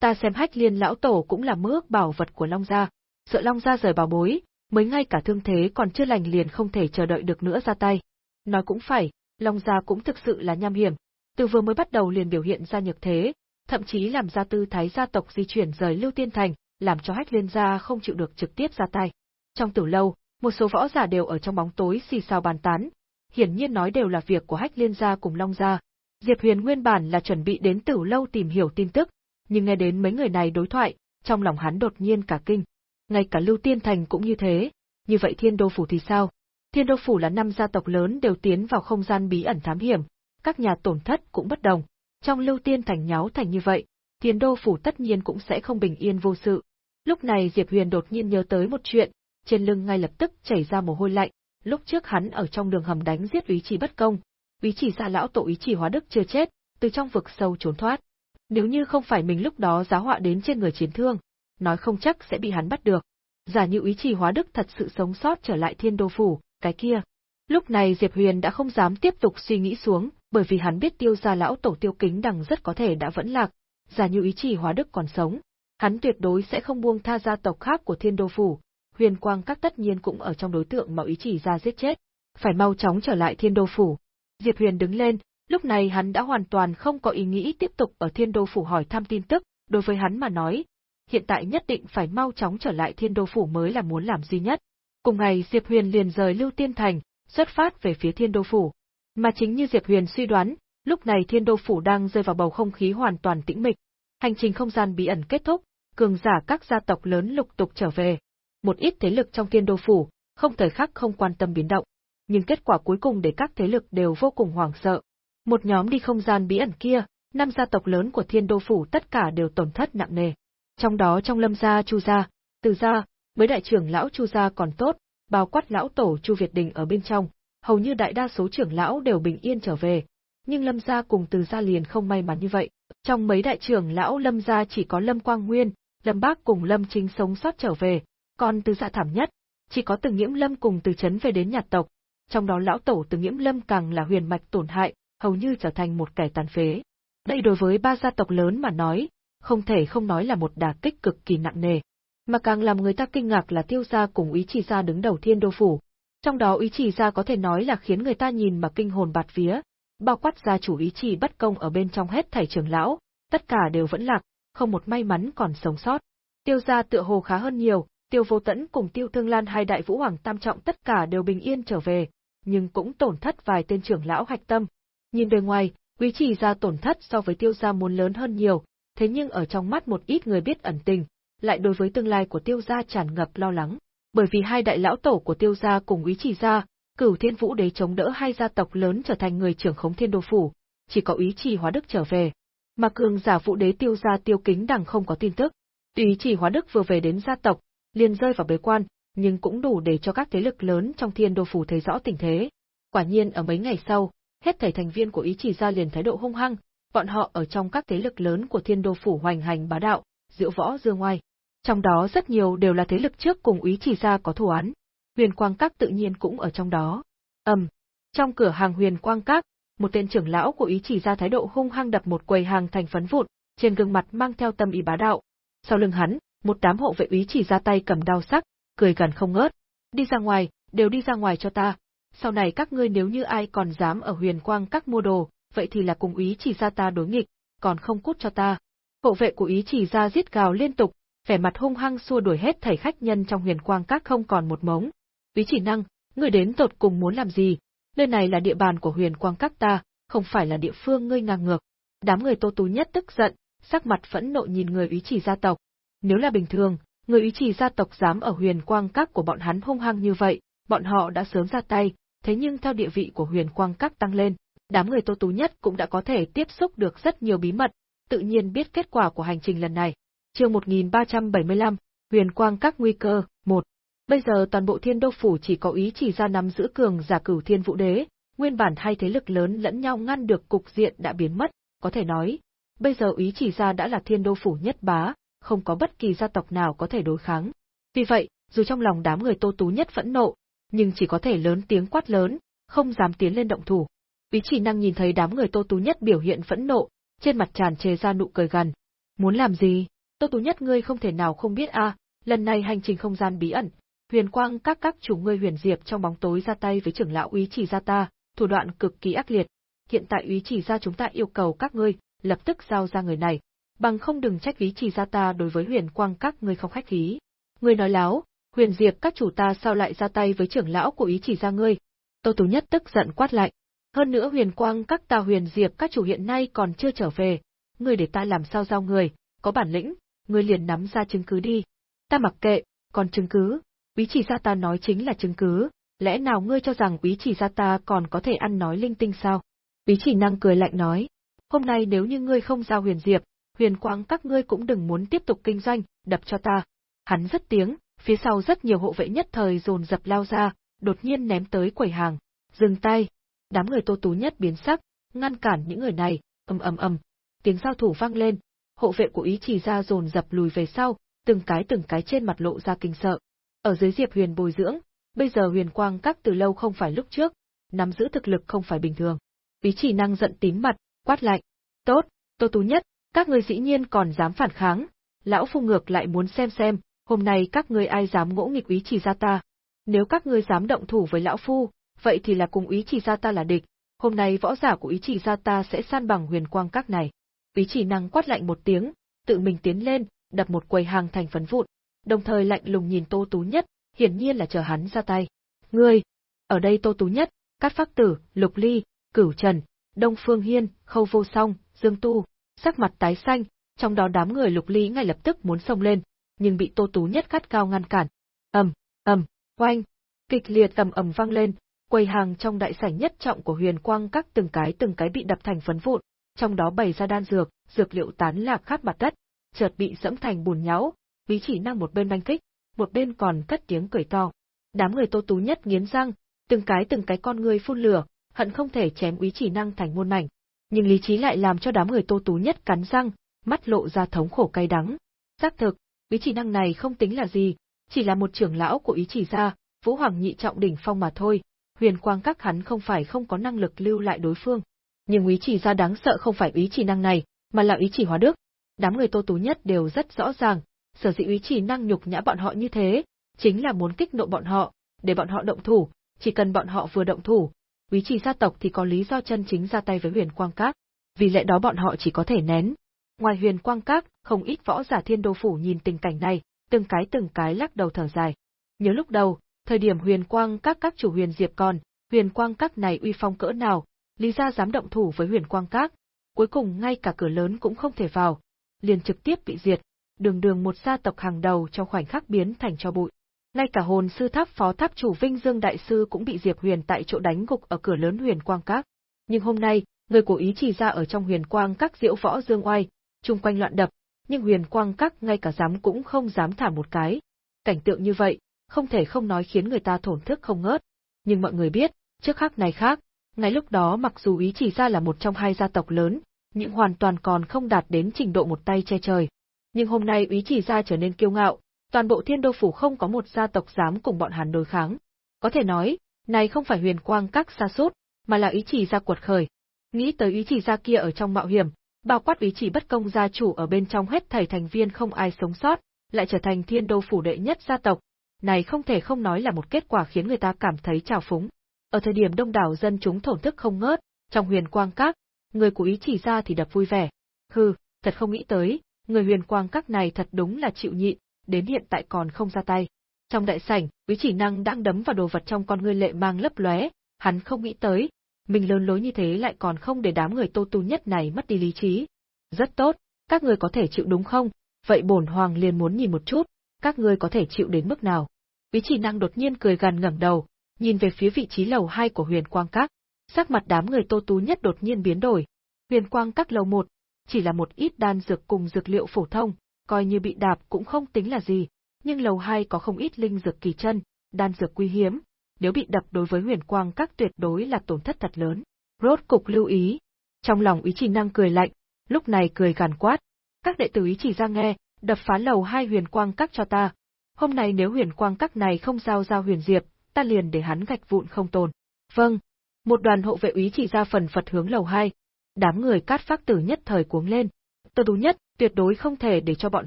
Ta xem hách liên lão tổ cũng là mước bảo vật của Long gia, sợ Long gia rời bảo bối, mới ngay cả thương thế còn chưa lành liền không thể chờ đợi được nữa ra tay. Nói cũng phải, Long gia cũng thực sự là nham hiểm, từ vừa mới bắt đầu liền biểu hiện ra nhược thế, thậm chí làm ra tư thái gia tộc di chuyển rời Lưu Tiên Thành, làm cho Hách Liên gia không chịu được trực tiếp ra tay. Trong tử lâu, một số võ giả đều ở trong bóng tối xì xào bàn tán, hiển nhiên nói đều là việc của Hách Liên gia cùng Long gia. Diệp Huyền nguyên bản là chuẩn bị đến tử lâu tìm hiểu tin tức, nhưng nghe đến mấy người này đối thoại, trong lòng hắn đột nhiên cả kinh. Ngay cả Lưu Tiên Thành cũng như thế, như vậy Thiên Đô Phủ thì sao? Thiên Đô Phủ là năm gia tộc lớn đều tiến vào không gian bí ẩn thám hiểm, các nhà tổn thất cũng bất đồng. Trong Lưu Tiên Thành nháo thành như vậy, Thiên Đô Phủ tất nhiên cũng sẽ không bình yên vô sự. Lúc này Diệp Huyền đột nhiên nhớ tới một chuyện, trên lưng ngay lập tức chảy ra mồ hôi lạnh, lúc trước hắn ở trong đường hầm đánh giết ý chỉ bất công, ý chỉ gia lão tổ ý chỉ hóa đức chưa chết, từ trong vực sâu trốn thoát. Nếu như không phải mình lúc đó giá họa đến trên người chiến thương, nói không chắc sẽ bị hắn bắt được. Giả như ý chỉ hóa đức thật sự sống sót trở lại thiên đô phủ, cái kia. Lúc này Diệp Huyền đã không dám tiếp tục suy nghĩ xuống, bởi vì hắn biết tiêu gia lão tổ tiêu kính đằng rất có thể đã vẫn lạc. Giả như ý chỉ hóa đức còn sống, hắn tuyệt đối sẽ không buông tha gia tộc khác của thiên đô phủ. Huyền quang các tất nhiên cũng ở trong đối tượng mà ý chỉ ra giết chết. Phải mau chóng trở lại thiên đô phủ. Diệp Huyền đứng lên, lúc này hắn đã hoàn toàn không có ý nghĩ tiếp tục ở thiên đô phủ hỏi thăm tin tức, đối với hắn mà nói, hiện tại nhất định phải mau chóng trở lại thiên đô phủ mới là muốn làm duy nhất. Cùng ngày Diệp Huyền liền rời Lưu Tiên Thành, xuất phát về phía thiên đô phủ. Mà chính như Diệp Huyền suy đoán, lúc này thiên đô phủ đang rơi vào bầu không khí hoàn toàn tĩnh mịch. Hành trình không gian bí ẩn kết thúc, cường giả các gia tộc lớn lục tục trở về. Một ít thế lực trong thiên đô phủ, không thời khắc không quan tâm biến động. Nhưng kết quả cuối cùng để các thế lực đều vô cùng hoảng sợ. Một nhóm đi không gian bí ẩn kia, năm gia tộc lớn của thiên đô phủ tất cả đều tổn thất nặng nề. Trong đó trong lâm gia Chu gia, từ gia, với đại trưởng lão Chu gia còn tốt, bao quát lão tổ Chu Việt Đình ở bên trong, hầu như đại đa số trưởng lão đều bình yên trở về. Nhưng lâm gia cùng từ gia liền không may mắn như vậy. Trong mấy đại trưởng lão lâm gia chỉ có lâm quang nguyên, lâm bác cùng lâm chính sống sót trở về, còn từ gia thảm nhất, chỉ có từ nghiễm lâm cùng từ chấn về đến nhà tộc. Trong đó lão tổ từ nghiễm lâm càng là huyền mạch tổn hại, hầu như trở thành một kẻ tàn phế. Đây đối với ba gia tộc lớn mà nói, không thể không nói là một đả kích cực kỳ nặng nề. Mà càng làm người ta kinh ngạc là tiêu gia cùng ý chỉ gia đứng đầu thiên đô phủ. Trong đó ý chỉ gia có thể nói là khiến người ta nhìn mà kinh hồn bạt vía, bao quát gia chủ ý chỉ bất công ở bên trong hết thảy trưởng lão, tất cả đều vẫn lạc, không một may mắn còn sống sót. Tiêu gia tựa hồ khá hơn nhiều, tiêu vô tẫn cùng tiêu thương lan hai đại vũ hoàng tam trọng tất cả đều bình yên trở về, nhưng cũng tổn thất vài tên trưởng lão hạch tâm. Nhìn bề ngoài, Quý chỉ gia tổn thất so với tiêu gia muốn lớn hơn nhiều, thế nhưng ở trong mắt một ít người biết ẩn tình, lại đối với tương lai của tiêu gia tràn ngập lo lắng. Bởi vì hai đại lão tổ của tiêu gia cùng ý chỉ gia, cửu thiên vũ đế chống đỡ hai gia tộc lớn trở thành người trưởng khống thiên đô phủ, chỉ có ý chỉ hóa đức trở về. Mà cường giả vũ đế tiêu gia tiêu kính đằng không có tin tức. Ý chỉ hóa đức vừa về đến gia tộc, liền rơi vào bế quan, nhưng cũng đủ để cho các thế lực lớn trong thiên đô phủ thấy rõ tình thế. Quả nhiên ở mấy ngày sau, hết thảy thành viên của ý chỉ gia liền thái độ hung hăng, bọn họ ở trong các thế lực lớn của thiên đô phủ hoành hành bá đạo, diệu võ dương ngoài Trong đó rất nhiều đều là thế lực trước cùng ý chỉ gia có thù án. Huyền Quang Các tự nhiên cũng ở trong đó. Ầm, trong cửa hàng Huyền Quang Các, một tên trưởng lão của ý chỉ gia thái độ hung hăng đập một quầy hàng thành phấn vụn, trên gương mặt mang theo tâm ý bá đạo. Sau lưng hắn, một đám hộ vệ ý chỉ ra tay cầm đao sắc, cười gần không ngớt. Đi ra ngoài, đều đi ra ngoài cho ta, sau này các ngươi nếu như ai còn dám ở huyền quang các mua đồ, vậy thì là cùng ý chỉ ra ta đối nghịch, còn không cút cho ta. Hộ vệ của ý chỉ ra giết gào liên tục, vẻ mặt hung hăng xua đuổi hết thảy khách nhân trong huyền quang các không còn một mống. Ý chỉ năng, ngươi đến tột cùng muốn làm gì? Nơi này là địa bàn của huyền quang các ta, không phải là địa phương ngươi ngang ngược. Đám người tô tú nhất tức giận, sắc mặt phẫn nộ nhìn người ý chỉ gia tộc. Nếu là bình thường, người ý chỉ gia tộc dám ở huyền quang các của bọn hắn hung hăng như vậy, bọn họ đã sớm ra tay, thế nhưng theo địa vị của huyền quang các tăng lên, đám người tô tú nhất cũng đã có thể tiếp xúc được rất nhiều bí mật, tự nhiên biết kết quả của hành trình lần này. Chương 1375, Huyền Quang các nguy cơ, 1. Bây giờ toàn bộ Thiên Đô phủ chỉ có ý chỉ ra nắm giữ cường giả cửu Thiên Vũ Đế, nguyên bản hai thế lực lớn lẫn nhau ngăn được cục diện đã biến mất, có thể nói, bây giờ ý chỉ ra đã là Thiên Đô phủ nhất bá, không có bất kỳ gia tộc nào có thể đối kháng. Vì vậy, dù trong lòng đám người Tô Tú nhất phẫn nộ, nhưng chỉ có thể lớn tiếng quát lớn, không dám tiến lên động thủ. Ý chỉ năng nhìn thấy đám người Tô Tú Nhất biểu hiện phẫn nộ, trên mặt tràn trề ra nụ cười gần. Muốn làm gì? Tô Tú Nhất ngươi không thể nào không biết a, lần này hành trình không gian bí ẩn, huyền quang các các chủ ngươi huyền diệp trong bóng tối ra tay với trưởng lão úy chỉ gia ta, thủ đoạn cực kỳ ác liệt. Hiện tại úy chỉ gia chúng ta yêu cầu các ngươi lập tức giao ra người này, bằng không đừng trách úy chỉ gia ta đối với huyền quang các ngươi không khách khí. Ngươi nói láo, Huyền Diệp các chủ ta sao lại ra tay với trưởng lão của ý chỉ ra ngươi? Tô Tú Nhất tức giận quát lạnh. Hơn nữa huyền quang các ta huyền diệp các chủ hiện nay còn chưa trở về, ngươi để ta làm sao giao người, có bản lĩnh, ngươi liền nắm ra chứng cứ đi. Ta mặc kệ, còn chứng cứ, ý chỉ ra ta nói chính là chứng cứ, lẽ nào ngươi cho rằng ý chỉ ra ta còn có thể ăn nói linh tinh sao? Ý chỉ năng cười lạnh nói, hôm nay nếu như ngươi không giao huyền diệp, huyền quang các ngươi cũng đừng muốn tiếp tục kinh doanh, đập cho ta. Hắn rất tiếng, phía sau rất nhiều hộ vệ nhất thời dồn dập lao ra, đột nhiên ném tới quầy hàng. Dừng tay! Đám người tô tú nhất biến sắc, ngăn cản những người này, ầm ầm ầm. Tiếng giao thủ vang lên, hộ vệ của ý chỉ ra dồn dập lùi về sau, từng cái từng cái trên mặt lộ ra kinh sợ. Ở dưới Diệp Huyền bồi dưỡng, bây giờ Huyền Quang Các từ lâu không phải lúc trước, nắm giữ thực lực không phải bình thường. Ý chỉ năng giận tím mặt, quát lạnh. Tốt, Tô Tú Nhất, các ngươi dĩ nhiên còn dám phản kháng, lão phu ngược lại muốn xem xem, hôm nay các ngươi ai dám ngỗ nghịch ý chỉ ra ta. Nếu các ngươi dám động thủ với lão phu, vậy thì là cùng ý chỉ ra ta là địch, hôm nay võ giả của ý chỉ ra ta sẽ san bằng huyền quang các này. Ý chỉ năng quát lạnh một tiếng, tự mình tiến lên, đập một quầy hàng thành phấn vụn, đồng thời lạnh lùng nhìn Tô Tú Nhất, hiển nhiên là chờ hắn ra tay. Ngươi! Ở đây Tô Tú Nhất, Cát Phác Tử, Lục Ly, Cửu Trần, Đông Phương Hiên, Khâu Vô Song, Dương Tu, sắc mặt tái xanh, trong đó đám người Lục Ly ngay lập tức muốn xông lên, nhưng bị Tô Tú Nhất cắt cao ngăn cản. Ầm, ầm, oanh, kịch liệt ầm ầm vang lên, quầy hàng trong đại sảnh nhất trọng của Huyền Quang các từng cái từng cái bị đập thành phấn vụn, trong đó bày ra đan dược, dược liệu tán lạc khắp mặt đất, chợt bị dẫm thành bùn nhão, Ví chỉ năng một bên banh kích, một bên còn cất tiếng cười to. Đám người Tô Tú Nhất nghiến răng, từng cái từng cái con người phun lửa, hận không thể chém Úy Chỉ Năng thành muôn mảnh. Nhưng lý trí lại làm cho đám người Tô Tú Nhất cắn răng, mắt lộ ra thống khổ cay đắng. Xác thực, Úy Chỉ Năng này không tính là gì, chỉ là một trưởng lão của Ý Chỉ gia, Vũ Hoàng nhị trọng đỉnh phong mà thôi. Huyền Quang các hắn không phải không có năng lực lưu lại đối phương, nhưng Ý Chỉ ra đáng sợ không phải Ý Chỉ Năng này, mà là Ý Chỉ Hóa Đức. Đám người Tô Tú Nhất đều rất rõ ràng, sở dĩ Ý Chỉ Năng nhục nhã bọn họ như thế, chính là muốn kích nộ bọn họ, để bọn họ động thủ, chỉ cần bọn họ vừa động thủ, Quý chỉ gia tộc thì có lý do chân chính ra tay với huyền quang các, vì lẽ đó bọn họ chỉ có thể nén. Ngoài huyền quang các, không ít võ giả thiên đô phủ nhìn tình cảnh này, từng cái từng cái lắc đầu thở dài. Nhớ lúc đầu, thời điểm huyền quang các các chủ huyền diệp còn, huyền quang các này uy phong cỡ nào, lý gia dám động thủ với huyền quang các, cuối cùng ngay cả cửa lớn cũng không thể vào, liền trực tiếp bị diệt, đường đường một gia tộc hàng đầu trong khoảnh khắc biến thành cho bụi. Ngay cả hồn sư tháp phó tháp chủ Vinh Dương Đại Sư cũng bị Diệp Huyền tại chỗ đánh gục ở cửa lớn huyền quang các. Nhưng hôm nay, người của ý chỉ ra ở trong huyền quang các diễu võ dương oai, chung quanh loạn đập, nhưng huyền quang các ngay cả dám cũng không dám thả một cái. Cảnh tượng như vậy, không thể không nói khiến người ta thổn thức không ngớt. Nhưng mọi người biết, trước khác này khác, ngay lúc đó mặc dù ý chỉ ra là một trong hai gia tộc lớn, nhưng hoàn toàn còn không đạt đến trình độ một tay che trời. Nhưng hôm nay ý chỉ ra trở nên kiêu ngạo, toàn bộ thiên đô phủ không có một gia tộc dám cùng bọn hắn đối kháng. Có thể nói, này không phải huyền quang các xa sút mà là ý chỉ gia cuột khởi. Nghĩ tới ý chỉ gia kia ở trong mạo hiểm, bao quát ý chỉ bất công gia chủ ở bên trong hết thảy thành viên không ai sống sót, lại trở thành thiên đô phủ đệ nhất gia tộc. Này không thể không nói là một kết quả khiến người ta cảm thấy trào phúng. Ở thời điểm đông đảo dân chúng thổn thức không ngớt, trong huyền quang các, người của ý chỉ ra thì đập vui vẻ. Hừ, thật không nghĩ tới, người huyền quang các này thật đúng là chịu nhịn, đến hiện tại còn không ra tay. Trong đại sảnh, Quý Chỉ Năng đang đấm vào đồ vật trong con ngươi lệ mang lấp lóe, hắn không nghĩ tới, mình lớn lối như thế lại còn không để đám người Tô Tu nhất này mất đi lý trí. Rất tốt, các người có thể chịu đúng không? Vậy bổn hoàng liền muốn nhìn một chút, các ngươi có thể chịu đến mức nào? Quý Chỉ Năng đột nhiên cười gằn ngẩng đầu, nhìn về phía vị trí lầu 2 của Huyền Quang Các. Sắc mặt đám người Tô Tú nhất đột nhiên biến đổi. Huyền Quang Các lầu 1, chỉ là một ít đan dược cùng dược liệu phổ thông, coi như bị đạp cũng không tính là gì, nhưng lầu 2 có không ít linh dược kỳ chân, đan dược quý hiếm, nếu bị đập đối với huyền quang các tuyệt đối là tổn thất thật lớn. Rốt cục lưu ý. Trong lòng ý chỉ năng cười lạnh, lúc này cười gàn quát. Các đệ tử ý chỉ ra nghe, đập phá lầu hai huyền quang các cho ta. Hôm nay nếu huyền quang các này không giao ra huyền diệp, ta liền để hắn gạch vụn không tồn. Vâng. Một đoàn hộ vệ úy chỉ ra phần phật hướng lầu hai. Đám người cát phác tử nhất thời cuống lên. Tờ tú nhất, tuyệt đối không thể để cho bọn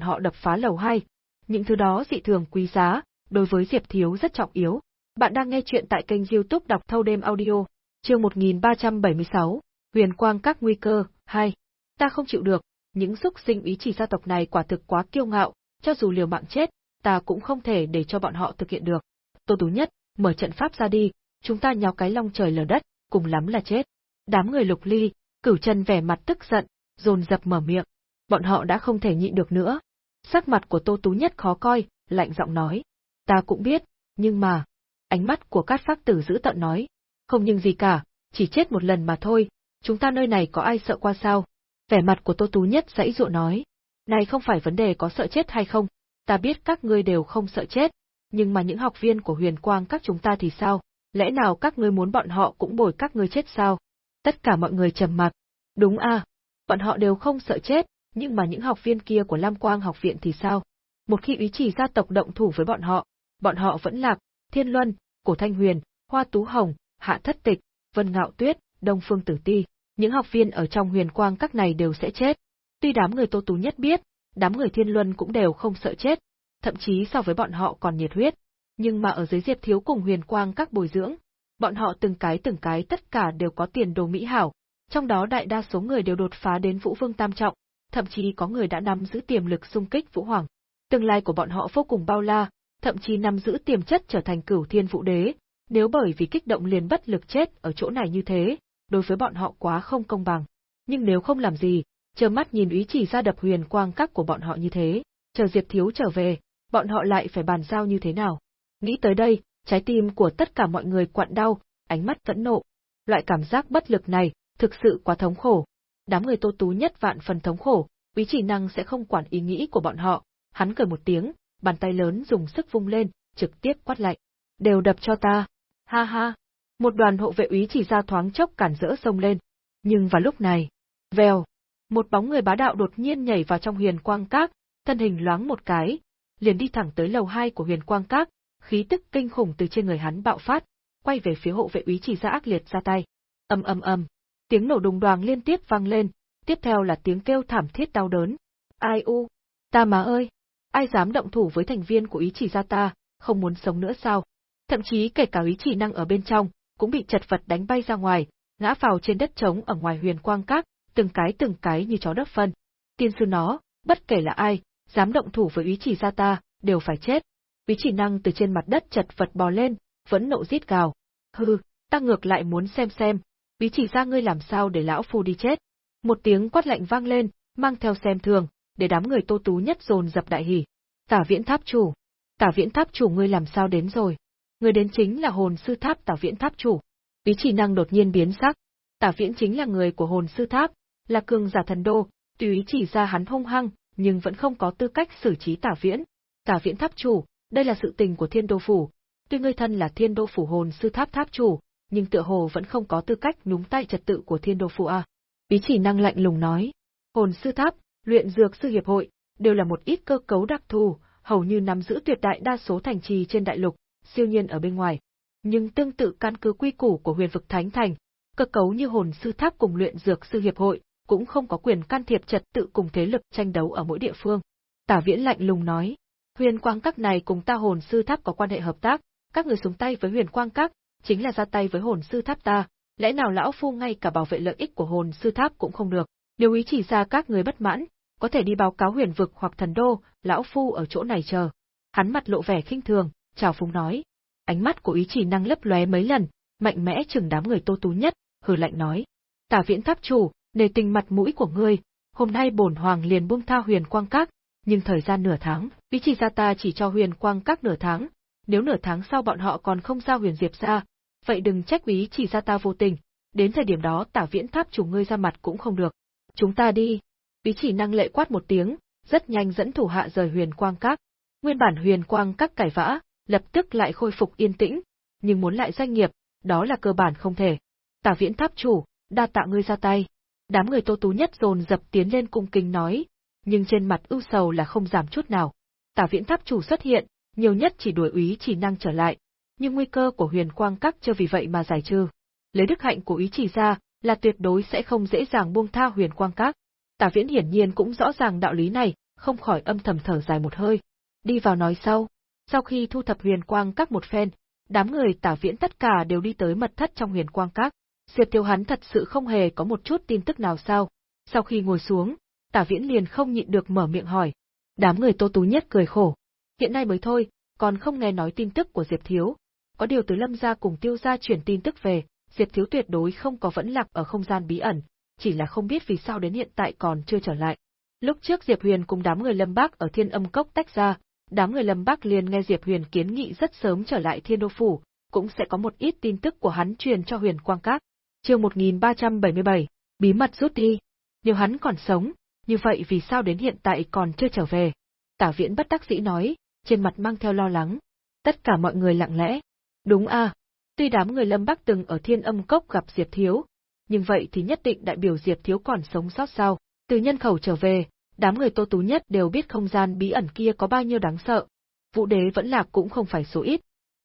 họ đập phá lầu hai. Những thứ đó dị thường quý giá, đối với Diệp Thiếu rất trọng yếu. Bạn đang nghe chuyện tại kênh youtube đọc thâu đêm audio, chương 1376, huyền quang các nguy cơ, 2. Ta không chịu được, những xúc sinh ý chỉ gia tộc này quả thực quá kiêu ngạo, cho dù liều mạng chết, ta cũng không thể để cho bọn họ thực hiện được. Tô Tú Nhất, mở trận pháp ra đi, chúng ta nhào cái long trời lở đất, cùng lắm là chết. Đám người lục ly, cửu chân vẻ mặt tức giận, dồn dập mở miệng bọn họ đã không thể nhịn được nữa. Sắc mặt của Tô Tú Nhất khó coi, lạnh giọng nói. Ta cũng biết, nhưng mà... Ánh mắt của Cát Phác Tử giữ tận nói. Không nhưng gì cả, chỉ chết một lần mà thôi, chúng ta nơi này có ai sợ qua sao? Vẻ mặt của Tô Tú Nhất dãy dụa nói. Này không phải vấn đề có sợ chết hay không, ta biết các ngươi đều không sợ chết, nhưng mà những học viên của huyền quang các chúng ta thì sao? Lẽ nào các ngươi muốn bọn họ cũng bồi các ngươi chết sao? Tất cả mọi người trầm mặc. Đúng à, bọn họ đều không sợ chết, nhưng mà những học viên kia của Lam Quang học viện thì sao? Một khi ý chỉ gia tộc động thủ với bọn họ, bọn họ vẫn lạc, Thiên Luân, Cổ Thanh Huyền, Hoa Tú Hồng, Hạ Thất Tịch, Vân Ngạo Tuyết, Đông Phương Tử Ti, những học viên ở trong huyền quang các này đều sẽ chết. Tuy đám người Tô Tú nhất biết, đám người Thiên Luân cũng đều không sợ chết, thậm chí so với bọn họ còn nhiệt huyết. Nhưng mà ở dưới Diệp Thiếu cùng huyền quang các bồi dưỡng, bọn họ từng cái từng cái tất cả đều có tiền đồ mỹ hảo, trong đó đại đa số người đều đột phá đến Vũ Vương Tam Trọng, thậm chí có người đã nắm giữ tiềm lực xung kích Vũ Hoàng. Tương lai của bọn họ vô cùng bao la, thậm chí nắm giữ tiềm chất trở thành cửu thiên vũ đế, nếu bởi vì kích động liền bất lực chết ở chỗ này như thế, đối với bọn họ quá không công bằng. Nhưng nếu không làm gì, chờ mắt nhìn ý chỉ ra đập huyền quang các của bọn họ như thế, chờ Diệp Thiếu trở về, bọn họ lại phải bàn giao như thế nào. Nghĩ tới đây, trái tim của tất cả mọi người quặn đau, ánh mắt vẫn nộ. Loại cảm giác bất lực này, thực sự quá thống khổ. Đám người tô tú nhất vạn phần thống khổ, ý chỉ năng sẽ không quản ý nghĩ của bọn họ, hắn cười một tiếng, bàn tay lớn dùng sức vung lên, trực tiếp quát lạnh. Đều đập cho ta. Ha ha. Một đoàn hộ vệ úy chỉ ra thoáng chốc cản rỡ sông lên. Nhưng vào lúc này, vèo, một bóng người bá đạo đột nhiên nhảy vào trong huyền quang các, thân hình loáng một cái, liền đi thẳng tới lầu hai của huyền quang các, khí tức kinh khủng từ trên người hắn bạo phát, quay về phía hộ vệ úy chỉ ra ác liệt ra tay. Ầm ầm ầm, tiếng nổ đùng đoàng liên tiếp vang lên, tiếp theo là tiếng kêu thảm thiết đau đớn. Ai u, ta má ơi, ai dám động thủ với thành viên của ý chỉ ra ta, không muốn sống nữa sao? Thậm chí kể cả ý chỉ năng ở bên trong, cũng bị chật vật đánh bay ra ngoài, ngã vào trên đất trống ở ngoài huyền quang các, từng cái từng cái như chó đất phân. Tiên sư nó, bất kể là ai, dám động thủ với ý chỉ ra ta, đều phải chết. Ý chỉ năng từ trên mặt đất chật vật bò lên, vẫn nộ rít gào. Hừ, ta ngược lại muốn xem xem, ý chỉ ra ngươi làm sao để lão phu đi chết. Một tiếng quát lạnh vang lên, mang theo xem thường, để đám người tô tú nhất dồn dập đại hỉ. Tả viễn tháp chủ. Tả viễn tháp chủ ngươi làm sao đến rồi? Người đến chính là hồn sư tháp tả viễn tháp chủ. Ý chỉ năng đột nhiên biến sắc. Tả viễn chính là người của hồn sư tháp, là cường giả thần đô, tùy chỉ ra hắn hung hăng, nhưng vẫn không có tư cách xử trí tả viễn. Tả viễn tháp chủ, đây là sự tình của thiên đô phủ. Tuy ngươi thân là thiên đô phủ hồn sư tháp tháp chủ, nhưng tựa hồ vẫn không có tư cách nhúng tay trật tự của thiên đô phủ a. Ý chỉ năng lạnh lùng nói. Hồn sư tháp, luyện dược sư hiệp hội, đều là một ít cơ cấu đặc thù, hầu như nắm giữ tuyệt đại đa số thành trì trên đại lục, siêu nhiên ở bên ngoài. Nhưng tương tự căn cứ quy củ của huyền vực Thánh Thành, cơ cấu như hồn sư tháp cùng luyện dược sư hiệp hội, cũng không có quyền can thiệp trật tự cùng thế lực tranh đấu ở mỗi địa phương. Tả Viễn lạnh lùng nói, huyền quang các này cùng ta hồn sư tháp có quan hệ hợp tác, các người xuống tay với huyền quang các, chính là ra tay với hồn sư tháp ta, lẽ nào lão phu ngay cả bảo vệ lợi ích của hồn sư tháp cũng không được, nếu ý chỉ ra các người bất mãn, có thể đi báo cáo huyền vực hoặc thần đô, lão phu ở chỗ này chờ. Hắn mặt lộ vẻ khinh thường, chào phúng nói. Ánh mắt của ý chỉ năng lấp lóe mấy lần, mạnh mẽ chừng đám người tô tú nhất, hừ lạnh nói. Tả viễn tháp chủ, nề tình mặt mũi của ngươi, hôm nay bổn hoàng liền buông tha huyền quang các, nhưng thời gian nửa tháng, ý chỉ ra ta chỉ cho huyền quang các nửa tháng, nếu nửa tháng sau bọn họ còn không giao huyền diệp ra, vậy đừng trách ý chỉ ra ta vô tình, đến thời điểm đó tả viễn tháp chủ ngươi ra mặt cũng không được. Chúng ta đi. Ý chỉ năng lệ quát một tiếng, rất nhanh dẫn thủ hạ rời huyền quang các. Nguyên bản huyền quang các cải vã, lập tức lại khôi phục yên tĩnh, nhưng muốn lại doanh nghiệp, đó là cơ bản không thể. Tả viễn tháp chủ, đa tạ ngươi ra tay. Đám người tô tú nhất dồn dập tiến lên cung kính nói, nhưng trên mặt ưu sầu là không giảm chút nào. Tả viễn tháp chủ xuất hiện, nhiều nhất chỉ đuổi úy chỉ năng trở lại, nhưng nguy cơ của huyền quang các chưa vì vậy mà giải trừ. Lấy đức hạnh của ý chỉ ra, là tuyệt đối sẽ không dễ dàng buông tha huyền quang các. Tả viễn hiển nhiên cũng rõ ràng đạo lý này, không khỏi âm thầm thở dài một hơi. Đi vào nói sau. Sau khi thu thập huyền quang các một phen, đám người tả viễn tất cả đều đi tới mật thất trong huyền quang các. Diệp Tiêu hắn thật sự không hề có một chút tin tức nào sao. Sau khi ngồi xuống, tả viễn liền không nhịn được mở miệng hỏi. Đám người tô tú nhất cười khổ. Hiện nay mới thôi, còn không nghe nói tin tức của Diệp Thiếu. Có điều từ lâm gia cùng tiêu gia chuyển tin tức về, Diệp Thiếu tuyệt đối không có vẫn lạc ở không gian bí ẩn, chỉ là không biết vì sao đến hiện tại còn chưa trở lại. Lúc trước Diệp Huyền cùng đám người Lâm Bác ở Thiên Âm Cốc tách ra, đám người Lâm Bắc liền nghe Diệp Huyền kiến nghị rất sớm trở lại Thiên Đô Phủ, cũng sẽ có một ít tin tức của hắn truyền cho Huyền Quang Các. Chương 1377, bí mật rút đi. Nếu hắn còn sống, như vậy vì sao đến hiện tại còn chưa trở về? Tả Viễn bất đắc dĩ nói, trên mặt mang theo lo lắng. Tất cả mọi người lặng lẽ. Đúng a, tuy đám người Lâm Bắc từng ở Thiên Âm Cốc gặp Diệp Thiếu, nhưng vậy thì nhất định đại biểu Diệp Thiếu còn sống sót sao? Từ nhân khẩu trở về, đám người Tô Tú nhất đều biết không gian bí ẩn kia có bao nhiêu đáng sợ. Vũ đế vẫn lạc cũng không phải số ít.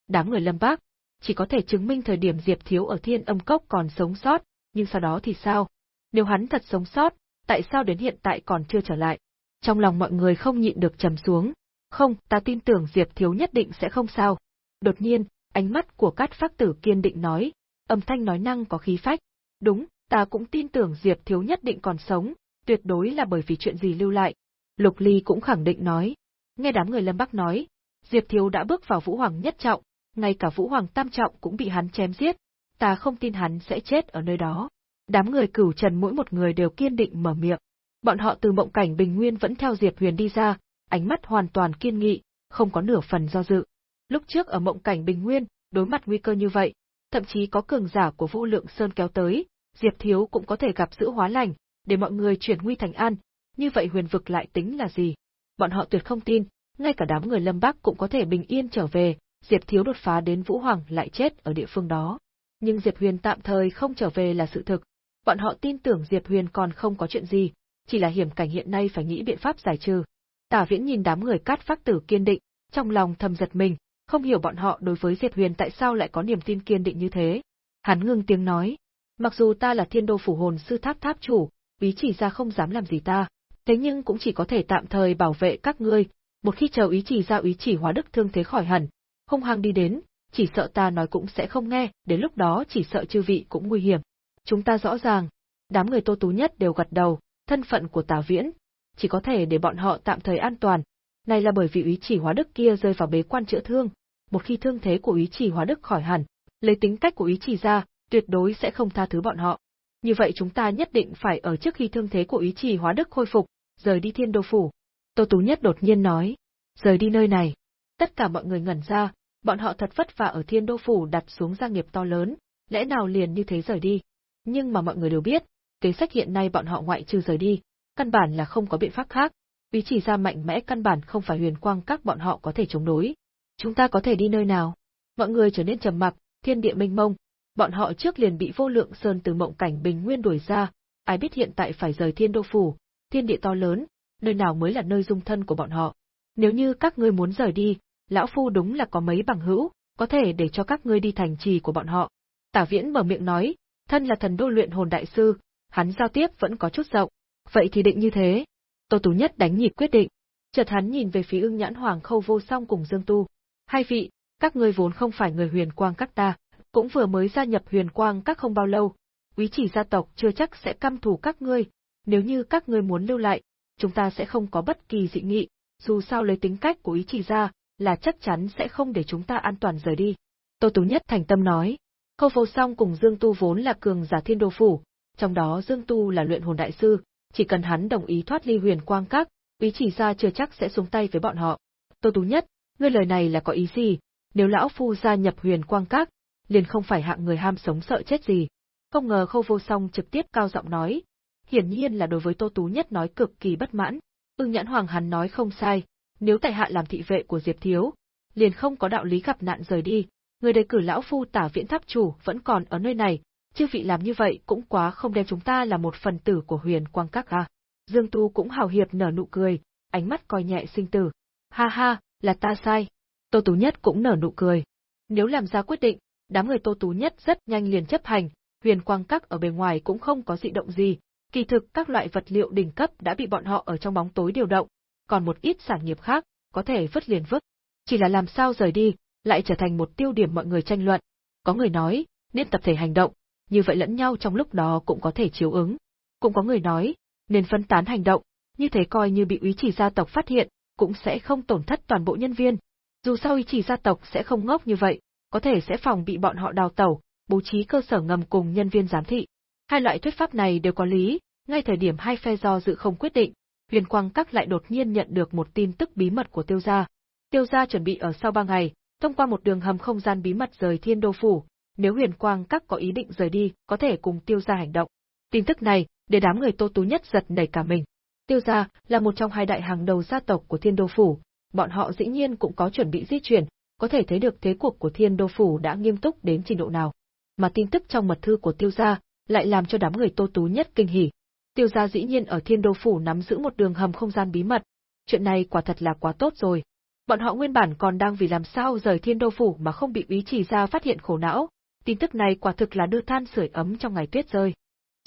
Đám người lâm bác, chỉ có thể chứng minh thời điểm Diệp Thiếu ở thiên âm cốc còn sống sót, nhưng sau đó thì sao? Nếu hắn thật sống sót, tại sao đến hiện tại còn chưa trở lại? Trong lòng mọi người không nhịn được trầm xuống. Không, ta tin tưởng Diệp Thiếu nhất định sẽ không sao. Đột nhiên, ánh mắt của Cát Phác Tử kiên định nói, âm thanh nói năng có khí phách. Đúng, ta cũng tin tưởng Diệp Thiếu nhất định còn sống, tuyệt đối là bởi vì chuyện gì lưu lại. Lục Ly cũng khẳng định nói. Nghe đám người Lâm Bắc nói, Diệp Thiếu đã bước vào Vũ Hoàng nhất trọng, ngay cả Vũ Hoàng tam trọng cũng bị hắn chém giết, ta không tin hắn sẽ chết ở nơi đó. Đám người cửu trần mỗi một người đều kiên định mở miệng. Bọn họ từ mộng cảnh bình nguyên vẫn theo Diệp Huyền đi ra, ánh mắt hoàn toàn kiên nghị, không có nửa phần do dự. Lúc trước ở mộng cảnh bình nguyên, đối mặt nguy cơ như vậy, thậm chí có cường giả của Vũ Lượng Sơn kéo tới, Diệp Thiếu cũng có thể gặp giữ hóa lành, để mọi người chuyển nguy thành an, như vậy huyền vực lại tính là gì? Bọn họ tuyệt không tin, ngay cả đám người Lâm Bắc cũng có thể bình yên trở về, Diệp Thiếu đột phá đến Vũ Hoàng lại chết ở địa phương đó. Nhưng Diệp Huyền tạm thời không trở về là sự thực. Bọn họ tin tưởng Diệp Huyền còn không có chuyện gì, chỉ là hiểm cảnh hiện nay phải nghĩ biện pháp giải trừ. Tả Viễn nhìn đám người cát phác tử kiên định, trong lòng thầm giật mình, không hiểu bọn họ đối với Diệp Huyền tại sao lại có niềm tin kiên định như thế. Hắn ngưng tiếng nói, mặc dù ta là thiên đô phủ hồn sư tháp tháp chủ, ý chỉ ra không dám làm gì ta, thế nhưng cũng chỉ có thể tạm thời bảo vệ các ngươi, một khi chờ ý chỉ ra ý chỉ hóa đức thương thế khỏi hẳn, hung hăng đi đến, chỉ sợ ta nói cũng sẽ không nghe, đến lúc đó chỉ sợ chư vị cũng nguy hiểm. Chúng ta rõ ràng, đám người Tô Tú nhất đều gật đầu, thân phận của Tả Viễn, chỉ có thể để bọn họ tạm thời an toàn. Này là bởi vì ý chỉ hóa đức kia rơi vào bế quan chữa thương, một khi thương thế của ý chỉ hóa đức khỏi hẳn, lấy tính cách của ý chỉ ra, tuyệt đối sẽ không tha thứ bọn họ. Như vậy chúng ta nhất định phải ở trước khi thương thế của ý chỉ hóa đức khôi phục, rời đi thiên đô phủ. Tô Tú Nhất đột nhiên nói, rời đi nơi này. Tất cả mọi người ngẩn ra, bọn họ thật vất vả ở thiên đô phủ đặt xuống gia nghiệp to lớn, lẽ nào liền như thế rời đi. Nhưng mà mọi người đều biết, kế sách hiện nay bọn họ ngoại trừ rời đi, căn bản là không có biện pháp khác, ý chỉ ra mạnh mẽ căn bản không phải huyền quang các bọn họ có thể chống đối. Chúng ta có thể đi nơi nào? Mọi người trở nên trầm mặc, thiên địa mênh mông, bọn họ trước liền bị vô lượng sơn từ mộng cảnh bình nguyên đuổi ra, ai biết hiện tại phải rời thiên đô phủ, thiên địa to lớn, nơi nào mới là nơi dung thân của bọn họ. Nếu như các ngươi muốn rời đi, lão phu đúng là có mấy bằng hữu, có thể để cho các ngươi đi thành trì của bọn họ. Tả Viễn mở miệng nói, thân là thần đô luyện hồn đại sư, hắn giao tiếp vẫn có chút rộng. Vậy thì định như thế. Tô Tú Nhất đánh nhịp quyết định. Chợt hắn nhìn về phía ưng nhãn hoàng khâu vô song cùng Dương Tu. Hai vị, các ngươi vốn không phải người huyền quang các ta, cũng vừa mới gia nhập huyền quang các không bao lâu. Quý chỉ gia tộc chưa chắc sẽ căm thù các ngươi, nếu như các ngươi muốn lưu lại, chúng ta sẽ không có bất kỳ dị nghị, dù sao lấy tính cách của ý chỉ ra, là chắc chắn sẽ không để chúng ta an toàn rời đi. Tô Tú Nhất thành tâm nói, Khâu Vô Song cùng Dương Tu vốn là cường giả thiên đô phủ, trong đó Dương Tu là luyện hồn đại sư, chỉ cần hắn đồng ý thoát ly huyền quang các, ý chỉ ra chưa chắc sẽ xuống tay với bọn họ. Tô Tú Nhất, ngươi lời này là có ý gì? Nếu lão phu gia nhập huyền quang các, liền không phải hạng người ham sống sợ chết gì. Không ngờ Khâu Vô Song trực tiếp cao giọng nói, hiển nhiên là đối với Tô Tú Nhất nói cực kỳ bất mãn. Ưng Nhãn Hoàng hắn nói không sai, nếu tại hạ làm thị vệ của Diệp Thiếu, liền không có đạo lý gặp nạn rời đi, người đề cử lão phu tả viễn tháp chủ vẫn còn ở nơi này, chư vị làm như vậy cũng quá không đem chúng ta là một phần tử của huyền quang các à. Dương Tu cũng hào hiệp nở nụ cười, ánh mắt coi nhẹ sinh tử. Ha ha, là ta sai. Tô Tú Nhất cũng nở nụ cười. Nếu làm ra quyết định, đám người Tô Tú Nhất rất nhanh liền chấp hành, huyền quang các ở bề ngoài cũng không có dị động gì, kỳ thực các loại vật liệu đỉnh cấp đã bị bọn họ ở trong bóng tối điều động, còn một ít sản nghiệp khác, có thể vứt liền vứt. Chỉ là làm sao rời đi, lại trở thành một tiêu điểm mọi người tranh luận. Có người nói, nên tập thể hành động, như vậy lẫn nhau trong lúc đó cũng có thể chiếu ứng. Cũng có người nói, nên phân tán hành động, như thế coi như bị úy chỉ gia tộc phát hiện, cũng sẽ không tổn thất toàn bộ nhân viên. Dù sao ý chỉ gia tộc sẽ không ngốc như vậy, có thể sẽ phòng bị bọn họ đào tẩu, bố trí cơ sở ngầm cùng nhân viên giám thị. Hai loại thuyết pháp này đều có lý, ngay thời điểm hai phe do dự không quyết định, Huyền Quang Các lại đột nhiên nhận được một tin tức bí mật của Tiêu gia. Tiêu gia chuẩn bị ở sau ba ngày, thông qua một đường hầm không gian bí mật rời Thiên Đô phủ, nếu Huyền Quang Các có ý định rời đi, có thể cùng Tiêu gia hành động. Tin tức này, để đám người Tô Tú nhất giật nảy cả mình. Tiêu gia là một trong hai đại hàng đầu gia tộc của Thiên Đô phủ, bọn họ dĩ nhiên cũng có chuẩn bị di chuyển, có thể thấy được thế cuộc của Thiên Đô phủ đã nghiêm túc đến trình độ nào. Mà tin tức trong mật thư của Tiêu gia lại làm cho đám người Tô Tú nhất kinh hỉ, Tiêu gia dĩ nhiên ở Thiên Đô phủ nắm giữ một đường hầm không gian bí mật, chuyện này quả thật là quá tốt rồi. Bọn họ nguyên bản còn đang vì làm sao rời thiên đô phủ mà không bị ý chỉ ra phát hiện khổ não, tin tức này quả thực là đưa than sưởi ấm trong ngày tuyết rơi.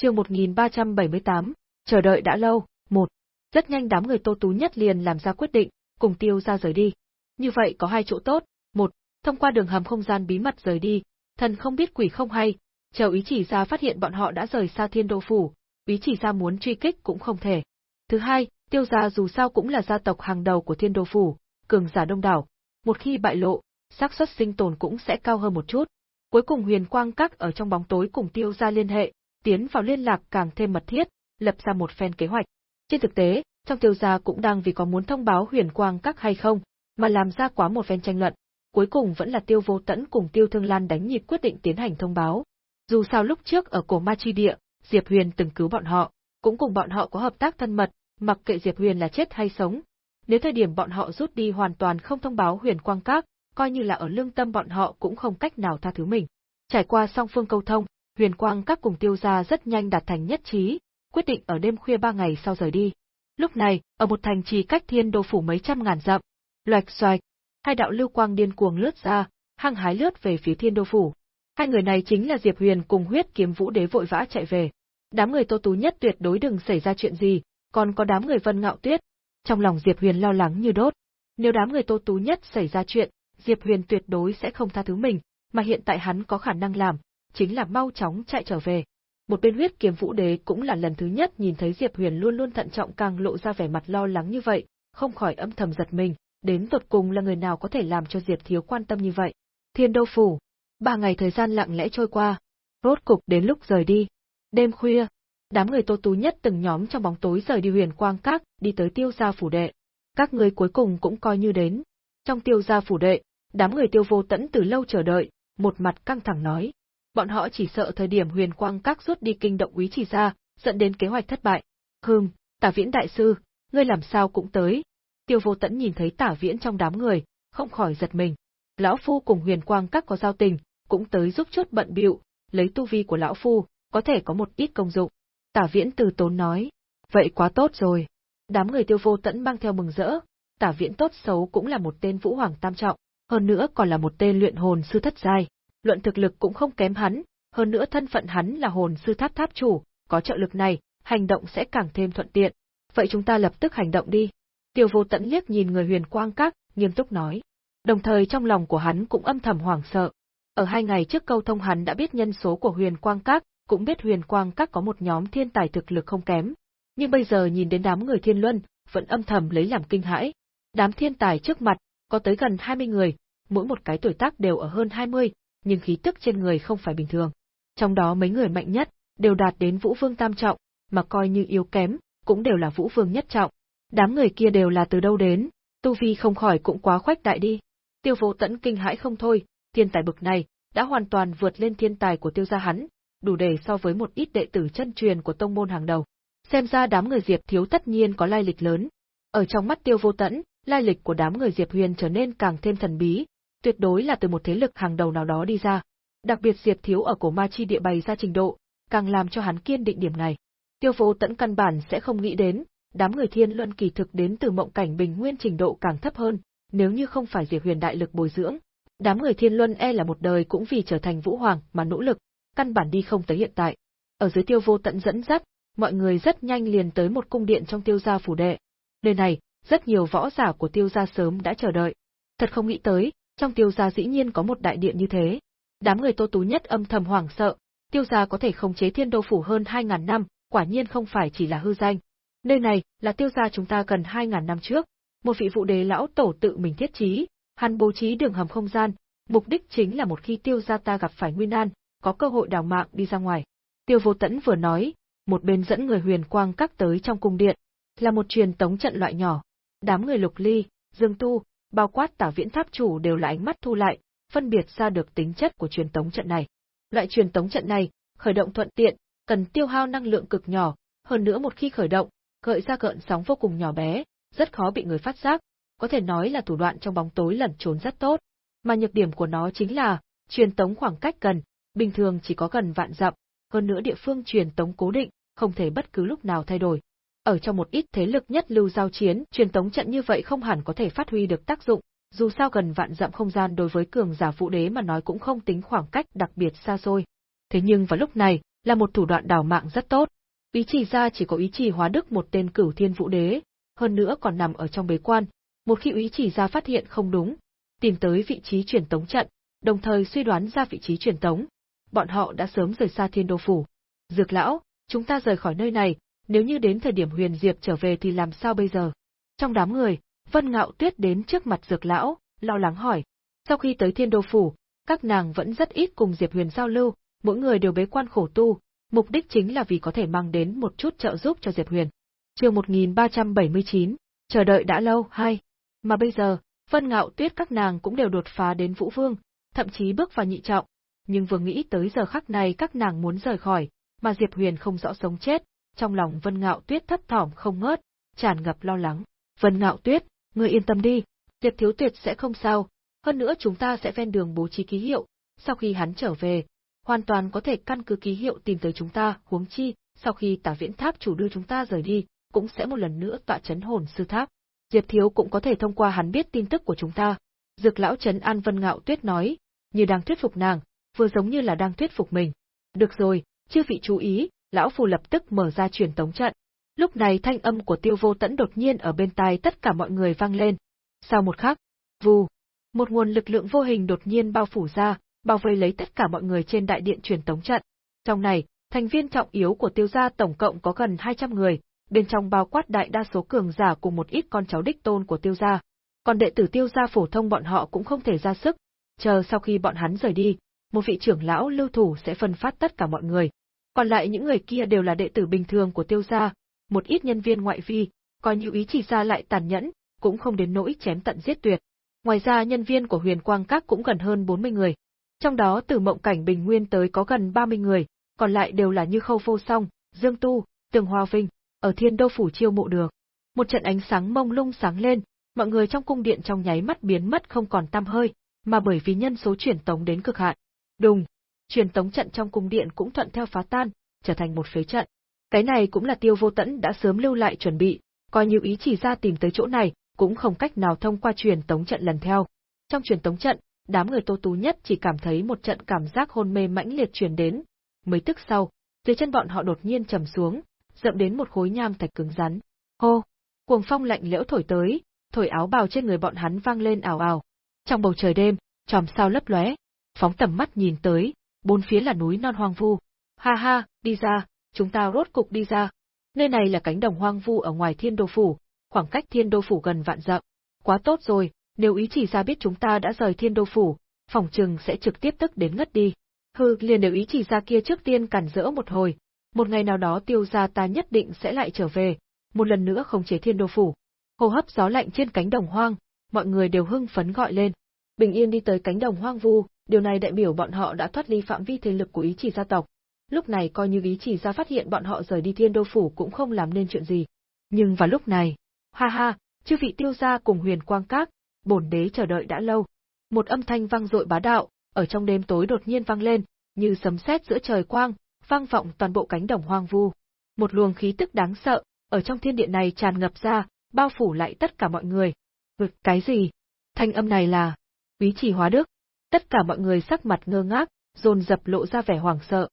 Chương 1378, chờ đợi đã lâu, một. Rất nhanh đám người Tô Tú Nhất liền làm ra quyết định, cùng tiêu ra rời đi. Như vậy có hai chỗ tốt, một, thông qua đường hầm không gian bí mật rời đi, thần không biết quỷ không hay, chờ ý chỉ ra phát hiện bọn họ đã rời xa thiên đô phủ, ý chỉ ra muốn truy kích cũng không thể. Thứ hai, tiêu gia dù sao cũng là gia tộc hàng đầu của thiên đô phủ, cường giả đông đảo, một khi bại lộ, xác suất sinh tồn cũng sẽ cao hơn một chút. Cuối cùng huyền quang các ở trong bóng tối cùng tiêu gia liên hệ, tiến vào liên lạc càng thêm mật thiết, lập ra một phen kế hoạch. Trên thực tế, trong tiêu gia cũng đang vì có muốn thông báo huyền quang các hay không, mà làm ra quá một phen tranh luận. Cuối cùng vẫn là tiêu vô tẫn cùng tiêu thương lan đánh nhịp quyết định tiến hành thông báo. Dù sao lúc trước ở cổ ma chi địa, Diệp Huyền từng cứu bọn họ, cũng cùng bọn họ có hợp tác thân mật, mặc kệ Diệp Huyền là chết hay sống. Nếu thời điểm bọn họ rút đi hoàn toàn không thông báo huyền quang các, coi như là ở lương tâm bọn họ cũng không cách nào tha thứ mình. Trải qua song phương câu thông, huyền quang các cùng tiêu gia rất nhanh đạt thành nhất trí, quyết định ở đêm khuya ba ngày sau rời đi. Lúc này, ở một thành trì cách thiên đô phủ mấy trăm ngàn dặm, loạch xoạch, hai đạo lưu quang điên cuồng lướt ra, hăng hái lướt về phía thiên đô phủ. Hai người này chính là Diệp Huyền cùng huyết kiếm vũ đế vội vã chạy về. Đám người Tô Tú nhất tuyệt đối đừng xảy ra chuyện gì, còn có đám người Vân Ngạo Tuyết. Trong lòng Diệp Huyền lo lắng như đốt. Nếu đám người Tô Tú nhất xảy ra chuyện, Diệp Huyền tuyệt đối sẽ không tha thứ mình, mà hiện tại hắn có khả năng làm, chính là mau chóng chạy trở về. Một bên huyết kiếm vũ đế cũng là lần thứ nhất nhìn thấy Diệp Huyền luôn luôn thận trọng càng lộ ra vẻ mặt lo lắng như vậy, không khỏi âm thầm giật mình, đến tột cùng là người nào có thể làm cho Diệp Thiếu quan tâm như vậy. Thiên Đô Phủ, ba ngày thời gian lặng lẽ trôi qua, rốt cục đến lúc rời đi. Đêm khuya, đám người Tô Tú nhất từng nhóm trong bóng tối rời đi huyền quang các, đi tới tiêu gia phủ đệ. Các người cuối cùng cũng coi như đến. Trong tiêu gia phủ đệ, đám người tiêu vô tẫn từ lâu chờ đợi, một mặt căng thẳng nói. Bọn họ chỉ sợ thời điểm huyền quang các rút đi kinh động quý chỉ ra, dẫn đến kế hoạch thất bại. Hừm, tả viễn đại sư, ngươi làm sao cũng tới. Tiêu vô tẫn nhìn thấy tả viễn trong đám người, không khỏi giật mình. Lão Phu cùng huyền quang các có giao tình, cũng tới giúp chút bận biệu, lấy tu vi của Lão Phu, có thể có một ít công dụng. Tả viễn từ tốn nói, vậy quá tốt rồi. Đám người tiêu vô tẫn mang theo mừng rỡ, tả viễn tốt xấu cũng là một tên vũ hoàng tam trọng, hơn nữa còn là một tên luyện hồn sư thất giai, luận thực lực cũng không kém hắn, hơn nữa thân phận hắn là hồn sư tháp tháp chủ, có trợ lực này, hành động sẽ càng thêm thuận tiện. Vậy chúng ta lập tức hành động đi. Tiêu vô tẫn liếc nhìn người huyền quang các, nghiêm túc nói. Đồng thời trong lòng của hắn cũng âm thầm hoảng sợ. Ở hai ngày trước câu thông hắn đã biết nhân số của huyền quang các, cũng biết huyền quang các có một nhóm thiên tài thực lực không kém. Nhưng bây giờ nhìn đến đám người thiên luân, vẫn âm thầm lấy làm kinh hãi. Đám thiên tài trước mặt, có tới gần 20 người, mỗi một cái tuổi tác đều ở hơn 20, nhưng khí tức trên người không phải bình thường. Trong đó mấy người mạnh nhất, đều đạt đến Vũ Vương Tam Trọng, mà coi như yếu kém, cũng đều là Vũ Vương nhất trọng. Đám người kia đều là từ đâu đến, tu vi không khỏi cũng quá khoách đại đi. Tiêu vô tẫn kinh hãi không thôi, thiên tài bực này, đã hoàn toàn vượt lên thiên tài của tiêu gia hắn, đủ để so với một ít đệ tử chân truyền của tông môn hàng đầu. Xem ra đám người Diệp thiếu tất nhiên có lai lịch lớn. Ở trong mắt tiêu vô tẫn, lai lịch của đám người Diệp Huyền trở nên càng thêm thần bí, tuyệt đối là từ một thế lực hàng đầu nào đó đi ra. Đặc biệt Diệp Thiếu ở cổ ma chi địa bày ra trình độ, càng làm cho hắn kiên định điểm này. Tiêu vô tẫn căn bản sẽ không nghĩ đến, đám người thiên luân kỳ thực đến từ mộng cảnh bình nguyên trình độ càng thấp hơn, nếu như không phải Diệp Huyền đại lực bồi dưỡng. Đám người thiên luân e là một đời cũng vì trở thành vũ hoàng mà nỗ lực, căn bản đi không tới hiện tại. Ở dưới tiêu vô tận dẫn dắt, mọi người rất nhanh liền tới một cung điện trong tiêu gia phủ đệ. Nơi này, rất nhiều võ giả của tiêu gia sớm đã chờ đợi. Thật không nghĩ tới, trong tiêu gia dĩ nhiên có một đại điện như thế. Đám người tô tú nhất âm thầm hoảng sợ, tiêu gia có thể khống chế thiên đô phủ hơn 2.000 năm, quả nhiên không phải chỉ là hư danh. Nơi này, là tiêu gia chúng ta gần 2.000 năm trước, một vị vụ đế lão tổ tự mình thiết trí, hắn bố trí đường hầm không gian, mục đích chính là một khi tiêu gia ta gặp phải nguy nan, có cơ hội đào mạng đi ra ngoài. Tiêu vô tẫn vừa nói, một bên dẫn người huyền quang các tới trong cung điện, là một truyền tống trận loại nhỏ. Đám người lục ly, dương tu, bao quát tả viễn tháp chủ đều là ánh mắt thu lại, phân biệt ra được tính chất của truyền tống trận này. Loại truyền tống trận này, khởi động thuận tiện, cần tiêu hao năng lượng cực nhỏ, hơn nữa một khi khởi động, gợi ra gợn sóng vô cùng nhỏ bé, rất khó bị người phát giác, có thể nói là thủ đoạn trong bóng tối lẩn trốn rất tốt. Mà nhược điểm của nó chính là, truyền tống khoảng cách gần, bình thường chỉ có gần vạn dặm, hơn nữa địa phương truyền tống cố định, không thể bất cứ lúc nào thay đổi. Ở trong một ít thế lực nhất lưu giao chiến, truyền tống trận như vậy không hẳn có thể phát huy được tác dụng, dù sao gần vạn dặm không gian đối với cường giả vũ đế mà nói cũng không tính khoảng cách đặc biệt xa xôi. Thế nhưng vào lúc này, là một thủ đoạn đào mạng rất tốt. Ý chỉ ra chỉ có ý chỉ hóa đức một tên cửu thiên vũ đế, hơn nữa còn nằm ở trong bế quan. Một khi ý chỉ ra phát hiện không đúng, tìm tới vị trí truyền tống trận, đồng thời suy đoán ra vị trí truyền tống, bọn họ đã sớm rời xa thiên đô phủ. Dược lão, chúng ta rời khỏi nơi này, nếu như đến thời điểm huyền diệp trở về thì làm sao bây giờ? Trong đám người, Vân Ngạo Tuyết đến trước mặt dược lão, lo lắng hỏi. Sau khi tới thiên đô phủ, các nàng vẫn rất ít cùng Diệp Huyền giao lưu, mỗi người đều bế quan khổ tu, mục đích chính là vì có thể mang đến một chút trợ giúp cho Diệp Huyền. Chương 1379, chờ đợi đã lâu, hai. Mà bây giờ, Vân Ngạo Tuyết các nàng cũng đều đột phá đến Vũ Vương, thậm chí bước vào nhị trọng, nhưng vừa nghĩ tới giờ khắc này các nàng muốn rời khỏi, mà Diệp Huyền không rõ sống chết, trong lòng Vân Ngạo Tuyết thấp thỏm không ngớt, tràn ngập lo lắng. Vân Ngạo Tuyết, ngươi yên tâm đi, Diệp Thiếu Tuyệt sẽ không sao, hơn nữa chúng ta sẽ ven đường bố trí ký hiệu, sau khi hắn trở về, hoàn toàn có thể căn cứ ký hiệu tìm tới chúng ta, huống chi, sau khi Tả Viễn Tháp chủ đưa chúng ta rời đi, cũng sẽ một lần nữa tọa chấn hồn sư tháp. Diệp Thiếu cũng có thể thông qua hắn biết tin tức của chúng ta. Dược lão Trấn An Vân Ngạo Tuyết nói, như đang thuyết phục nàng, vừa giống như là đang thuyết phục mình. Được rồi, chư vị chú ý, lão phù lập tức mở ra truyền tống trận. Lúc này thanh âm của Tiêu Vô Tẫn đột nhiên ở bên tai tất cả mọi người vang lên. Sau một khắc, vù, một nguồn lực lượng vô hình đột nhiên bao phủ ra, bao vây lấy tất cả mọi người trên đại điện truyền tống trận. Trong này, thành viên trọng yếu của Tiêu gia tổng cộng có gần 200 người, bên trong bao quát đại đa số cường giả cùng một ít con cháu đích tôn của Tiêu gia. Còn đệ tử Tiêu gia phổ thông bọn họ cũng không thể ra sức, chờ sau khi bọn hắn rời đi, một vị trưởng lão lưu thủ sẽ phân phát tất cả mọi người. Còn lại những người kia đều là đệ tử bình thường của tiêu gia, một ít nhân viên ngoại vi, coi như ý chỉ ra lại tàn nhẫn, cũng không đến nỗi chém tận giết tuyệt. Ngoài ra nhân viên của huyền quang các cũng gần hơn 40 người. Trong đó từ mộng cảnh bình nguyên tới có gần 30 người, còn lại đều là như khâu vô song, dương tu, tường hoa vinh, ở thiên đô phủ chiêu mộ được. Một trận ánh sáng mông lung sáng lên, mọi người trong cung điện trong nháy mắt biến mất không còn tăm hơi, mà bởi vì nhân số chuyển tống đến cực hạn, Đùng, truyền tống trận trong cung điện cũng thuận theo phá tan, trở thành một phế trận. Cái này cũng là Tiêu Vô Tẫn đã sớm lưu lại chuẩn bị, coi như ý chỉ ra tìm tới chỗ này, cũng không cách nào thông qua truyền tống trận lần theo. Trong truyền tống trận, đám người Tô Tú nhất chỉ cảm thấy một trận cảm giác hôn mê mãnh liệt truyền đến. Mấy tức sau, dưới chân bọn họ đột nhiên trầm xuống, dậm đến một khối nham thạch cứng rắn. Hô! Cuồng phong lạnh lẽo thổi tới, thổi áo bào trên người bọn hắn vang lên ảo ảo. Trong bầu trời đêm, chòm sao lấp lóe, phóng tầm mắt nhìn tới, bốn phía là núi non hoang vu. Ha ha, đi ra, chúng ta rốt cục đi ra. Nơi này là cánh đồng hoang vu ở ngoài thiên đô phủ, khoảng cách thiên đô phủ gần vạn dặm. Quá tốt rồi, nếu ý chỉ ra biết chúng ta đã rời thiên đô phủ, phòng trừng sẽ trực tiếp tức đến ngất đi. Hừ, liền nếu ý chỉ ra kia trước tiên cản rỡ một hồi, một ngày nào đó tiêu gia ta nhất định sẽ lại trở về, một lần nữa khống chế thiên đô phủ. Hô hấp gió lạnh trên cánh đồng hoang, mọi người đều hưng phấn gọi lên. Bình yên đi tới cánh đồng hoang vu, điều này đại biểu bọn họ đã thoát ly phạm vi thế lực của ý chỉ gia tộc. Lúc này coi như ý chỉ gia phát hiện bọn họ rời đi thiên đô phủ cũng không làm nên chuyện gì. Nhưng vào lúc này, ha ha, chư vị tiêu gia cùng huyền quang các, bổn đế chờ đợi đã lâu. Một âm thanh vang dội bá đạo, ở trong đêm tối đột nhiên vang lên, như sấm sét giữa trời quang, vang vọng toàn bộ cánh đồng hoang vu. Một luồng khí tức đáng sợ, ở trong thiên địa này tràn ngập ra, bao phủ lại tất cả mọi người. Ngực cái gì? Thanh âm này là, Quý chỉ hóa đức. Tất cả mọi người sắc mặt ngơ ngác, dồn dập lộ ra vẻ hoảng sợ.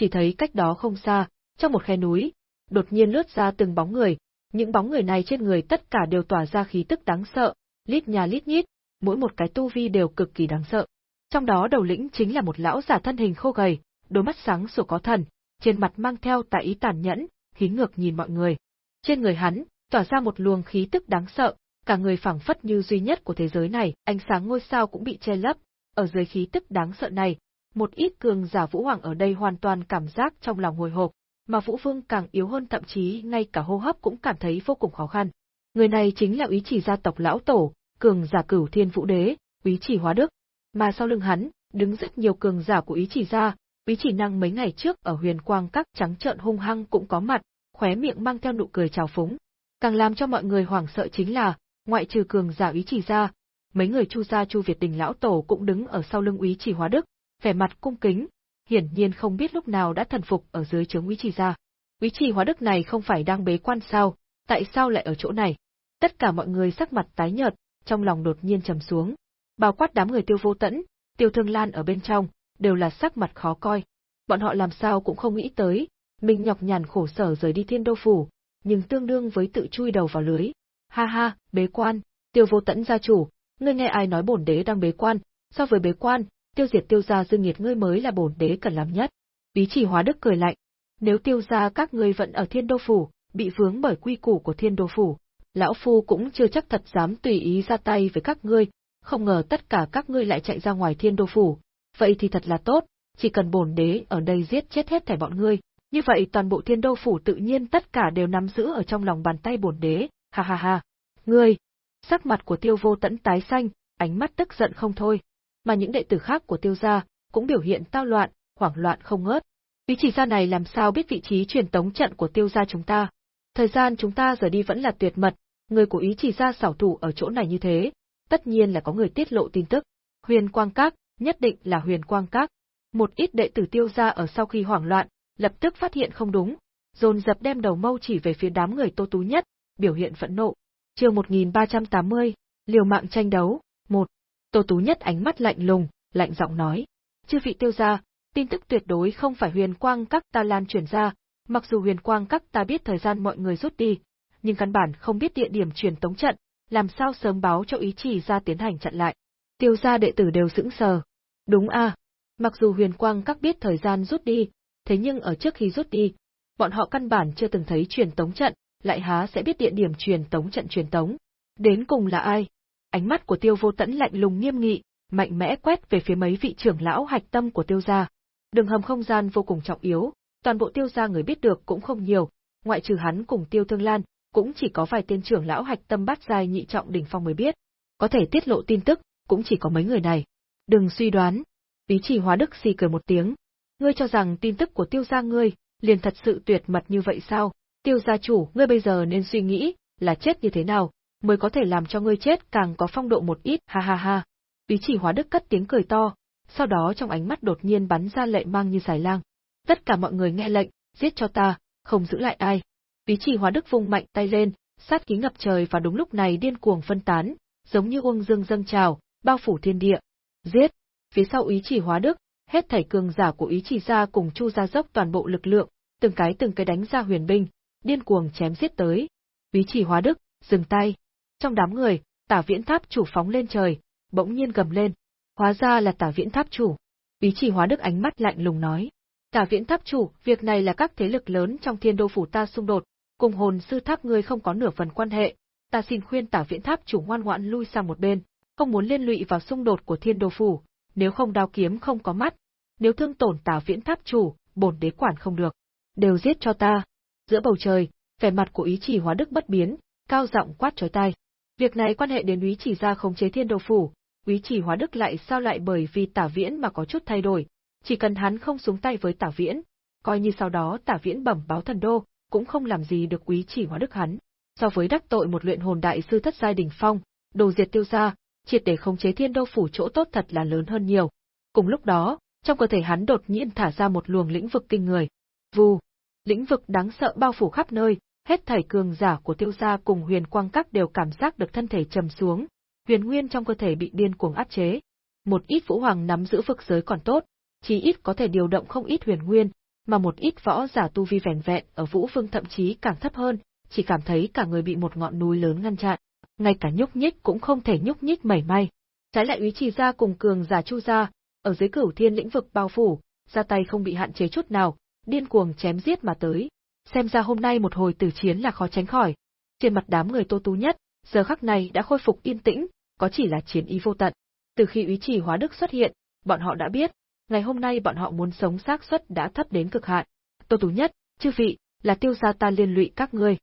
Chỉ thấy cách đó không xa, trong một khe núi, đột nhiên lướt ra từng bóng người, những bóng người này trên người tất cả đều tỏa ra khí tức đáng sợ, lít nhà lít nhít, mỗi một cái tu vi đều cực kỳ đáng sợ. Trong đó đầu lĩnh chính là một lão giả thân hình khô gầy, đôi mắt sáng sủa có thần, trên mặt mang theo tà ý tàn nhẫn, khí ngược nhìn mọi người. Trên người hắn, tỏa ra một luồng khí tức đáng sợ, cả người phảng phất như duy nhất của thế giới này, ánh sáng ngôi sao cũng bị che lấp, ở dưới khí tức đáng sợ này, một ít cường giả Vũ Hoàng ở đây hoàn toàn cảm giác trong lòng hồi hộp, mà Vũ Vương càng yếu hơn thậm chí ngay cả hô hấp cũng cảm thấy vô cùng khó khăn. Người này chính là úy chỉ gia tộc lão tổ, cường giả cửu thiên vũ đế, úy chỉ hóa đức, mà sau lưng hắn, đứng rất nhiều cường giả của úy chỉ gia, úy chỉ năng mấy ngày trước ở huyền quang các trắng trợn hung hăng cũng có mặt, khóe miệng mang theo nụ cười trào phúng. Càng làm cho mọi người hoảng sợ chính là, ngoại trừ cường giả ý chỉ gia mấy người Chu gia Chu Việt Đình lão tổ cũng đứng ở sau lưng Úy Chỉ Hóa Đức, vẻ mặt cung kính, hiển nhiên không biết lúc nào đã thần phục ở dưới trướng Úy Chỉ gia. Úy Chỉ Hóa Đức này không phải đang bế quan sao, tại sao lại ở chỗ này? Tất cả mọi người sắc mặt tái nhợt, trong lòng đột nhiên trầm xuống. Bao quát đám người tiêu vô tẫn, tiêu thương lan ở bên trong, đều là sắc mặt khó coi. Bọn họ làm sao cũng không nghĩ tới, mình nhọc nhằn khổ sở rời đi thiên đô phủ, nhưng tương đương với tự chui đầu vào lưới. Ha ha, bế quan, tiêu vô tẫn gia chủ, ngươi nghe ai nói bổn đế đang bế quan, so với bế quan, tiêu diệt tiêu gia dương nghiệt ngươi mới là bổn đế cần làm nhất. Bí chỉ hóa đức cười lạnh, nếu tiêu gia các ngươi vẫn ở thiên đô phủ, bị vướng bởi quy củ của thiên đô phủ, lão phu cũng chưa chắc thật dám tùy ý ra tay với các ngươi, không ngờ tất cả các ngươi lại chạy ra ngoài thiên đô phủ, vậy thì thật là tốt, chỉ cần bổn đế ở đây giết chết hết thảy bọn ngươi, như vậy toàn bộ thiên đô phủ tự nhiên tất cả đều nắm giữ ở trong lòng bàn tay bổn đế, ha ha ha. Ngươi! Sắc mặt của tiêu vô tẫn tái xanh, ánh mắt tức giận không thôi, mà những đệ tử khác của tiêu gia cũng biểu hiện tao loạn, hoảng loạn không ngớt. Ý chỉ ra này làm sao biết vị trí truyền tống trận của tiêu gia chúng ta. Thời gian chúng ta giờ đi vẫn là tuyệt mật, người của ý chỉ ra xảo thủ ở chỗ này như thế, tất nhiên là có người tiết lộ tin tức. Huyền Quang Các, nhất định là Huyền Quang Các. Một ít đệ tử tiêu gia ở sau khi hoảng loạn, lập tức phát hiện không đúng, dồn dập đem đầu mâu chỉ về phía đám người Tô Tú nhất, biểu hiện phẫn nộ. Chương 1380, liều mạng tranh đấu, một. Tô Tú nhất ánh mắt lạnh lùng, lạnh giọng nói: "Chư vị tiêu gia, tin tức tuyệt đối không phải Huyền Quang các ta lan truyền ra, mặc dù Huyền Quang các ta biết thời gian mọi người rút đi, nhưng căn bản không biết địa điểm truyền tống trận, làm sao sớm báo cho ý chỉ ra tiến hành chặn lại." Tiêu gia đệ tử đều sững sờ. Đúng a, mặc dù Huyền Quang các biết thời gian rút đi, thế nhưng ở trước khi rút đi, bọn họ căn bản chưa từng thấy truyền tống trận, lại há sẽ biết địa điểm truyền tống trận truyền tống. Đến cùng là ai? Ánh mắt của Tiêu Vô Tẫn lạnh lùng nghiêm nghị, mạnh mẽ quét về phía mấy vị trưởng lão hạch tâm của Tiêu gia. Đường hầm không gian vô cùng trọng yếu, toàn bộ Tiêu gia người biết được cũng không nhiều, ngoại trừ hắn cùng Tiêu Thương Lan, cũng chỉ có vài tên trưởng lão hạch tâm bát giai nhị trọng đỉnh phong mới biết. Có thể tiết lộ tin tức, cũng chỉ có mấy người này. Đừng suy đoán. Ý chỉ hóa đức xì cười một tiếng, Ngươi cho rằng tin tức của tiêu gia ngươi, liền thật sự tuyệt mật như vậy sao? Tiêu gia chủ, ngươi bây giờ nên suy nghĩ, là chết như thế nào, mới có thể làm cho ngươi chết càng có phong độ một ít, ha ha ha. Ý chỉ hóa đức cất tiếng cười to, sau đó trong ánh mắt đột nhiên bắn ra lệ mang như xài lang. Tất cả mọi người nghe lệnh, giết cho ta, không giữ lại ai. Ý chỉ hóa đức vung mạnh tay lên, sát khí ngập trời và đúng lúc này điên cuồng phân tán, giống như uông dương dâng trào, bao phủ thiên địa. Giết! Phía sau ý chỉ hóa đức, hết thảy cường giả của ý chỉ ra cùng chu ra dốc toàn bộ lực lượng, từng cái từng cái đánh ra huyền binh, điên cuồng chém giết tới. Ý chỉ hóa đức, dừng tay. Trong đám người, tả viễn tháp chủ phóng lên trời, bỗng nhiên gầm lên. Hóa ra là tả viễn tháp chủ. Ý chỉ hóa đức ánh mắt lạnh lùng nói. Tả viễn tháp chủ, việc này là các thế lực lớn trong thiên đô phủ ta xung đột, cùng hồn sư tháp ngươi không có nửa phần quan hệ. Ta xin khuyên tả viễn tháp chủ ngoan ngoãn lui sang một bên, không muốn liên lụy vào xung đột của thiên đô phủ, nếu không đao kiếm không có mắt, nếu thương tổn Tả Viễn Tháp chủ, bổn đế quản không được, đều giết cho ta. Giữa bầu trời, vẻ mặt của ý chỉ hóa đức bất biến, cao giọng quát chói tai. Việc này quan hệ đến ý chỉ ra khống chế thiên đồ phủ, ý chỉ hóa đức lại sao lại bởi vì Tả Viễn mà có chút thay đổi, chỉ cần hắn không xuống tay với Tả Viễn, coi như sau đó Tả Viễn bẩm báo thần đô, cũng không làm gì được quý chỉ hóa đức hắn. So với đắc tội một luyện hồn đại sư thất giai đỉnh phong, đồ diệt tiêu gia, triệt để khống chế thiên đô phủ chỗ tốt thật là lớn hơn nhiều. Cùng lúc đó, trong cơ thể hắn đột nhiên thả ra một luồng lĩnh vực kinh người. Vù, lĩnh vực đáng sợ bao phủ khắp nơi, hết thảy cường giả của tiêu gia cùng huyền quang các đều cảm giác được thân thể trầm xuống, huyền nguyên trong cơ thể bị điên cuồng áp chế. Một ít vũ hoàng nắm giữ vực giới còn tốt, chỉ ít có thể điều động không ít huyền nguyên, mà một ít võ giả tu vi vẻn vẹn ở vũ phương thậm chí càng thấp hơn, chỉ cảm thấy cả người bị một ngọn núi lớn ngăn chặn ngay cả nhúc nhích cũng không thể nhúc nhích mảy may. Trái lại Úy Trì gia cùng cường giả Chu gia, ở dưới cửu thiên lĩnh vực bao phủ, ra tay không bị hạn chế chút nào, điên cuồng chém giết mà tới. Xem ra hôm nay một hồi tử chiến là khó tránh khỏi. Trên mặt đám người Tô Tú nhất, giờ khắc này đã khôi phục yên tĩnh, có chỉ là chiến ý vô tận. Từ khi Úy Trì Hóa Đức xuất hiện, bọn họ đã biết, ngày hôm nay bọn họ muốn sống xác suất đã thấp đến cực hạn. Tô Tú nhất, chư vị, là tiêu gia ta liên lụy các ngươi,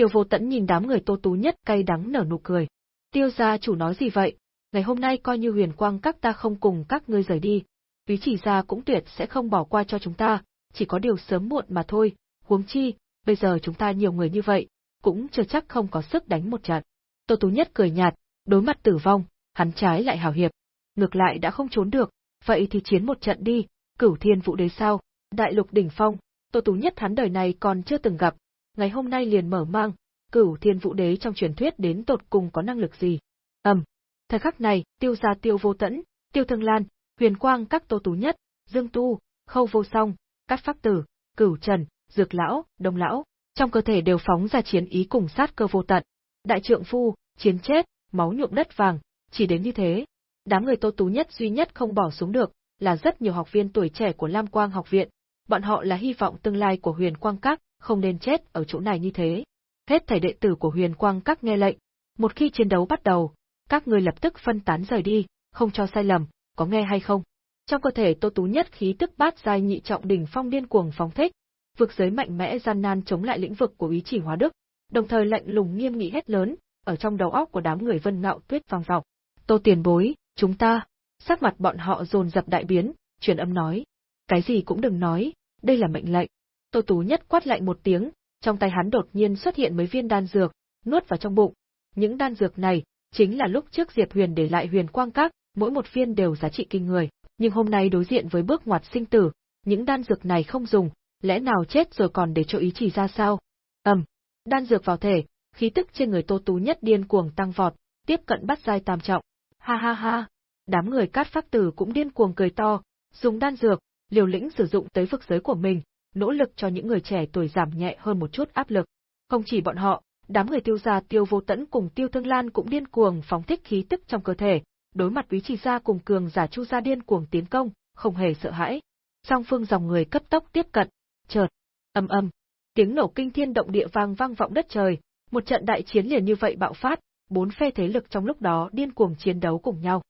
Tiêu vô tẫn nhìn đám người tô tú nhất cay đắng nở nụ cười. Tiêu gia chủ nói gì vậy? Ngày hôm nay coi như huyền quang các ta không cùng các ngươi rời đi. Ví chỉ gia cũng tuyệt sẽ không bỏ qua cho chúng ta, chỉ có điều sớm muộn mà thôi, huống chi, bây giờ chúng ta nhiều người như vậy, cũng chưa chắc không có sức đánh một trận. Tô Tú Nhất cười nhạt, đối mặt tử vong, hắn trái lại hào hiệp. Ngược lại đã không trốn được, vậy thì chiến một trận đi, cửu thiên vũ đế sao, đại lục đỉnh phong, Tô Tú Nhất hắn đời này còn chưa từng gặp, ngày hôm nay liền mở mang, cửu thiên vũ đế trong truyền thuyết đến tột cùng có năng lực gì. Ầm, Thời khắc này, tiêu gia tiêu vô tẫn, tiêu thương lan, huyền quang các tô tú nhất, dương tu, khâu vô song, cát phác tử, cửu trần, dược lão, đông lão, trong cơ thể đều phóng ra chiến ý cùng sát cơ vô tận. Đại trượng phu, chiến chết, máu nhuộm đất vàng, chỉ đến như thế. Đám người tô tú nhất duy nhất không bỏ xuống được, là rất nhiều học viên tuổi trẻ của Lam Quang học viện. Bọn họ là hy vọng tương lai của huyền quang các, không nên chết ở chỗ này như thế. Hết thảy đệ tử của huyền quang các nghe lệnh. Một khi chiến đấu bắt đầu, các người lập tức phân tán rời đi, không cho sai lầm, có nghe hay không? Trong cơ thể Tô Tú Nhất khí tức bát giai nhị trọng đỉnh phong điên cuồng phóng thích, vực giới mạnh mẽ gian nan chống lại lĩnh vực của ý chỉ hóa đức, đồng thời lạnh lùng nghiêm nghị hết lớn, ở trong đầu óc của đám người Vân Ngạo Tuyết vang vọng. Tô Tiền Bối, chúng ta, sắc mặt bọn họ dồn dập đại biến, truyền âm nói, cái gì cũng đừng nói, đây là mệnh lệnh. Tô Tú Nhất quát lạnh một tiếng, trong tay hắn đột nhiên xuất hiện mấy viên đan dược, nuốt vào trong bụng. Những đan dược này chính là lúc trước diệp Huyền để lại Huyền Quang Các, mỗi một viên đều giá trị kinh người, nhưng hôm nay đối diện với bước ngoặt sinh tử, những đan dược này không dùng, lẽ nào chết rồi còn để cho ý chỉ ra sao? Ầm, đan dược vào thể, khí tức trên người Tô Tú nhất điên cuồng tăng vọt, tiếp cận bắt giai tam trọng. Ha ha ha, đám người cát phác tử cũng điên cuồng cười to, dùng đan dược, liều lĩnh sử dụng tới vực giới của mình, nỗ lực cho những người trẻ tuổi giảm nhẹ hơn một chút áp lực. Không chỉ bọn họ, đám người tiêu gia tiêu vô tẫn cùng tiêu thương lan cũng điên cuồng phóng thích khí tức trong cơ thể, đối mặt quý trì gia cùng cường giả chu gia điên cuồng tiến công, không hề sợ hãi. Song phương dòng người cấp tốc tiếp cận, chợt, âm âm, tiếng nổ kinh thiên động địa vang vang vọng đất trời, một trận đại chiến liền như vậy bạo phát, bốn phe thế lực trong lúc đó điên cuồng chiến đấu cùng nhau.